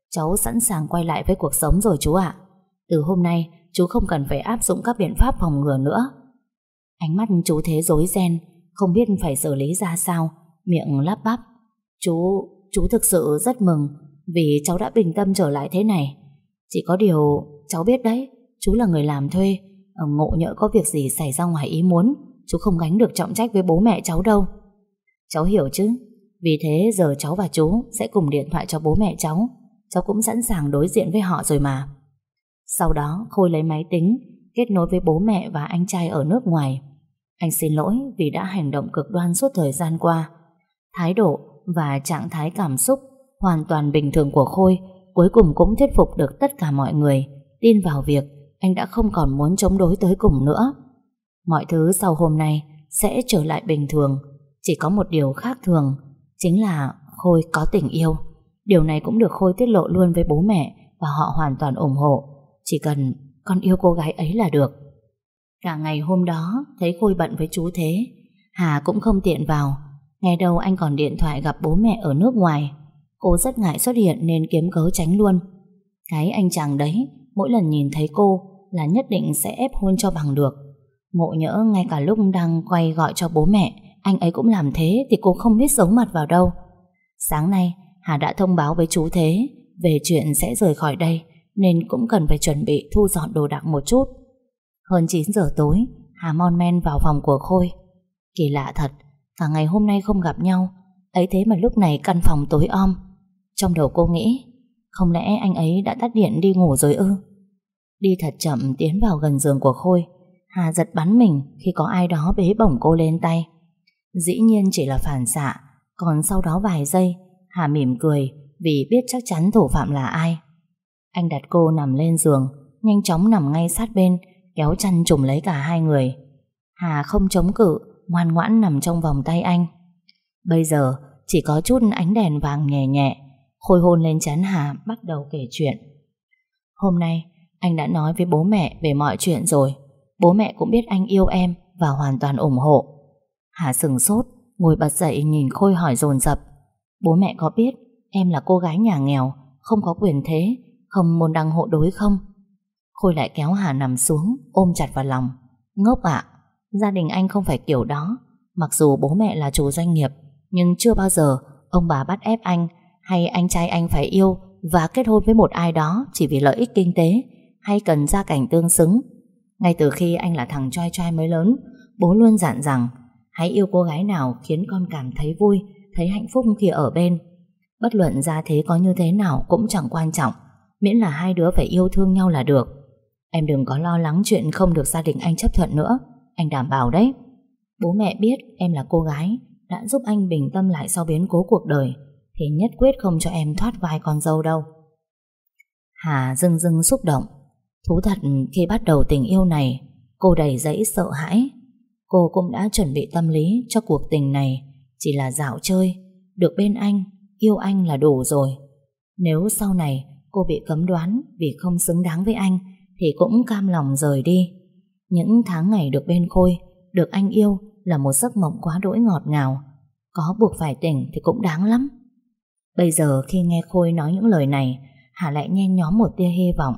Speaker 1: Cháu sẵn sàng quay lại với cuộc sống rồi chú ạ. Từ hôm nay, chú không cần phải áp dụng các biện pháp phòng ngừa nữa. Ánh mắt chú thế rối ren, không biết phải xử lý ra sao, miệng lắp bắp. Chú, chú thực sự rất mừng vì cháu đã bình tâm trở lại thế này. Chỉ có điều, cháu biết đấy, chú là người làm thuê, ờ, ngộ nhỡ có việc gì xảy ra ngoài ý muốn, chú không gánh được trọng trách với bố mẹ cháu đâu. Cháu hiểu chứ, vì thế giờ cháu và chú sẽ cùng điện thoại cho bố mẹ cháu, cháu cũng sẵn sàng đối diện với họ rồi mà. Sau đó Khôi lấy máy tính, kết nối với bố mẹ và anh trai ở nước ngoài. Anh xin lỗi vì đã hành động cực đoan suốt thời gian qua. Thái độ và trạng thái cảm xúc hoàn toàn bình thường của Khôi cuối cùng cũng thuyết phục được tất cả mọi người tin vào việc anh đã không còn muốn chống đối tới cùng nữa. Mọi thứ sau hôm nay sẽ trở lại bình thường. Chỉ có một điều khác thường, chính là Khôi có tình yêu. Điều này cũng được Khôi tiết lộ luôn với bố mẹ và họ hoàn toàn ủng hộ. Chỉ cần con yêu cô gái ấy là được. Cả ngày hôm đó thấy Khôi bận với chú Thế, Hà cũng không tiện vào. Nghe đâu anh còn điện thoại gặp bố mẹ ở nước ngoài. Cô rất ngại xuất hiện nên kiếm cớ tránh luôn. Cái anh chàng đấy, mỗi lần nhìn thấy cô là nhất định sẽ ép hôn cho bằng được. Ngộ nhỡ ngay cả lúc đang quay gọi cho bố mẹ, anh ấy cũng làm thế thì cô không biết giấu mặt vào đâu. Sáng nay, Hà đã thông báo với chú Thế về chuyện sẽ rời khỏi đây nên cũng cần phải chuẩn bị thu dọn đồ đạc một chút. Hơn 9 giờ tối, Hà mon men vào phòng của Khôi. Kỳ lạ thật, cả ngày hôm nay không gặp nhau, ấy thế mà lúc này căn phòng tối om. Trong đầu cô nghĩ, không lẽ anh ấy đã tắt điện đi ngủ rồi ư? Đi thật chậm tiến vào gần giường của Khôi, Hà giật bắn mình khi có ai đó bế bổng cô lên tay. Dĩ nhiên chỉ là phản xạ, còn sau đó vài giây, Hà mỉm cười vì biết chắc chắn thủ phạm là ai. Anh đặt cô nằm lên giường, nhanh chóng nằm ngay sát bên, kéo chăn trùm lấy cả hai người. Hà không chống cự, ngoan ngoãn nằm trong vòng tay anh. Bây giờ chỉ có chút ánh đèn vàng nhẹ nhẹ, khôi hôn lên chán Hà bắt đầu kể chuyện. Hôm nay, anh đã nói với bố mẹ về mọi chuyện rồi. Bố mẹ cũng biết anh yêu em và hoàn toàn ủng hộ. Hà sừng sốt, ngồi bật dậy nhìn Khôi hỏi dồn dập. Bố mẹ có biết em là cô gái nhà nghèo, không có quyền thế, không môn đăng hộ đối không? Khôi lại kéo Hà nằm xuống, ôm chặt vào lòng. Ngốc ạ, gia đình anh không phải kiểu đó. Mặc dù bố mẹ là chủ doanh nghiệp, nhưng chưa bao giờ ông bà bắt ép anh hay anh trai anh phải yêu và kết hôn với một ai đó chỉ vì lợi ích kinh tế hay cần gia cảnh tương xứng. Ngay từ khi anh là thằng trai trai mới lớn, bố luôn dặn rằng hãy yêu cô gái nào khiến con cảm thấy vui, thấy hạnh phúc khi ở bên. Bất luận gia thế có như thế nào cũng chẳng quan trọng, miễn là hai đứa phải yêu thương nhau là được. Em đừng có lo lắng chuyện không được gia đình anh chấp thuận nữa, anh đảm bảo đấy. Bố mẹ biết em là cô gái đã giúp anh bình tâm lại sau biến cố cuộc đời thì nhất quyết không cho em thoát vai con dâu đâu. Hà dưng dưng xúc động. Thú thật khi bắt đầu tình yêu này, cô đầy dẫy sợ hãi. Cô cũng đã chuẩn bị tâm lý cho cuộc tình này, chỉ là dạo chơi, được bên anh, yêu anh là đủ rồi. Nếu sau này cô bị cấm đoán vì không xứng đáng với anh, thì cũng cam lòng rời đi. Những tháng ngày được bên Khôi, được anh yêu là một giấc mộng quá đỗi ngọt ngào. Có buộc phải tỉnh thì cũng đáng lắm. Bây giờ khi nghe Khôi nói những lời này, Hà lại nhen nhóm một tia hy vọng,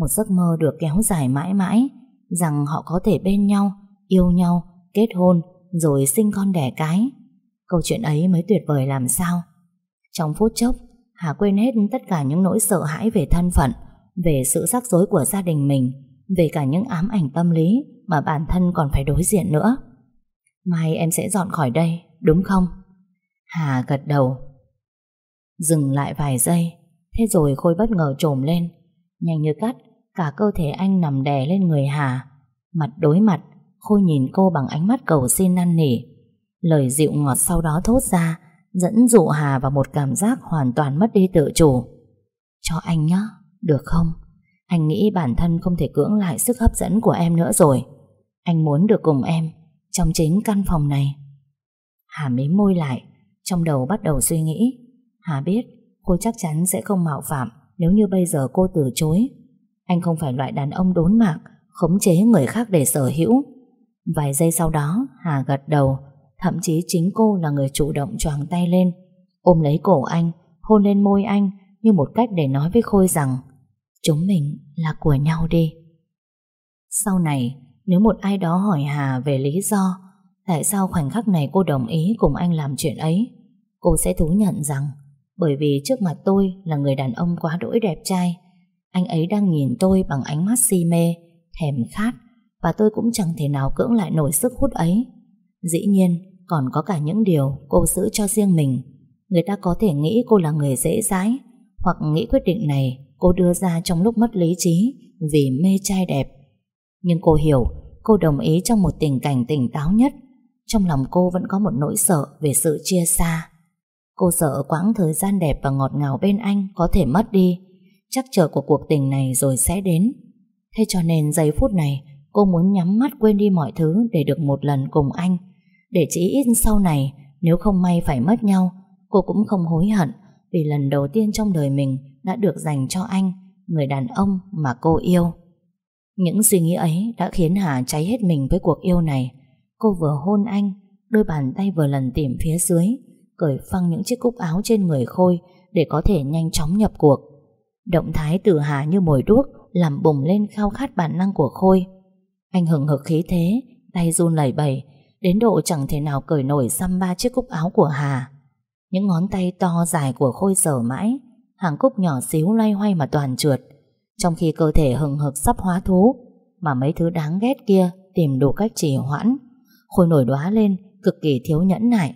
Speaker 1: một giấc mơ được kéo dài mãi mãi, rằng họ có thể bên nhau, yêu nhau, kết hôn, rồi sinh con đẻ cái. Câu chuyện ấy mới tuyệt vời làm sao. Trong phút chốc, Hà quên hết tất cả những nỗi sợ hãi về thân phận, về sự rắc rối của gia đình mình, về cả những ám ảnh tâm lý mà bản thân còn phải đối diện nữa. Mai em sẽ dọn khỏi đây, đúng không? Hà gật đầu. Dừng lại vài giây, thế rồi Khôi bất ngờ trồm lên. Nhanh như cắt, cả cơ thể anh nằm đè lên người Hà. Mặt đối mặt, Khôi nhìn cô bằng ánh mắt cầu xin năn nỉ. Lời dịu ngọt sau đó thốt ra, dẫn dụ Hà vào một cảm giác hoàn toàn mất đi tự chủ. Cho anh nhé, được không? Anh nghĩ bản thân không thể cưỡng lại sức hấp dẫn của em nữa rồi. Anh muốn được cùng em trong chính căn phòng này. Hà mím môi lại, trong đầu bắt đầu suy nghĩ. Hà biết cô chắc chắn sẽ không mạo phạm nếu như bây giờ cô từ chối. Anh không phải loại đàn ông đốn mạc, khống chế người khác để sở hữu. Vài giây sau đó, Hà gật đầu, thậm chí chính cô là người chủ động choàng tay lên, ôm lấy cổ anh, hôn lên môi anh như một cách để nói với Khôi rằng chúng mình là của nhau đi. Sau này, nếu một ai đó hỏi Hà về lý do tại sao khoảnh khắc này cô đồng ý cùng anh làm chuyện ấy, cô sẽ thú nhận rằng bởi vì trước mặt tôi là người đàn ông quá đỗi đẹp trai, anh ấy đang nhìn tôi bằng ánh mắt si mê, thèm khát và tôi cũng chẳng thể nào cưỡng lại nổi sức hút ấy. Dĩ nhiên, còn có cả những điều cô giữ cho riêng mình. Người ta có thể nghĩ cô là người dễ dãi, hoặc nghĩ quyết định này cô đưa ra trong lúc mất lý trí vì mê trai đẹp. Nhưng cô hiểu cô đồng ý trong một tình cảnh tỉnh táo nhất. Trong lòng cô vẫn có một nỗi sợ về sự chia xa. Cô sợ quãng thời gian đẹp và ngọt ngào bên anh có thể mất đi. Chắc chờ của cuộc tình này rồi sẽ đến. Thế cho nên giây phút này cô muốn nhắm mắt quên đi mọi thứ để được một lần cùng anh. Để chỉ ít sau này nếu không may phải mất nhau cô cũng không hối hận vì lần đầu tiên trong đời mình đã được dành cho anh, người đàn ông mà cô yêu. Những suy nghĩ ấy đã khiến Hà cháy hết mình với cuộc yêu này. Cô vừa hôn anh, đôi bàn tay vừa lần tìm phía dưới, cởi phăng những chiếc cúc áo trên người Khôi để có thể nhanh chóng nhập cuộc. Động thái từ Hà như mồi đuốc làm bùng lên khao khát bản năng của Khôi. Anh hừng hực khí thế, tay run lẩy bẩy, đến độ chẳng thể nào cởi nổi xăm ba chiếc cúc áo của Hà. Những ngón tay to dài của Khôi sở mãi, hàng cúc nhỏ xíu loay hoay mà toàn trượt, trong khi cơ thể hừng hực sắp hóa thú, mà mấy thứ đáng ghét kia tìm đủ cách trì hoãn. Khôi nổi đóa lên, cực kỳ thiếu nhẫn nại.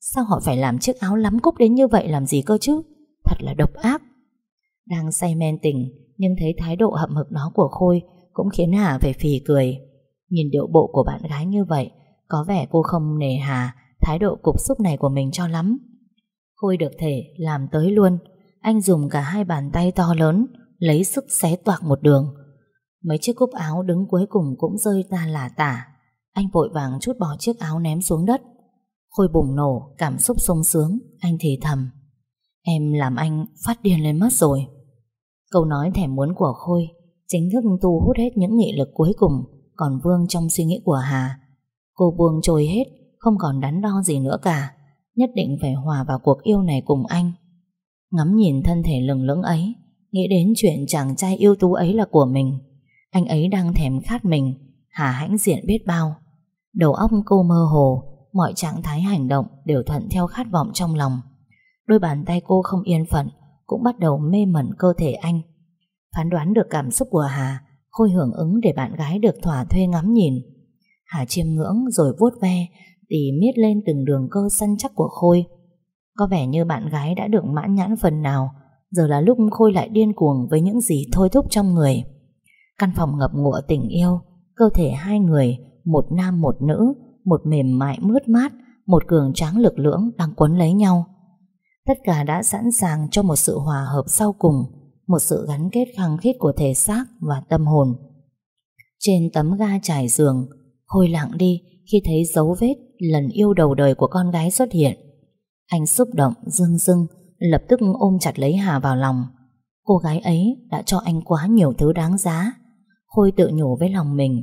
Speaker 1: Sao họ phải làm chiếc áo lắm cúc đến như vậy làm gì cơ chứ? Thật là độc ác. Đang say men tình, nhưng thấy thái độ hậm hực đó của Khôi cũng khiến Hà phải phì cười. Nhìn điệu bộ của bạn gái như vậy, có vẻ cô không nề hà thái độ cục xúc này của mình cho lắm. Khôi được thể làm tới luôn, anh dùng cả hai bàn tay to lớn lấy sức xé toạc một đường. Mấy chiếc cúc áo đứng cuối cùng cũng rơi ra lả tả. Anh vội vàng chút bỏ chiếc áo ném xuống đất. Khôi bùng nổ, cảm xúc sung sướng, anh thì thầm. Em làm anh phát điên lên mất rồi. Câu nói thèm muốn của Khôi chính thức tu hút hết những nghị lực cuối cùng còn vương trong suy nghĩ của Hà. Cô buông trôi hết, không còn đắn đo gì nữa cả. Nhất định phải hòa vào cuộc yêu này cùng anh. Ngắm nhìn thân thể lừng lững ấy, nghĩ đến chuyện chàng trai yêu tú ấy là của mình. Anh ấy đang thèm khát mình, hà hãnh diện biết bao. Đầu óc cô mơ hồ, mọi trạng thái hành động đều thuận theo khát vọng trong lòng. Đôi bàn tay cô không yên phận, cũng bắt đầu mê mẩn cơ thể anh. Phán đoán được cảm xúc của Hà, Khôi hưởng ứng để bạn gái được thỏa thuê ngắm nhìn. Hà chiêm ngưỡng rồi vuốt ve, tỉ miết lên từng đường cơ săn chắc của Khôi. Có vẻ như bạn gái đã được mãn nhãn phần nào, giờ là lúc Khôi lại điên cuồng với những gì thôi thúc trong người. Căn phòng ngập ngụa tình yêu, cơ thể hai người, một nam một nữ, một mềm mại mướt mát, một cường tráng lực lưỡng đang quấn lấy nhau. Tất cả đã sẵn sàng cho một sự hòa hợp sau cùng, một sự gắn kết khăng khít của thể xác và tâm hồn. Trên tấm ga trải giường, Khôi lặng đi khi thấy dấu vết lần yêu đầu đời của con gái xuất hiện. Anh xúc động, dưng dưng, lập tức ôm chặt lấy Hà vào lòng. Cô gái ấy đã cho anh quá nhiều thứ đáng giá. Khôi tự nhủ với lòng mình,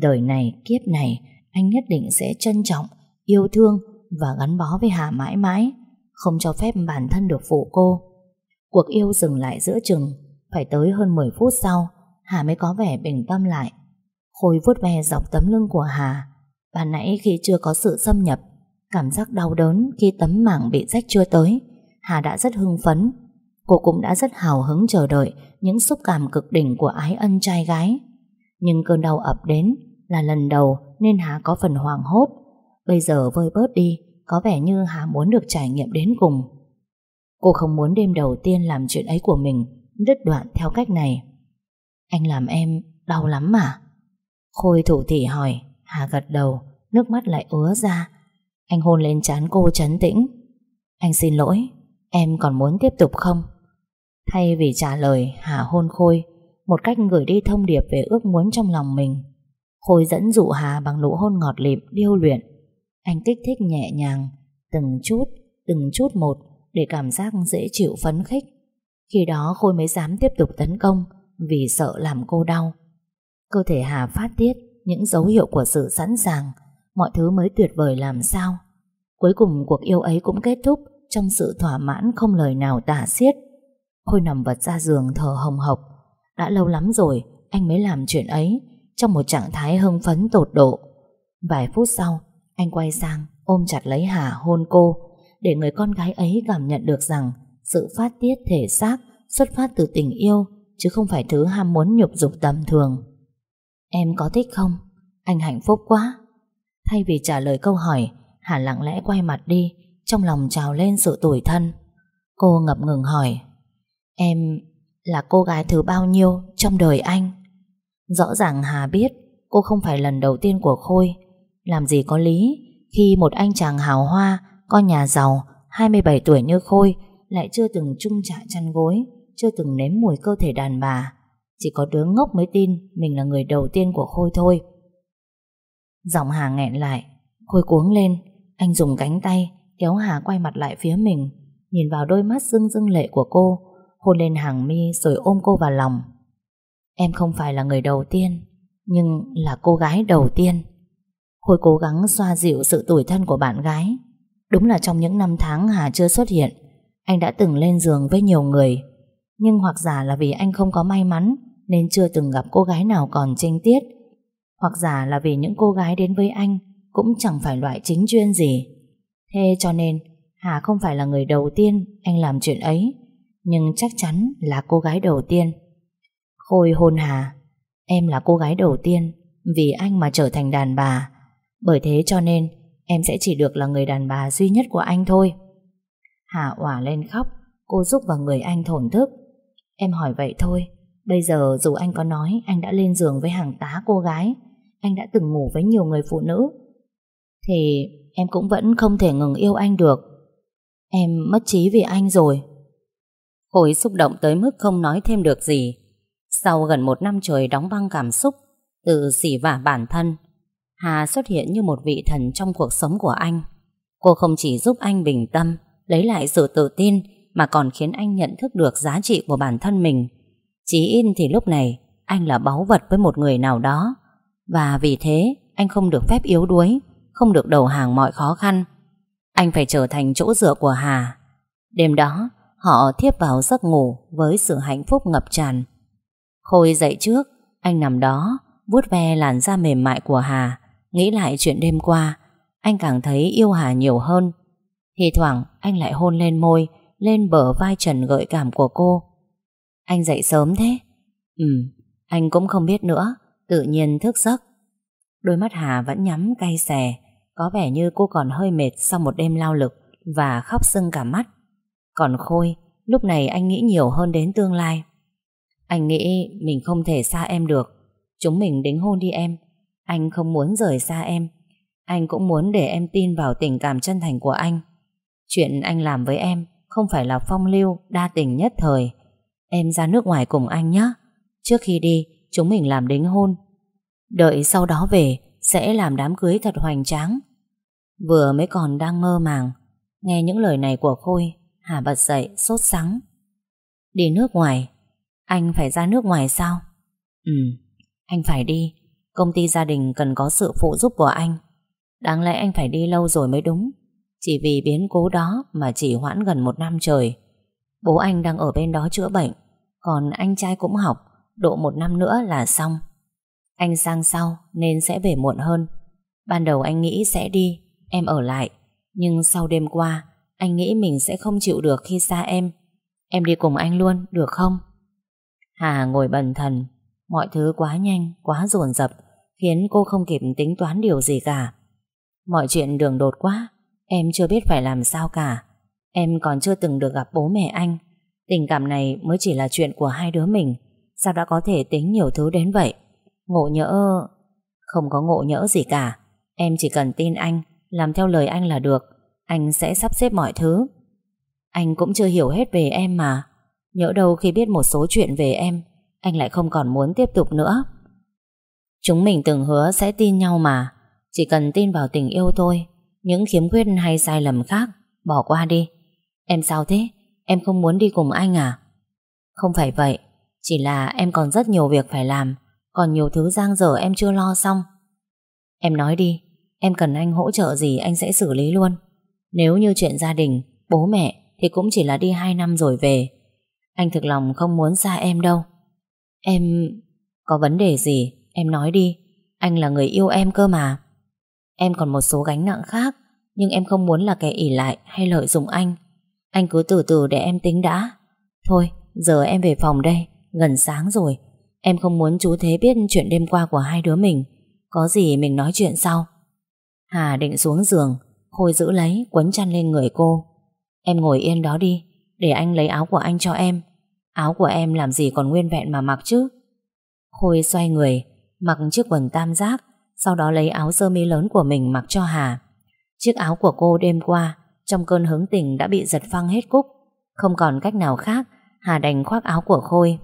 Speaker 1: đời này, kiếp này, anh nhất định sẽ trân trọng, yêu thương và gắn bó với Hà mãi mãi, không cho phép bản thân được phụ cô. Cuộc yêu dừng lại giữa chừng, phải tới hơn 10 phút sau, Hà mới có vẻ bình tâm lại. Khôi vuốt ve dọc tấm lưng của Hà. Ban nãy khi chưa có sự xâm nhập, cảm giác đau đớn khi tấm mảng bị rách chưa tới, Hà đã rất hưng phấn. Cô cũng đã rất hào hứng chờ đợi những xúc cảm cực đỉnh của ái ân trai gái. Nhưng cơn đau ập đến là lần đầu nên Hà có phần hoảng hốt. Bây giờ vơi bớt đi, có vẻ như Hà muốn được trải nghiệm đến cùng. Cô không muốn đêm đầu tiên làm chuyện ấy của mình đứt đoạn theo cách này. Anh làm em đau lắm mà. Khôi thủ thỉ hỏi, Hà gật đầu, nước mắt lại ứa ra. Anh hôn lên trán cô chấn tĩnh. Anh xin lỗi, em còn muốn tiếp tục không? Thay vì trả lời, Hà hôn Khôi, một cách gửi đi thông điệp về ước muốn trong lòng mình. Khôi dẫn dụ Hà bằng nụ hôn ngọt lịm, điêu luyện. Anh kích thích nhẹ nhàng, từng chút, từng chút một, để cảm giác dễ chịu phấn khích. Khi đó Khôi mới dám tiếp tục tấn công, vì sợ làm cô đau. Cơ thể Hà phát tiết những dấu hiệu của sự sẵn sàng, mọi thứ mới tuyệt vời làm sao. Cuối cùng cuộc yêu ấy cũng kết thúc trong sự thỏa mãn không lời nào tả xiết. Khôi nằm vật ra giường thờ hồng hộc. Đã lâu lắm rồi anh mới làm chuyện ấy trong một trạng thái hưng phấn tột độ. Vài phút sau, anh quay sang ôm chặt lấy Hà hôn cô để người con gái ấy cảm nhận được rằng sự phát tiết thể xác xuất phát từ tình yêu chứ không phải thứ ham muốn nhục dục tầm thường. Em có thích không? Anh hạnh phúc quá. Thay vì trả lời câu hỏi, Hà lặng lẽ quay mặt đi, trong lòng trào lên sự tủi thân. Cô ngập ngừng hỏi, em là cô gái thứ bao nhiêu trong đời anh? Rõ ràng Hà biết cô không phải lần đầu tiên của Khôi. Làm gì có lý khi một anh chàng hào hoa, con nhà giàu, 27 tuổi như Khôi lại chưa từng chung trại chăn gối, chưa từng nếm mùi cơ thể đàn bà. Chỉ có đứa ngốc mới tin mình là người đầu tiên của Khôi thôi. Giọng Hà nghẹn lại, Khôi cuống lên, anh dùng cánh tay kéo Hà quay mặt lại phía mình, nhìn vào đôi mắt rưng rưng lệ của cô, hôn lên hàng mi rồi ôm cô vào lòng. Em không phải là người đầu tiên, nhưng là cô gái đầu tiên. Khôi cố gắng xoa dịu sự tủi thân của bạn gái. Đúng là trong những năm tháng Hà chưa xuất hiện, anh đã từng lên giường với nhiều người. Nhưng hoặc giả là vì anh không có may mắn nên chưa từng gặp cô gái nào còn trinh tiết. Hoặc giả là vì những cô gái đến với anh cũng chẳng phải loại chính chuyên gì. Thế cho nên Hà không phải là người đầu tiên anh làm chuyện ấy, nhưng chắc chắn là cô gái đầu tiên. Khôi hôn Hà, em là cô gái đầu tiên vì anh mà trở thành đàn bà. Bởi thế cho nên em sẽ chỉ được là người đàn bà duy nhất của anh thôi. Hà òa lên khóc, cô giúp vào người anh thổn thức. Em hỏi vậy thôi, bây giờ dù anh có nói anh đã lên giường với hàng tá cô gái, anh đã từng ngủ với nhiều người phụ nữ, thì em cũng vẫn không thể ngừng yêu anh được. Em mất trí vì anh rồi. Khối xúc động tới mức không nói thêm được gì. Sau gần một năm trời đóng băng cảm xúc, tự xỉ vả bản thân, Hà xuất hiện như một vị thần trong cuộc sống của anh. Cô không chỉ giúp anh bình tâm, lấy lại sự tự tin, mà còn khiến anh nhận thức được giá trị của bản thân mình. Chí in thì lúc này, anh là báu vật với một người nào đó. Và vì thế, anh không được phép yếu đuối, không được đầu hàng mọi khó khăn. Anh phải trở thành chỗ dựa của Hà. Đêm đó, họ thiếp vào giấc ngủ với sự hạnh phúc ngập tràn. Khôi dậy trước, anh nằm đó, vuốt ve làn da mềm mại của Hà, nghĩ lại chuyện đêm qua, anh càng thấy yêu Hà nhiều hơn. Thì thoảng anh lại hôn lên môi, lên bờ vai trần gợi cảm của cô. Anh dậy sớm thế? Ừ, anh cũng không biết nữa, tự nhiên thức giấc. Đôi mắt Hà vẫn nhắm cay xè, có vẻ như cô còn hơi mệt sau một đêm lao lực và khóc sưng cả mắt. Còn Khôi, lúc này anh nghĩ nhiều hơn đến tương lai. Anh nghĩ mình không thể xa em được. Chúng mình đính hôn đi em. Anh không muốn rời xa em. Anh cũng muốn để em tin vào tình cảm chân thành của anh. Chuyện anh làm với em không phải là phong lưu, đa tình nhất thời. Em ra nước ngoài cùng anh nhé. Trước khi đi, chúng mình làm đính hôn. Đợi sau đó về, sẽ làm đám cưới thật hoành tráng. Vừa mới còn đang mơ màng, nghe những lời này của Khôi, Hà bật dậy, sốt sắng. Đi nước ngoài? Anh phải ra nước ngoài sao? Ừ, anh phải đi. Công ty gia đình cần có sự phụ giúp của anh. Đáng lẽ anh phải đi lâu rồi mới đúng. Chỉ vì biến cố đó mà chỉ hoãn gần một năm trời. Bố anh đang ở bên đó chữa bệnh, còn anh trai cũng học, độ một năm nữa là xong. Anh sang sau nên sẽ về muộn hơn. Ban đầu anh nghĩ sẽ đi, em ở lại. Nhưng sau đêm qua, anh nghĩ mình sẽ không chịu được khi xa em. Em đi cùng anh luôn, được không? Hà ngồi bần thần, mọi thứ quá nhanh, quá dồn dập, khiến cô không kịp tính toán điều gì cả. Mọi chuyện đường đột quá, em chưa biết phải làm sao cả. Em còn chưa từng được gặp bố mẹ anh. Tình cảm này mới chỉ là chuyện của hai đứa mình. Sao đã có thể tính nhiều thứ đến vậy? Ngộ nhỡ... Không có ngộ nhỡ gì cả. Em chỉ cần tin anh, làm theo lời anh là được. Anh sẽ sắp xếp mọi thứ. Anh cũng chưa hiểu hết về em mà. Nhỡ đâu khi biết một số chuyện về em, anh lại không còn muốn tiếp tục nữa. Chúng mình từng hứa sẽ tin nhau mà. Chỉ cần tin vào tình yêu thôi. Những khiếm khuyết hay sai lầm khác, bỏ qua đi. Em sao thế? Em không muốn đi cùng anh à? Không phải vậy. Chỉ là em còn rất nhiều việc phải làm. Còn nhiều thứ giang dở em chưa lo xong. Em nói đi. Em cần anh hỗ trợ gì anh sẽ xử lý luôn. Nếu như chuyện gia đình, bố mẹ thì cũng chỉ là đi 2 năm rồi về. Anh thực lòng không muốn xa em đâu. Em... Có vấn đề gì? Em nói đi. Anh là người yêu em cơ mà. Em còn một số gánh nặng khác, nhưng em không muốn là kẻ ỉ lại hay lợi dụng anh. Anh cứ từ từ để em tính đã. Thôi, giờ em về phòng đây, gần sáng rồi. Em không muốn chú Thế biết chuyện đêm qua của hai đứa mình. Có gì mình nói chuyện sau. Hà định xuống giường, Khôi giữ lấy, quấn chăn lên người cô. Em ngồi yên đó đi, để anh lấy áo của anh cho em. Áo của em làm gì còn nguyên vẹn mà mặc chứ? Khôi xoay người, mặc chiếc quần tam giác, sau đó lấy áo sơ mi lớn của mình mặc cho Hà. Chiếc áo của cô đêm qua, trong cơn hứng tình đã bị giật phăng hết cúc. Không còn cách nào khác, Hà đành khoác áo của Khôi.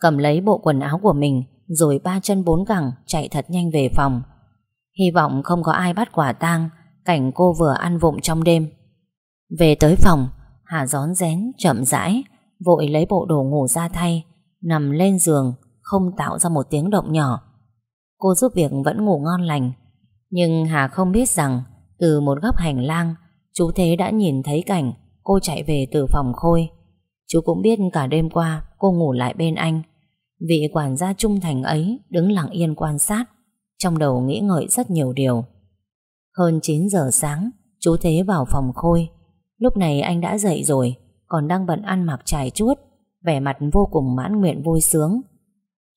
Speaker 1: Cầm lấy bộ quần áo của mình, rồi ba chân bốn cẳng chạy thật nhanh về phòng. Hy vọng không có ai bắt quả tang cảnh cô vừa ăn vụng trong đêm. Về tới phòng, Hà gión rén, chậm rãi, vội lấy bộ đồ ngủ ra thay, nằm lên giường, không tạo ra một tiếng động nhỏ. Cô giúp việc vẫn ngủ ngon lành, nhưng Hà không biết rằng từ một góc hành lang, chú Thế đã nhìn thấy cảnh cô chạy về từ phòng Khôi. Chú cũng biết cả đêm qua cô ngủ lại bên anh. Vị quản gia trung thành ấy đứng lặng yên quan sát, trong đầu nghĩ ngợi rất nhiều điều. Hơn 9 giờ sáng, chú Thế vào phòng Khôi. Lúc này anh đã dậy rồi, còn đang bận ăn mặc trải chuốt, vẻ mặt vô cùng mãn nguyện vui sướng.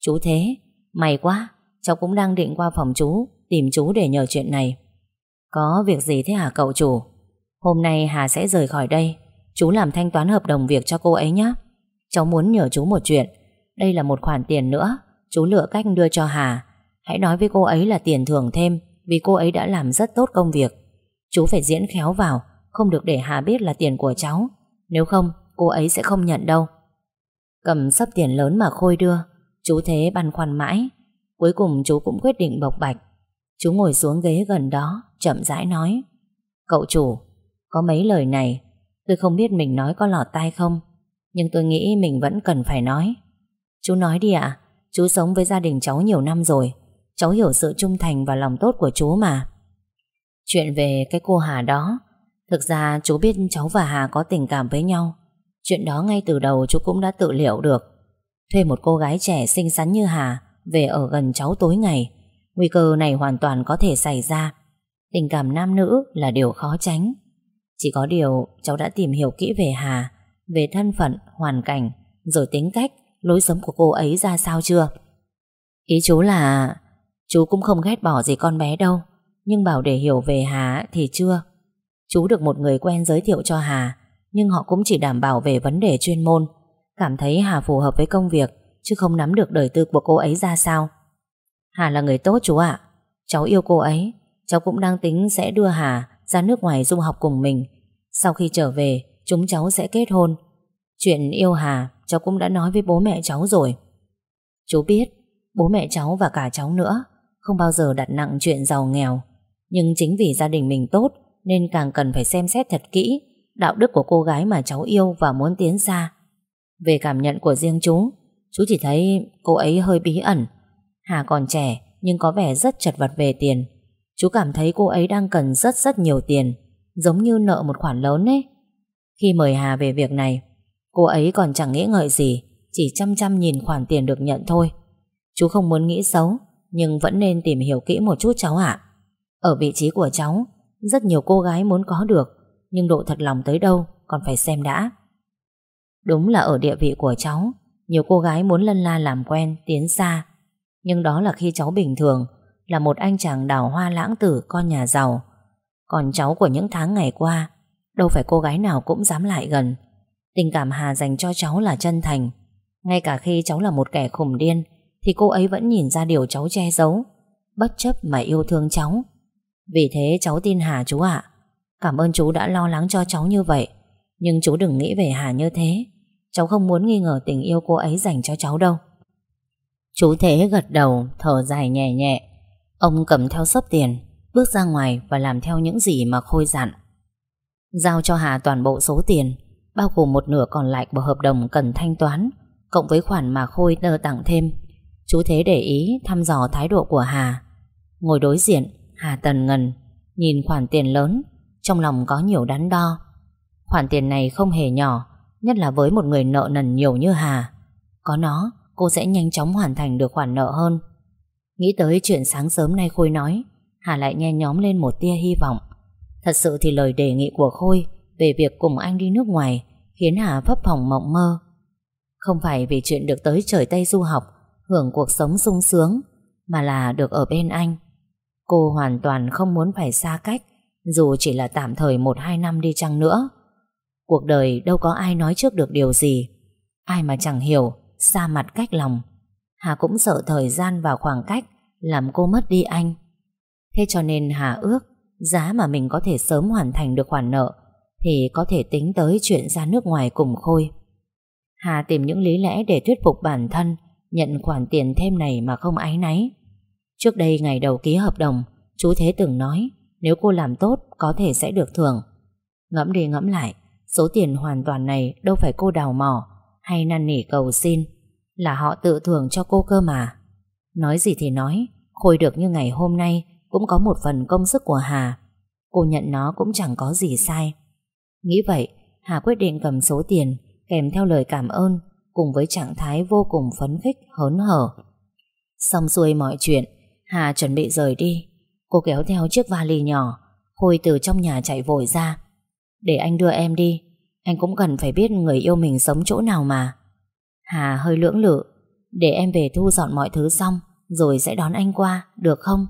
Speaker 1: Chú Thế, may quá, cháu cũng đang định qua phòng chú, tìm chú để nhờ chuyện này. Có việc gì thế hả cậu chủ? Hôm nay Hà sẽ rời khỏi đây, chú làm thanh toán hợp đồng việc cho cô ấy nhé. Cháu muốn nhờ chú một chuyện, đây là một khoản tiền nữa, chú lựa cách đưa cho Hà. Hãy nói với cô ấy là tiền thưởng thêm, vì cô ấy đã làm rất tốt công việc. Chú phải diễn khéo vào, không được để Hà biết là tiền của cháu. Nếu không, cô ấy sẽ không nhận đâu. Cầm sắp tiền lớn mà Khôi đưa, chú Thế băn khoăn mãi. Cuối cùng chú cũng quyết định bộc bạch. Chú ngồi xuống ghế gần đó, chậm rãi nói. Cậu chủ, có mấy lời này, tôi không biết mình nói có lọt tai không, nhưng tôi nghĩ mình vẫn cần phải nói. Chú nói đi ạ, chú sống với gia đình cháu nhiều năm rồi, cháu hiểu sự trung thành và lòng tốt của chú mà. Chuyện về cái cô Hà đó, thực ra chú biết cháu và Hà có tình cảm với nhau. Chuyện đó ngay từ đầu chú cũng đã tự liệu được. Thuê một cô gái trẻ xinh xắn như Hà về ở gần cháu tối ngày. Nguy cơ này hoàn toàn có thể xảy ra. Tình cảm nam nữ là điều khó tránh. Chỉ có điều cháu đã tìm hiểu kỹ về Hà, về thân phận, hoàn cảnh, rồi tính cách, lối sống của cô ấy ra sao chưa? Ý chú là chú cũng không ghét bỏ gì con bé đâu, nhưng bảo để hiểu về Hà thì chưa. Chú được một người quen giới thiệu cho Hà, nhưng họ cũng chỉ đảm bảo về vấn đề chuyên môn, cảm thấy Hà phù hợp với công việc, chứ không nắm được đời tư của cô ấy ra sao. Hà là người tốt chú ạ, cháu yêu cô ấy, Cháu cũng đang tính sẽ đưa Hà ra nước ngoài du học cùng mình. Sau khi trở về, chúng cháu sẽ kết hôn. Chuyện yêu Hà, cháu cũng đã nói với bố mẹ cháu rồi. Chú biết, bố mẹ cháu và cả cháu nữa không bao giờ đặt nặng chuyện giàu nghèo. Nhưng chính vì gia đình mình tốt nên càng cần phải xem xét thật kỹ đạo đức của cô gái mà cháu yêu và muốn tiến xa. Về cảm nhận của riêng chú, chú chỉ thấy cô ấy hơi bí ẩn. Hà còn trẻ nhưng có vẻ rất chật vật về tiền. Chú cảm thấy cô ấy đang cần rất rất nhiều tiền, giống như nợ một khoản lớn ấy. Khi mời Hà về việc này, cô ấy còn chẳng nghĩ ngợi gì, chỉ chăm chăm nhìn khoản tiền được nhận thôi. Chú không muốn nghĩ xấu, nhưng vẫn nên tìm hiểu kỹ một chút cháu ạ. Ở vị trí của cháu, rất nhiều cô gái muốn có được, nhưng độ thật lòng tới đâu còn phải xem đã. Đúng là ở địa vị của cháu, nhiều cô gái muốn lân la làm quen, tiến xa. Nhưng đó là khi cháu bình thường, là một anh chàng đào hoa lãng tử con nhà giàu. Còn cháu của những tháng ngày qua, đâu phải cô gái nào cũng dám lại gần. Tình cảm Hà dành cho cháu là chân thành. Ngay cả khi cháu là một kẻ khùng điên, thì cô ấy vẫn nhìn ra điều cháu che giấu, bất chấp mà yêu thương cháu. Vì thế cháu tin Hà chú ạ. Cảm ơn chú đã lo lắng cho cháu như vậy. Nhưng chú đừng nghĩ về Hà như thế. Cháu không muốn nghi ngờ tình yêu cô ấy dành cho cháu đâu. Chú Thế gật đầu, thở dài nhẹ nhẹ. Ông cầm theo sấp tiền, bước ra ngoài và làm theo những gì mà Khôi dặn. Giao cho Hà toàn bộ số tiền, bao gồm một nửa còn lại của hợp đồng cần thanh toán, cộng với khoản mà Khôi tơ tặng thêm. Chú Thế để ý thăm dò thái độ của Hà. Ngồi đối diện, Hà Tần ngần, nhìn khoản tiền lớn, trong lòng có nhiều đắn đo. Khoản tiền này không hề nhỏ, nhất là với một người nợ nần nhiều như Hà. Có nó, cô sẽ nhanh chóng hoàn thành được khoản nợ hơn. Nghĩ tới chuyện sáng sớm nay Khôi nói, Hà lại nhen nhóm lên một tia hy vọng. Thật sự thì lời đề nghị của Khôi về việc cùng anh đi nước ngoài khiến Hà phấp phòng mộng mơ. Không phải vì chuyện được tới trời Tây du học, hưởng cuộc sống sung sướng, mà là được ở bên anh. Cô hoàn toàn không muốn phải xa cách, dù chỉ là tạm thời một hai năm đi chăng nữa. Cuộc đời đâu có ai nói trước được điều gì. Ai mà chẳng hiểu, xa mặt cách lòng. Hà cũng sợ thời gian và khoảng cách làm cô mất đi anh. Thế cho nên Hà ước giá mà mình có thể sớm hoàn thành được khoản nợ thì có thể tính tới chuyện ra nước ngoài cùng Khôi. Hà tìm những lý lẽ để thuyết phục bản thân nhận khoản tiền thêm này mà không áy náy. Trước đây ngày đầu ký hợp đồng, chú Thế từng nói nếu cô làm tốt có thể sẽ được thưởng. Ngẫm đi ngẫm lại, số tiền hoàn toàn này đâu phải cô đào mỏ hay năn nỉ cầu xin, là họ tự thưởng cho cô cơ mà. Nói gì thì nói, Khôi được như ngày hôm nay cũng có một phần công sức của Hà. Cô nhận nó cũng chẳng có gì sai. Nghĩ vậy, Hà quyết định cầm số tiền kèm theo lời cảm ơn cùng với trạng thái vô cùng phấn khích, hớn hở. Xong xuôi mọi chuyện, Hà chuẩn bị rời đi. Cô kéo theo chiếc vali nhỏ, Khôi từ trong nhà chạy vội ra. Để anh đưa em đi, anh cũng cần phải biết người yêu mình sống chỗ nào mà. Hà hơi lưỡng lự, để em về thu dọn mọi thứ xong, rồi sẽ đón anh qua, được không?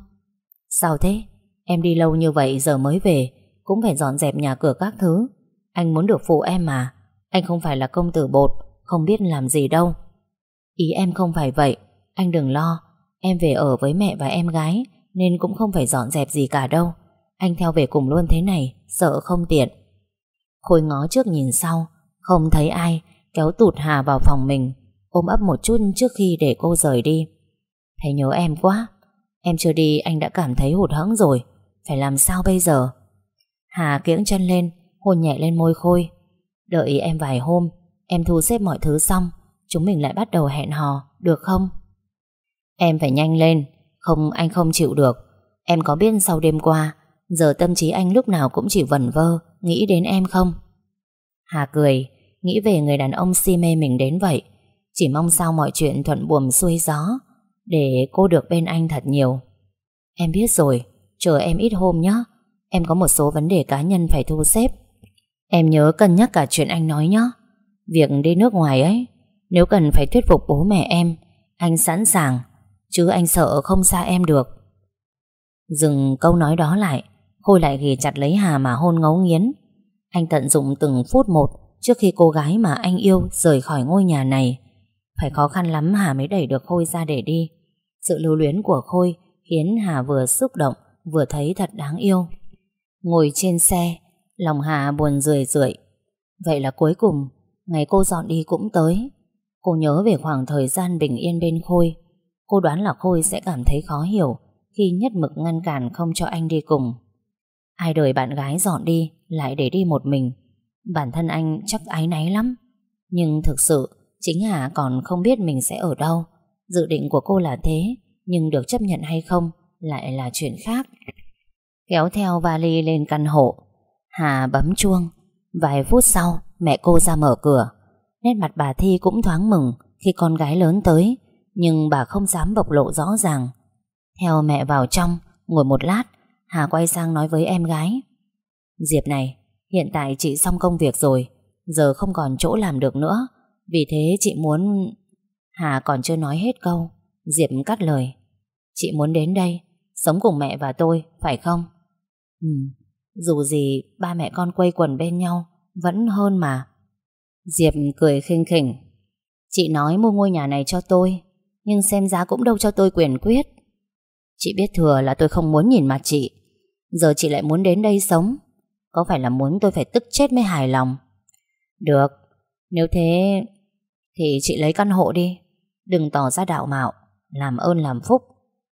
Speaker 1: Sao thế? Em đi lâu như vậy giờ mới về, cũng phải dọn dẹp nhà cửa các thứ. Anh muốn được phụ em mà, anh không phải là công tử bột, không biết làm gì đâu. Ý em không phải vậy, anh đừng lo, em về ở với mẹ và em gái, nên cũng không phải dọn dẹp gì cả đâu. Anh theo về cùng luôn thế này, sợ không tiện. Khôi ngó trước nhìn sau, không thấy ai, kéo tụt Hà vào phòng mình, ôm ấp một chút trước khi để cô rời đi. Thầy nhớ em quá, em chưa đi anh đã cảm thấy hụt hẫng rồi, phải làm sao bây giờ? Hà kiễng chân lên, hôn nhẹ lên môi Khôi. Đợi em vài hôm, em thu xếp mọi thứ xong, chúng mình lại bắt đầu hẹn hò, được không? Em phải nhanh lên, không anh không chịu được. Em có biết sau đêm qua, giờ tâm trí anh lúc nào cũng chỉ vẩn vơ, nghĩ đến em không? Hà cười, nghĩ về người đàn ông si mê mình đến vậy. Chỉ mong sao mọi chuyện thuận buồm xuôi gió, để cô được bên anh thật nhiều. Em biết rồi, chờ em ít hôm nhé. Em có một số vấn đề cá nhân phải thu xếp. Em nhớ cân nhắc cả chuyện anh nói nhé. Việc đi nước ngoài ấy, nếu cần phải thuyết phục bố mẹ em, anh sẵn sàng, chứ anh sợ không xa em được. Dừng câu nói đó lại, Khôi lại ghì chặt lấy Hà mà hôn ngấu nghiến. Anh tận dụng từng phút một trước khi cô gái mà anh yêu rời khỏi ngôi nhà này. Phải khó khăn lắm Hà mới đẩy được Khôi ra để đi. Sự lưu luyến của Khôi khiến Hà vừa xúc động vừa thấy thật đáng yêu. Ngồi trên xe, lòng Hà buồn rười rượi. Vậy là cuối cùng, ngày cô dọn đi cũng tới. Cô nhớ về khoảng thời gian bình yên bên Khôi. Cô đoán là Khôi sẽ cảm thấy khó hiểu khi nhất mực ngăn cản không cho anh đi cùng. Ai đời bạn gái dọn đi lại để đi một mình. Bản thân anh chắc áy náy lắm. Nhưng thực sự, chính Hà còn không biết mình sẽ ở đâu. Dự định của cô là thế, nhưng được chấp nhận hay không lại là chuyện khác. Kéo theo vali lên căn hộ, Hà bấm chuông. Vài phút sau, mẹ cô ra mở cửa. Nét mặt bà Thi cũng thoáng mừng khi con gái lớn tới, nhưng bà không dám bộc lộ rõ ràng. Theo mẹ vào trong, ngồi một lát, Hà quay sang nói với em gái. Diệp này, hiện tại chị xong công việc rồi, giờ không còn chỗ làm được nữa. Vì thế chị muốn... Hà còn chưa nói hết câu, Diệp cắt lời. Chị muốn đến đây, sống cùng mẹ và tôi, phải không? Ừ, dù gì ba mẹ con quây quần bên nhau vẫn hơn mà. Diệp cười khinh khỉnh. Chị nói mua ngôi nhà này cho tôi, nhưng xem giá cũng đâu cho tôi quyền quyết. Chị biết thừa là tôi không muốn nhìn mặt chị. Giờ chị lại muốn đến đây sống. Có phải là muốn tôi phải tức chết mới hài lòng? Được, nếu thế thì chị lấy căn hộ đi. Đừng tỏ ra đạo mạo, làm ơn làm phúc.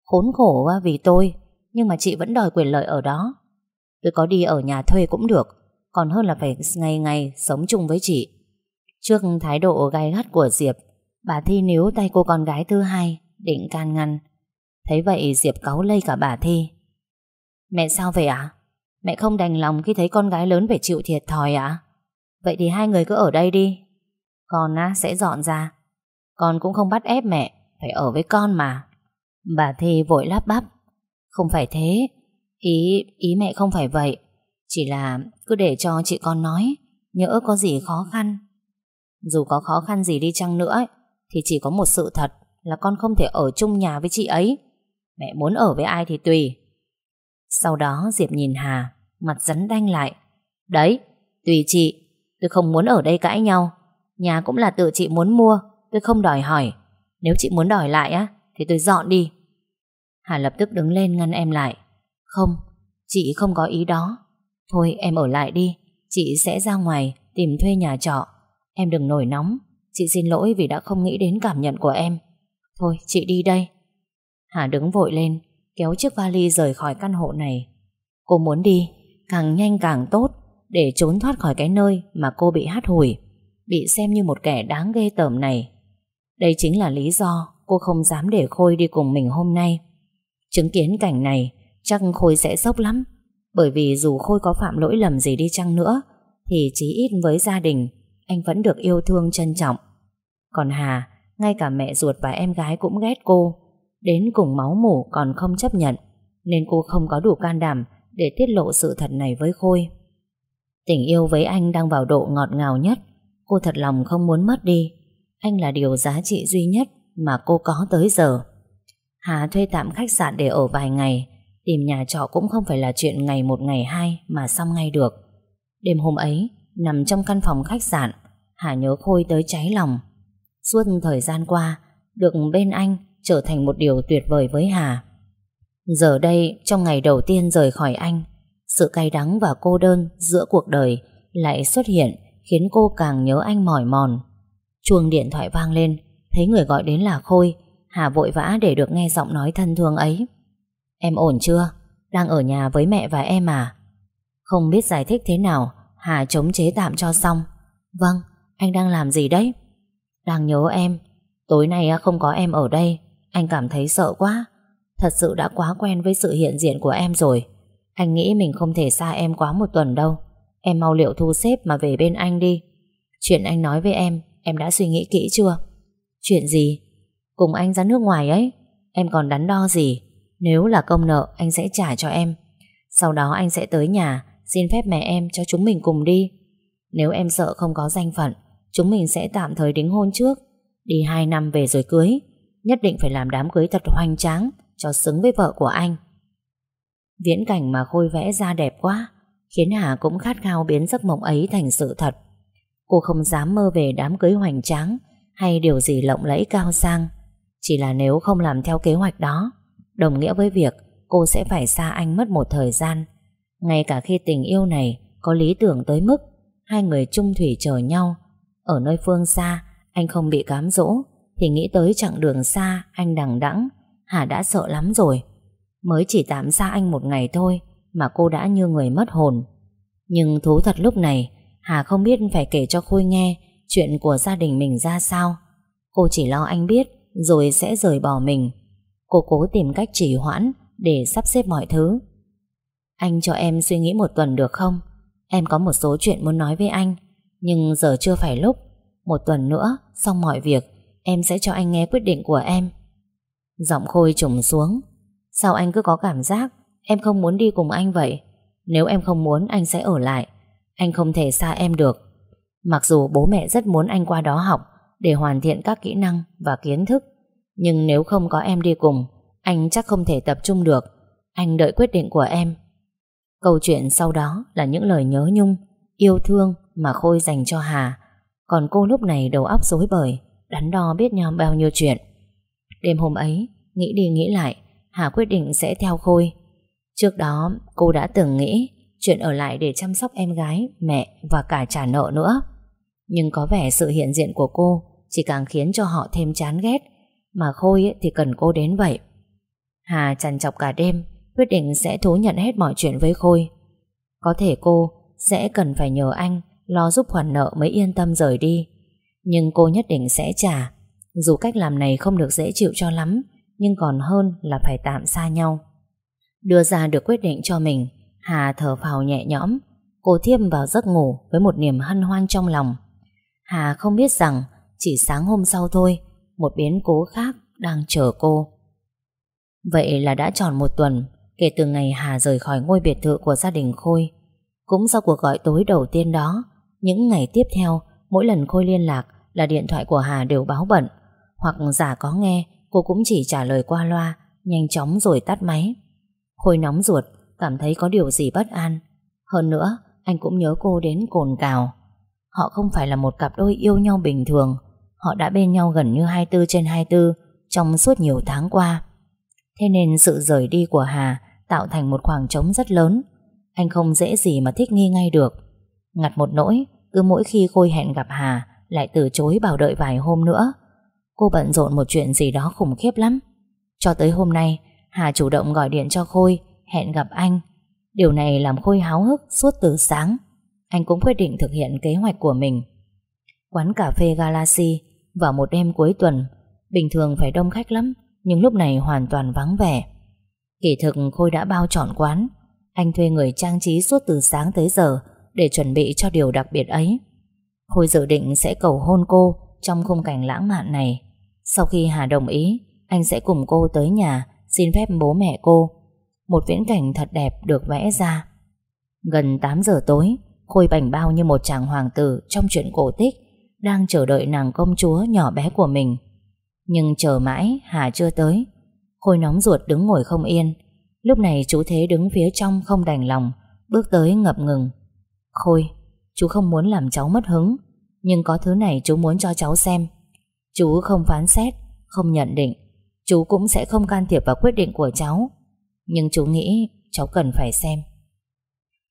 Speaker 1: Khốn khổ quá vì tôi, nhưng mà chị vẫn đòi quyền lợi ở đó. Tôi có đi ở nhà thuê cũng được, còn hơn là phải ngày ngày sống chung với chị. Trước thái độ gai gắt của Diệp, bà Thi níu tay cô con gái thứ hai, định can ngăn. Thấy vậy Diệp cáu lây cả bà Thi. Mẹ sao vậy ạ? Mẹ không đành lòng khi thấy con gái lớn phải chịu thiệt thòi ạ? Vậy thì hai người cứ ở đây đi. Con á, sẽ dọn ra. Con cũng không bắt ép mẹ, phải ở với con mà. Bà Thi vội lắp bắp. Không phải thế. Ý, ý mẹ không phải vậy. Chỉ là cứ để cho chị con nói, nhỡ có gì khó khăn. Dù có khó khăn gì đi chăng nữa, thì chỉ có một sự thật là con không thể ở chung nhà với chị ấy. Mẹ muốn ở với ai thì tùy. Sau đó Diệp nhìn Hà, mặt rắn đanh lại. Đấy, tùy chị, tôi không muốn ở đây cãi nhau. Nhà cũng là tự chị muốn mua, tôi không đòi hỏi. Nếu chị muốn đòi lại á, thì tôi dọn đi. Hà lập tức đứng lên ngăn em lại. Không, chị không có ý đó. Thôi em ở lại đi, chị sẽ ra ngoài tìm thuê nhà trọ. Em đừng nổi nóng, chị xin lỗi vì đã không nghĩ đến cảm nhận của em. Thôi chị đi đây. Hà đứng vội lên, kéo chiếc vali rời khỏi căn hộ này. Cô muốn đi, càng nhanh càng tốt, để trốn thoát khỏi cái nơi mà cô bị hắt hủi, bị xem như một kẻ đáng ghê tởm này. Đây chính là lý do cô không dám để Khôi đi cùng mình hôm nay. Chứng kiến cảnh này, chắc Khôi sẽ sốc lắm, bởi vì dù Khôi có phạm lỗi lầm gì đi chăng nữa, thì chí ít với gia đình, anh vẫn được yêu thương trân trọng. Còn Hà, ngay cả mẹ ruột và em gái cũng ghét cô, đến cùng máu mủ còn không chấp nhận, nên cô không có đủ can đảm để tiết lộ sự thật này với Khôi. Tình yêu với anh đang vào độ ngọt ngào nhất, cô thật lòng không muốn mất đi. Anh là điều giá trị duy nhất mà cô có tới giờ. Hà thuê tạm khách sạn để ở vài ngày, tìm nhà trọ cũng không phải là chuyện ngày một ngày hai mà xong ngay được. Đêm hôm ấy, nằm trong căn phòng khách sạn, Hà nhớ Khôi tới cháy lòng. Suốt thời gian qua, được bên anh trở thành một điều tuyệt vời với Hà. Giờ đây, trong ngày đầu tiên rời khỏi anh, sự cay đắng và cô đơn giữa cuộc đời lại xuất hiện khiến cô càng nhớ anh mỏi mòn. Chuông điện thoại vang lên, thấy người gọi đến là Khôi, Hà vội vã để được nghe giọng nói thân thương ấy. Em ổn chưa? Đang ở nhà với mẹ và em à? Không biết giải thích thế nào, Hà chống chế tạm cho xong. Vâng, anh đang làm gì đấy? Đang nhớ em. Tối nay à, không có em ở đây, anh cảm thấy sợ quá. Thật sự đã quá quen với sự hiện diện của em rồi. Anh nghĩ mình không thể xa em quá một tuần đâu. Em mau liệu thu xếp mà về bên anh đi. Chuyện anh nói với em, em đã suy nghĩ kỹ chưa? Chuyện gì? Cùng anh ra nước ngoài ấy. Em còn đắn đo gì? Nếu là công nợ, anh sẽ trả cho em. Sau đó anh sẽ tới nhà, xin phép mẹ em cho chúng mình cùng đi. Nếu em sợ không có danh phận, chúng mình sẽ tạm thời đính hôn trước. Đi 2 năm về rồi cưới. Nhất định phải làm đám cưới thật hoành tráng, cho xứng với vợ của anh. Viễn cảnh mà Khôi vẽ ra đẹp quá, khiến Hà cũng khát khao biến giấc mộng ấy thành sự thật. Cô không dám mơ về đám cưới hoành tráng hay điều gì lộng lẫy cao sang. Chỉ là nếu không làm theo kế hoạch đó, đồng nghĩa với việc cô sẽ phải xa anh mất một thời gian. Ngay cả khi tình yêu này có lý tưởng tới mức hai người chung thủy chờ nhau. Ở nơi phương xa, anh không bị cám dỗ, thì nghĩ tới chặng đường xa anh đằng đẵng Hà đã sợ lắm rồi. Mới chỉ tạm xa anh một ngày thôi mà cô đã như người mất hồn. Nhưng thú thật lúc này, Hà không biết phải kể cho Khôi nghe chuyện của gia đình mình ra sao. Cô chỉ lo anh biết rồi sẽ rời bỏ mình. Cô cố tìm cách trì hoãn để sắp xếp mọi thứ. Anh cho em suy nghĩ một tuần được không? Em có một số chuyện muốn nói với anh, nhưng giờ chưa phải lúc. Một tuần nữa, xong mọi việc, em sẽ cho anh nghe quyết định của em. Giọng Khôi trùng xuống. Sao anh cứ có cảm giác em không muốn đi cùng anh vậy? Nếu em không muốn, anh sẽ ở lại. Anh không thể xa em được. Mặc dù bố mẹ rất muốn anh qua đó học để hoàn thiện các kỹ năng và kiến thức, nhưng nếu không có em đi cùng, anh chắc không thể tập trung được. Anh đợi quyết định của em. Câu chuyện sau đó là những lời nhớ nhung, yêu thương mà Khôi dành cho Hà. Còn cô lúc này đầu óc rối bời, đắn đo biết nhau bao nhiêu chuyện. Đêm hôm ấy, nghĩ đi nghĩ lại, Hà quyết định sẽ theo Khôi. Trước đó, cô đã từng nghĩ chuyện ở lại để chăm sóc em gái, mẹ và cả trả nợ nữa. Nhưng có vẻ sự hiện diện của cô chỉ càng khiến cho họ thêm chán ghét, mà Khôi thì cần cô đến vậy. Hà chằn chọc cả đêm, quyết định sẽ thú nhận hết mọi chuyện với Khôi. Có thể cô sẽ cần phải nhờ anh lo giúp khoản nợ mới yên tâm rời đi. Nhưng cô nhất định sẽ trả. Dù cách làm này không được dễ chịu cho lắm, nhưng còn hơn là phải tạm xa nhau. Đưa ra được quyết định cho mình, Hà thở phào nhẹ nhõm, cô thiêm vào giấc ngủ với một niềm hân hoan trong lòng. Hà không biết rằng chỉ sáng hôm sau thôi, một biến cố khác đang chờ cô. Vậy là đã tròn một tuần kể từ ngày Hà rời khỏi ngôi biệt thự của gia đình Khôi. Cũng sau cuộc gọi tối đầu tiên đó, những ngày tiếp theo, mỗi lần Khôi liên lạc là điện thoại của Hà đều báo bận, hoặc giả có nghe, cô cũng chỉ trả lời qua loa, nhanh chóng rồi tắt máy. Khôi nóng ruột, cảm thấy có điều gì bất an. Hơn nữa, anh cũng nhớ cô đến cồn cào. Họ không phải là một cặp đôi yêu nhau bình thường, họ đã bên nhau gần như 24 trên 24 trong suốt nhiều tháng qua. Thế nên sự rời đi của Hà tạo thành một khoảng trống rất lớn. Anh không dễ gì mà thích nghi ngay được. Ngặt một nỗi, cứ mỗi khi Khôi hẹn gặp Hà lại từ chối bảo đợi vài hôm nữa. Cô bận rộn một chuyện gì đó khủng khiếp lắm. Cho tới hôm nay, Hà chủ động gọi điện cho Khôi, hẹn gặp anh. Điều này làm Khôi háo hức suốt từ sáng. Anh cũng quyết định thực hiện kế hoạch của mình. Quán cà phê Galaxy vào một đêm cuối tuần, bình thường phải đông khách lắm, nhưng lúc này hoàn toàn vắng vẻ. Kỳ thực Khôi đã bao trọn quán, anh thuê người trang trí suốt từ sáng tới giờ để chuẩn bị cho điều đặc biệt ấy. Khôi dự định sẽ cầu hôn cô trong khung cảnh lãng mạn này. Sau khi Hà đồng ý, anh sẽ cùng cô tới nhà xin phép bố mẹ cô. Một viễn cảnh thật đẹp được vẽ ra. Gần 8 giờ tối, Khôi bảnh bao như một chàng hoàng tử trong chuyện cổ tích, đang chờ đợi nàng công chúa nhỏ bé của mình. Nhưng chờ mãi, Hà chưa tới. Khôi nóng ruột đứng ngồi không yên. Lúc này chú Thế đứng phía trong không đành lòng, bước tới ngập ngừng. Khôi, chú không muốn làm cháu mất hứng, nhưng có thứ này chú muốn cho cháu xem. Chú không phán xét, không nhận định, chú cũng sẽ không can thiệp vào quyết định của cháu. Nhưng chú nghĩ cháu cần phải xem.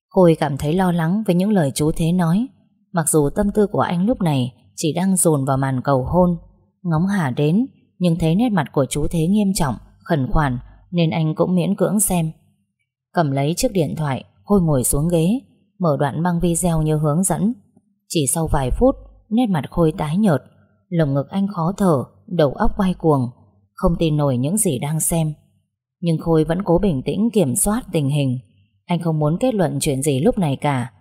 Speaker 1: Khôi cảm thấy lo lắng với những lời chú Thế nói, mặc dù tâm tư của anh lúc này chỉ đang dồn vào màn cầu hôn. Ngóng Hà đến, nhưng thấy nét mặt của chú Thế nghiêm trọng, khẩn khoản, nên anh cũng miễn cưỡng xem. Cầm lấy chiếc điện thoại, Khôi ngồi xuống ghế, mở đoạn băng video như hướng dẫn. Chỉ sau vài phút, nét mặt Khôi tái nhợt, lồng ngực anh khó thở, đầu óc quay cuồng, không tin nổi những gì đang xem. Nhưng Khôi vẫn cố bình tĩnh kiểm soát tình hình. Anh không muốn kết luận chuyện gì lúc này cả.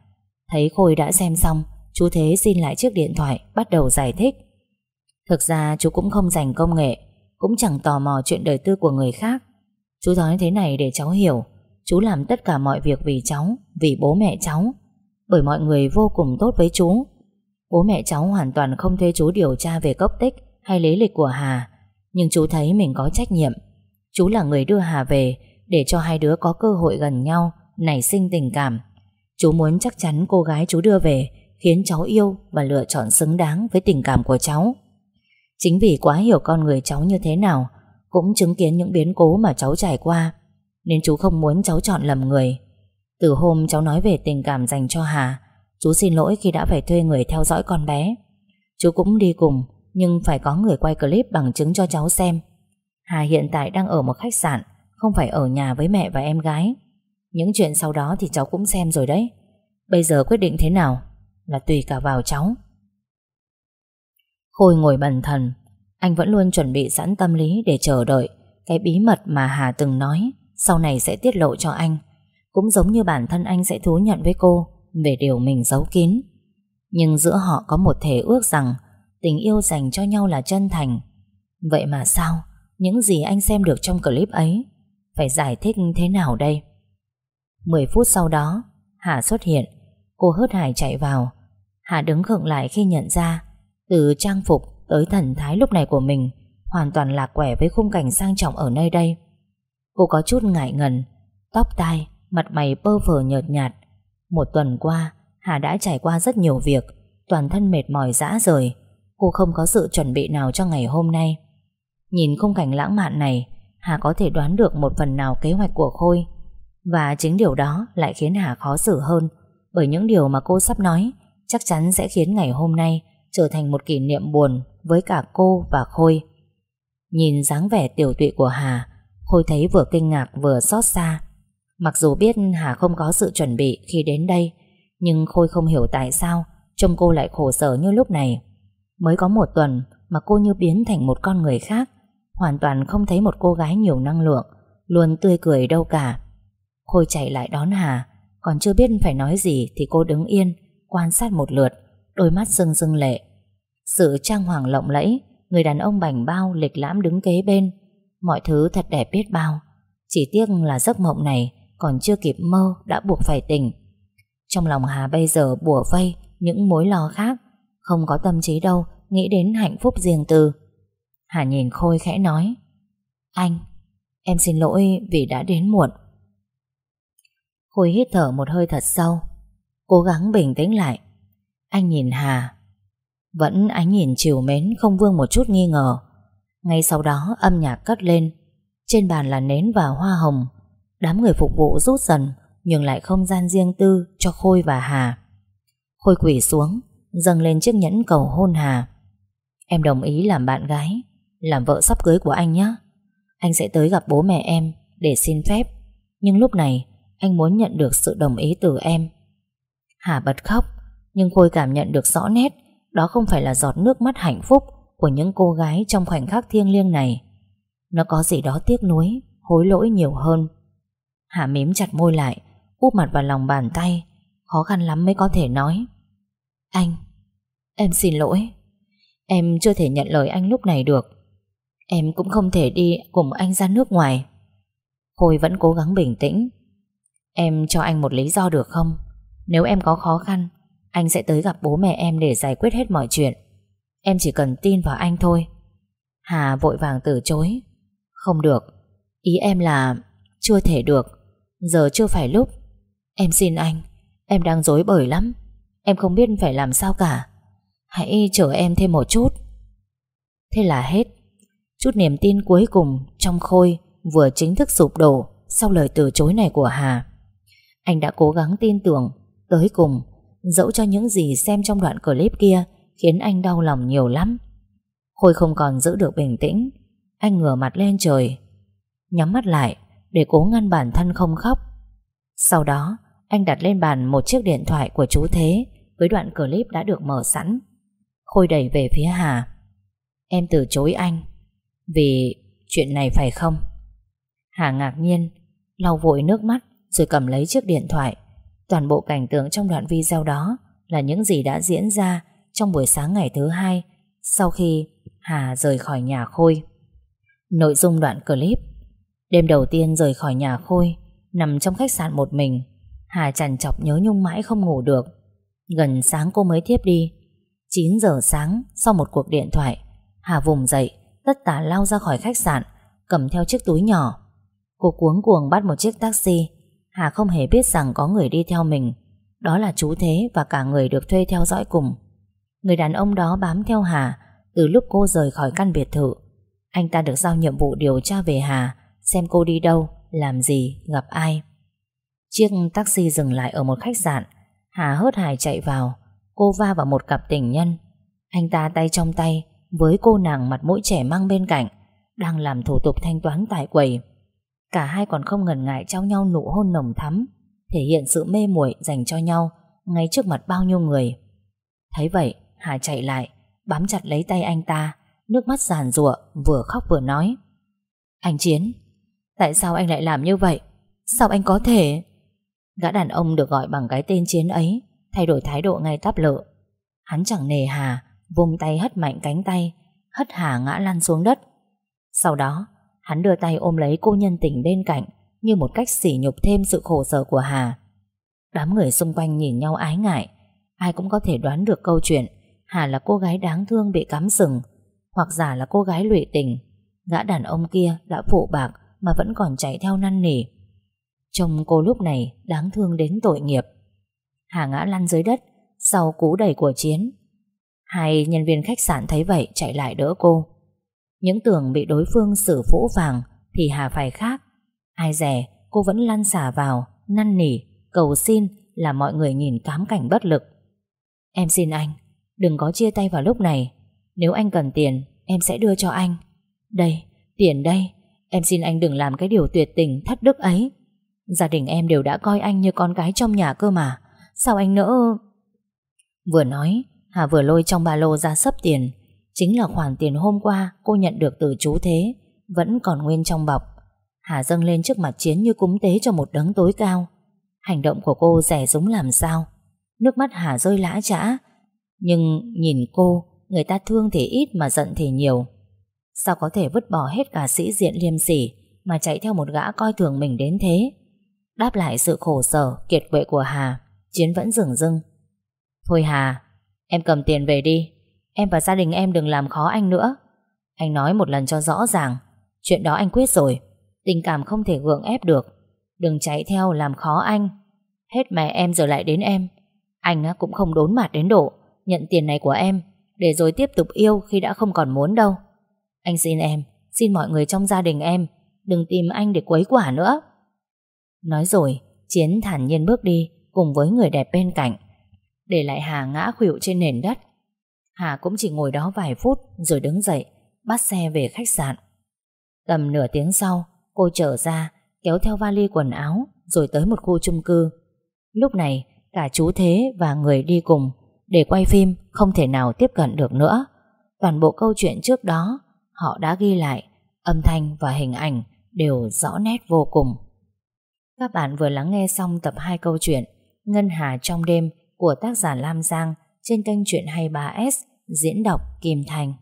Speaker 1: Thấy Khôi đã xem xong, chú Thế xin lại chiếc điện thoại, bắt đầu giải thích. Thực ra chú cũng không dành công nghệ, cũng chẳng tò mò chuyện đời tư của người khác. Chú nói thế này để cháu hiểu, chú làm tất cả mọi việc vì cháu, vì bố mẹ cháu. Bởi mọi người vô cùng tốt với chú. Bố mẹ cháu hoàn toàn không thuê chú điều tra về cốc tích hay lý lịch của Hà, nhưng chú thấy mình có trách nhiệm. Chú là người đưa Hà về để cho hai đứa có cơ hội gần nhau, nảy sinh tình cảm. Chú muốn chắc chắn cô gái chú đưa về khiến cháu yêu và lựa chọn xứng đáng với tình cảm của cháu. Chính vì quá hiểu con người cháu như thế nào, cũng chứng kiến những biến cố mà cháu trải qua. Nên chú không muốn cháu chọn lầm người. Từ hôm cháu nói về tình cảm dành cho Hà, Chú xin lỗi khi đã phải thuê người theo dõi con bé. Chú cũng đi cùng, Nhưng phải có người quay clip bằng chứng cho cháu xem. Hà hiện tại đang ở một khách sạn, Không phải ở nhà với mẹ và em gái. Những chuyện sau đó thì cháu cũng xem rồi đấy. Bây giờ quyết định thế nào? Là tùy cả vào cháu. Khôi ngồi bần thần, Anh vẫn luôn chuẩn bị sẵn tâm lý để chờ đợi Cái bí mật mà Hà từng nói. Sau này sẽ tiết lộ cho anh. Cũng giống như bản thân anh sẽ thú nhận với cô Về điều mình giấu kín. Nhưng giữa họ có một thể ước rằng Tình yêu dành cho nhau là chân thành. Vậy mà sao? Những gì anh xem được trong clip ấy Phải giải thích thế nào đây? 10 phút sau đó, Hà xuất hiện. Cô hớt hải chạy vào. Hà đứng khựng lại khi nhận ra Từ trang phục tới thần thái lúc này của mình Hoàn toàn lạc quẻ với khung cảnh sang trọng ở nơi đây. Cô có chút ngại ngần. Tóc tai, mặt mày bơ phờ nhợt nhạt. Một tuần qua Hà đã trải qua rất nhiều việc. Toàn thân mệt mỏi dã rời. Cô không có sự chuẩn bị nào cho ngày hôm nay. Nhìn khung cảnh lãng mạn này Hà có thể đoán được một phần nào kế hoạch của Khôi. Và chính điều đó lại khiến Hà khó xử hơn. Bởi những điều mà cô sắp nói Chắc chắn sẽ khiến ngày hôm nay Trở thành một kỷ niệm buồn Với cả cô và Khôi. Nhìn dáng vẻ tiểu tụy của Hà Khôi thấy vừa kinh ngạc vừa xót xa. Mặc dù biết Hà không có sự chuẩn bị khi đến đây, Nhưng Khôi không hiểu tại sao Trông cô lại khổ sở như lúc này. Mới có một tuần Mà cô như biến thành một con người khác, Hoàn toàn không thấy một cô gái nhiều năng lượng, Luôn tươi cười đâu cả. Khôi chạy lại đón Hà, Còn chưa biết phải nói gì Thì cô đứng yên, Quan sát một lượt, Đôi mắt rưng rưng lệ. Sự trang hoàng lộng lẫy, Người đàn ông bảnh bao lịch lãm đứng kế bên Mọi thứ thật đẹp biết bao. Chỉ tiếc là giấc mộng này Còn chưa kịp mơ đã buộc phải tỉnh. Trong lòng Hà bây giờ bùa vây Những mối lo khác, Không có tâm trí đâu, Nghĩ đến hạnh phúc riêng tư. Hà nhìn Khôi khẽ nói, Anh, Em xin lỗi vì đã đến muộn. Khôi hít thở một hơi thật sâu, Cố gắng bình tĩnh lại. Anh nhìn Hà, Vẫn ánh nhìn chiều mến Không vương một chút nghi ngờ. Ngay sau đó âm nhạc cất lên. Trên bàn là nến và hoa hồng. Đám người phục vụ rút dần, Nhưng lại không gian riêng tư cho Khôi và Hà. Khôi quỷ xuống, Dâng lên chiếc nhẫn cầu hôn Hà. Em đồng ý làm bạn gái, Làm vợ sắp cưới của anh nhé. Anh sẽ tới gặp bố mẹ em Để xin phép. Nhưng lúc này, anh muốn nhận được sự đồng ý từ em. Hà bật khóc, Nhưng Khôi cảm nhận được rõ nét, Đó không phải là giọt nước mắt hạnh phúc. Của những cô gái trong khoảnh khắc thiêng liêng này. Nó có gì đó tiếc nuối, Hối lỗi nhiều hơn. Hạ mím chặt môi lại, Úp mặt vào lòng bàn tay, Khó khăn lắm mới có thể nói. Anh, Em xin lỗi. Em chưa thể nhận lời anh lúc này được. Em cũng không thể đi cùng anh ra nước ngoài. Khôi vẫn cố gắng bình tĩnh. Em cho anh một lý do được không? Nếu em có khó khăn, Anh sẽ tới gặp bố mẹ em để giải quyết hết mọi chuyện. Em chỉ cần tin vào anh thôi. Hà vội vàng từ chối. Không được. Ý em là chưa thể được. Giờ chưa phải lúc. Em xin anh. Em đang dối bời lắm. Em không biết phải làm sao cả. Hãy chờ em thêm một chút. Thế là hết. Chút niềm tin cuối cùng trong Khôi Vừa chính thức sụp đổ Sau lời từ chối này của Hà. Anh đã cố gắng tin tưởng Tới cùng, Dẫu cho những gì xem trong đoạn clip kia Khiến anh đau lòng nhiều lắm. Khôi không còn giữ được bình tĩnh. Anh ngửa mặt lên trời, Nhắm mắt lại Để cố ngăn bản thân không khóc. Sau đó, anh đặt lên bàn một chiếc điện thoại của chú Thế Với đoạn clip đã được mở sẵn. Khôi đẩy về phía Hà. Em từ chối anh, Vì chuyện này phải không? Hà ngạc nhiên, lau vội nước mắt Rồi cầm lấy chiếc điện thoại. Toàn bộ cảnh tượng trong đoạn video đó Là những gì đã diễn ra trong buổi sáng ngày thứ hai, Sau khi Hà rời khỏi nhà Khôi. Nội dung đoạn clip. Đêm đầu tiên rời khỏi nhà Khôi, Nằm trong khách sạn một mình, Hà chằn chọc nhớ nhung mãi không ngủ được. Gần sáng cô mới thiếp đi. 9 giờ sáng, Sau một cuộc điện thoại, Hà vùng dậy, Tất tả lao ra khỏi khách sạn, Cầm theo chiếc túi nhỏ. Cô cuống cuồng bắt một chiếc taxi. Hà không hề biết rằng có người đi theo mình. Đó là chú Thế và cả người được thuê theo dõi cùng. Người đàn ông đó bám theo Hà Từ lúc cô rời khỏi căn biệt thự Anh ta được giao nhiệm vụ điều tra về Hà Xem cô đi đâu làm gì, gặp ai. Chiếc taxi dừng lại ở một khách sạn. Hà hớt hải chạy vào. Cô va vào một cặp tình nhân. Anh ta tay trong tay với cô nàng mặt mũi trẻ mang bên cạnh đang làm thủ tục thanh toán tại quầy. Cả hai còn không ngần ngại trao nhau nụ hôn nồng thắm thể hiện sự mê muội dành cho nhau ngay trước mặt bao nhiêu người. Thấy vậy, Hà chạy lại, bám chặt lấy tay anh ta, nước mắt giàn rụa vừa khóc vừa nói. Anh Chiến, tại sao anh lại làm như vậy? Sao anh có thể? Gã đàn ông được gọi bằng cái tên Chiến ấy, thay đổi thái độ ngay tắp lợ. Hắn chẳng nề Hà, vùng tay hất mạnh cánh tay, hất Hà ngã lăn xuống đất. Sau đó, hắn đưa tay ôm lấy cô nhân tình bên cạnh, như một cách sỉ nhục thêm sự khổ sở của Hà. Đám người xung quanh nhìn nhau ái ngại, ai cũng có thể đoán được câu chuyện Hà là cô gái đáng thương bị cắm sừng, hoặc giả là cô gái lụy tình. Gã đàn ông kia đã phụ bạc mà vẫn còn chạy theo năn nỉ. Trông cô lúc này đáng thương đến tội nghiệp. Hà ngã lăn dưới đất sau cú đẩy của Chiến. Hai nhân viên khách sạn thấy vậy chạy lại đỡ cô. Những tưởng bị đối phương xử phũ vàng thì Hà phải khác. Ai rẻ cô vẫn lăn xả vào, năn nỉ, cầu xin là mọi người nhìn cám cảnh bất lực. Em xin anh, đừng có chia tay vào lúc này. Nếu anh cần tiền, em sẽ đưa cho anh. Đây, tiền đây, em xin anh đừng làm cái điều tuyệt tình thất đức ấy. Gia đình em đều đã coi anh như con gái trong nhà cơ mà. Sao anh nỡ... Vừa nói, Hà vừa lôi trong ba lô ra sấp tiền. Chính là khoản tiền hôm qua cô nhận được từ chú Thế, vẫn còn nguyên trong bọc. Hà dâng lên trước mặt Chiến như cúng tế cho một đấng tối cao. Hành động của cô rẻ rúng làm sao? Nước mắt Hà rơi lã trã nhưng nhìn cô, người ta thương thì ít mà giận thì nhiều. Sao có thể vứt bỏ hết cả sĩ diện liêm sỉ mà chạy theo một gã coi thường mình đến thế? Đáp lại sự khổ sở, kiệt quệ của Hà, Chiến vẫn dừng dưng. Thôi Hà, em cầm tiền về đi. Em và gia đình em đừng làm khó anh nữa. Anh nói một lần cho rõ ràng. Chuyện đó anh quyết rồi. Tình cảm không thể gượng ép được Đừng chạy theo làm khó anh Hết mẹ em giờ lại đến em Anh cũng không đốn mặt đến độ Nhận tiền này của em, Để rồi tiếp tục yêu khi đã không còn muốn đâu. Anh xin em, Xin mọi người trong gia đình em, Đừng tìm anh để quấy quả nữa. Nói rồi, Chiến thản nhiên bước đi Cùng với người đẹp bên cạnh, Để lại Hà ngã khuỵu trên nền đất. Hà cũng chỉ ngồi đó vài phút Rồi đứng dậy, Bắt xe về khách sạn. Tầm nửa tiếng sau, Cô trở ra, Kéo theo vali quần áo, Rồi tới một khu chung cư. Lúc này, cả chú Thế và người đi cùng để quay phim, không thể nào tiếp cận được nữa. Toàn bộ câu chuyện trước đó, Họ đã ghi lại, Âm thanh và hình ảnh Đều rõ nét vô cùng. Các bạn vừa lắng nghe xong tập 2 câu chuyện Ngân Hà trong đêm Của tác giả Lam Giang Trên kênh truyện 23S Diễn đọc Kim Thành.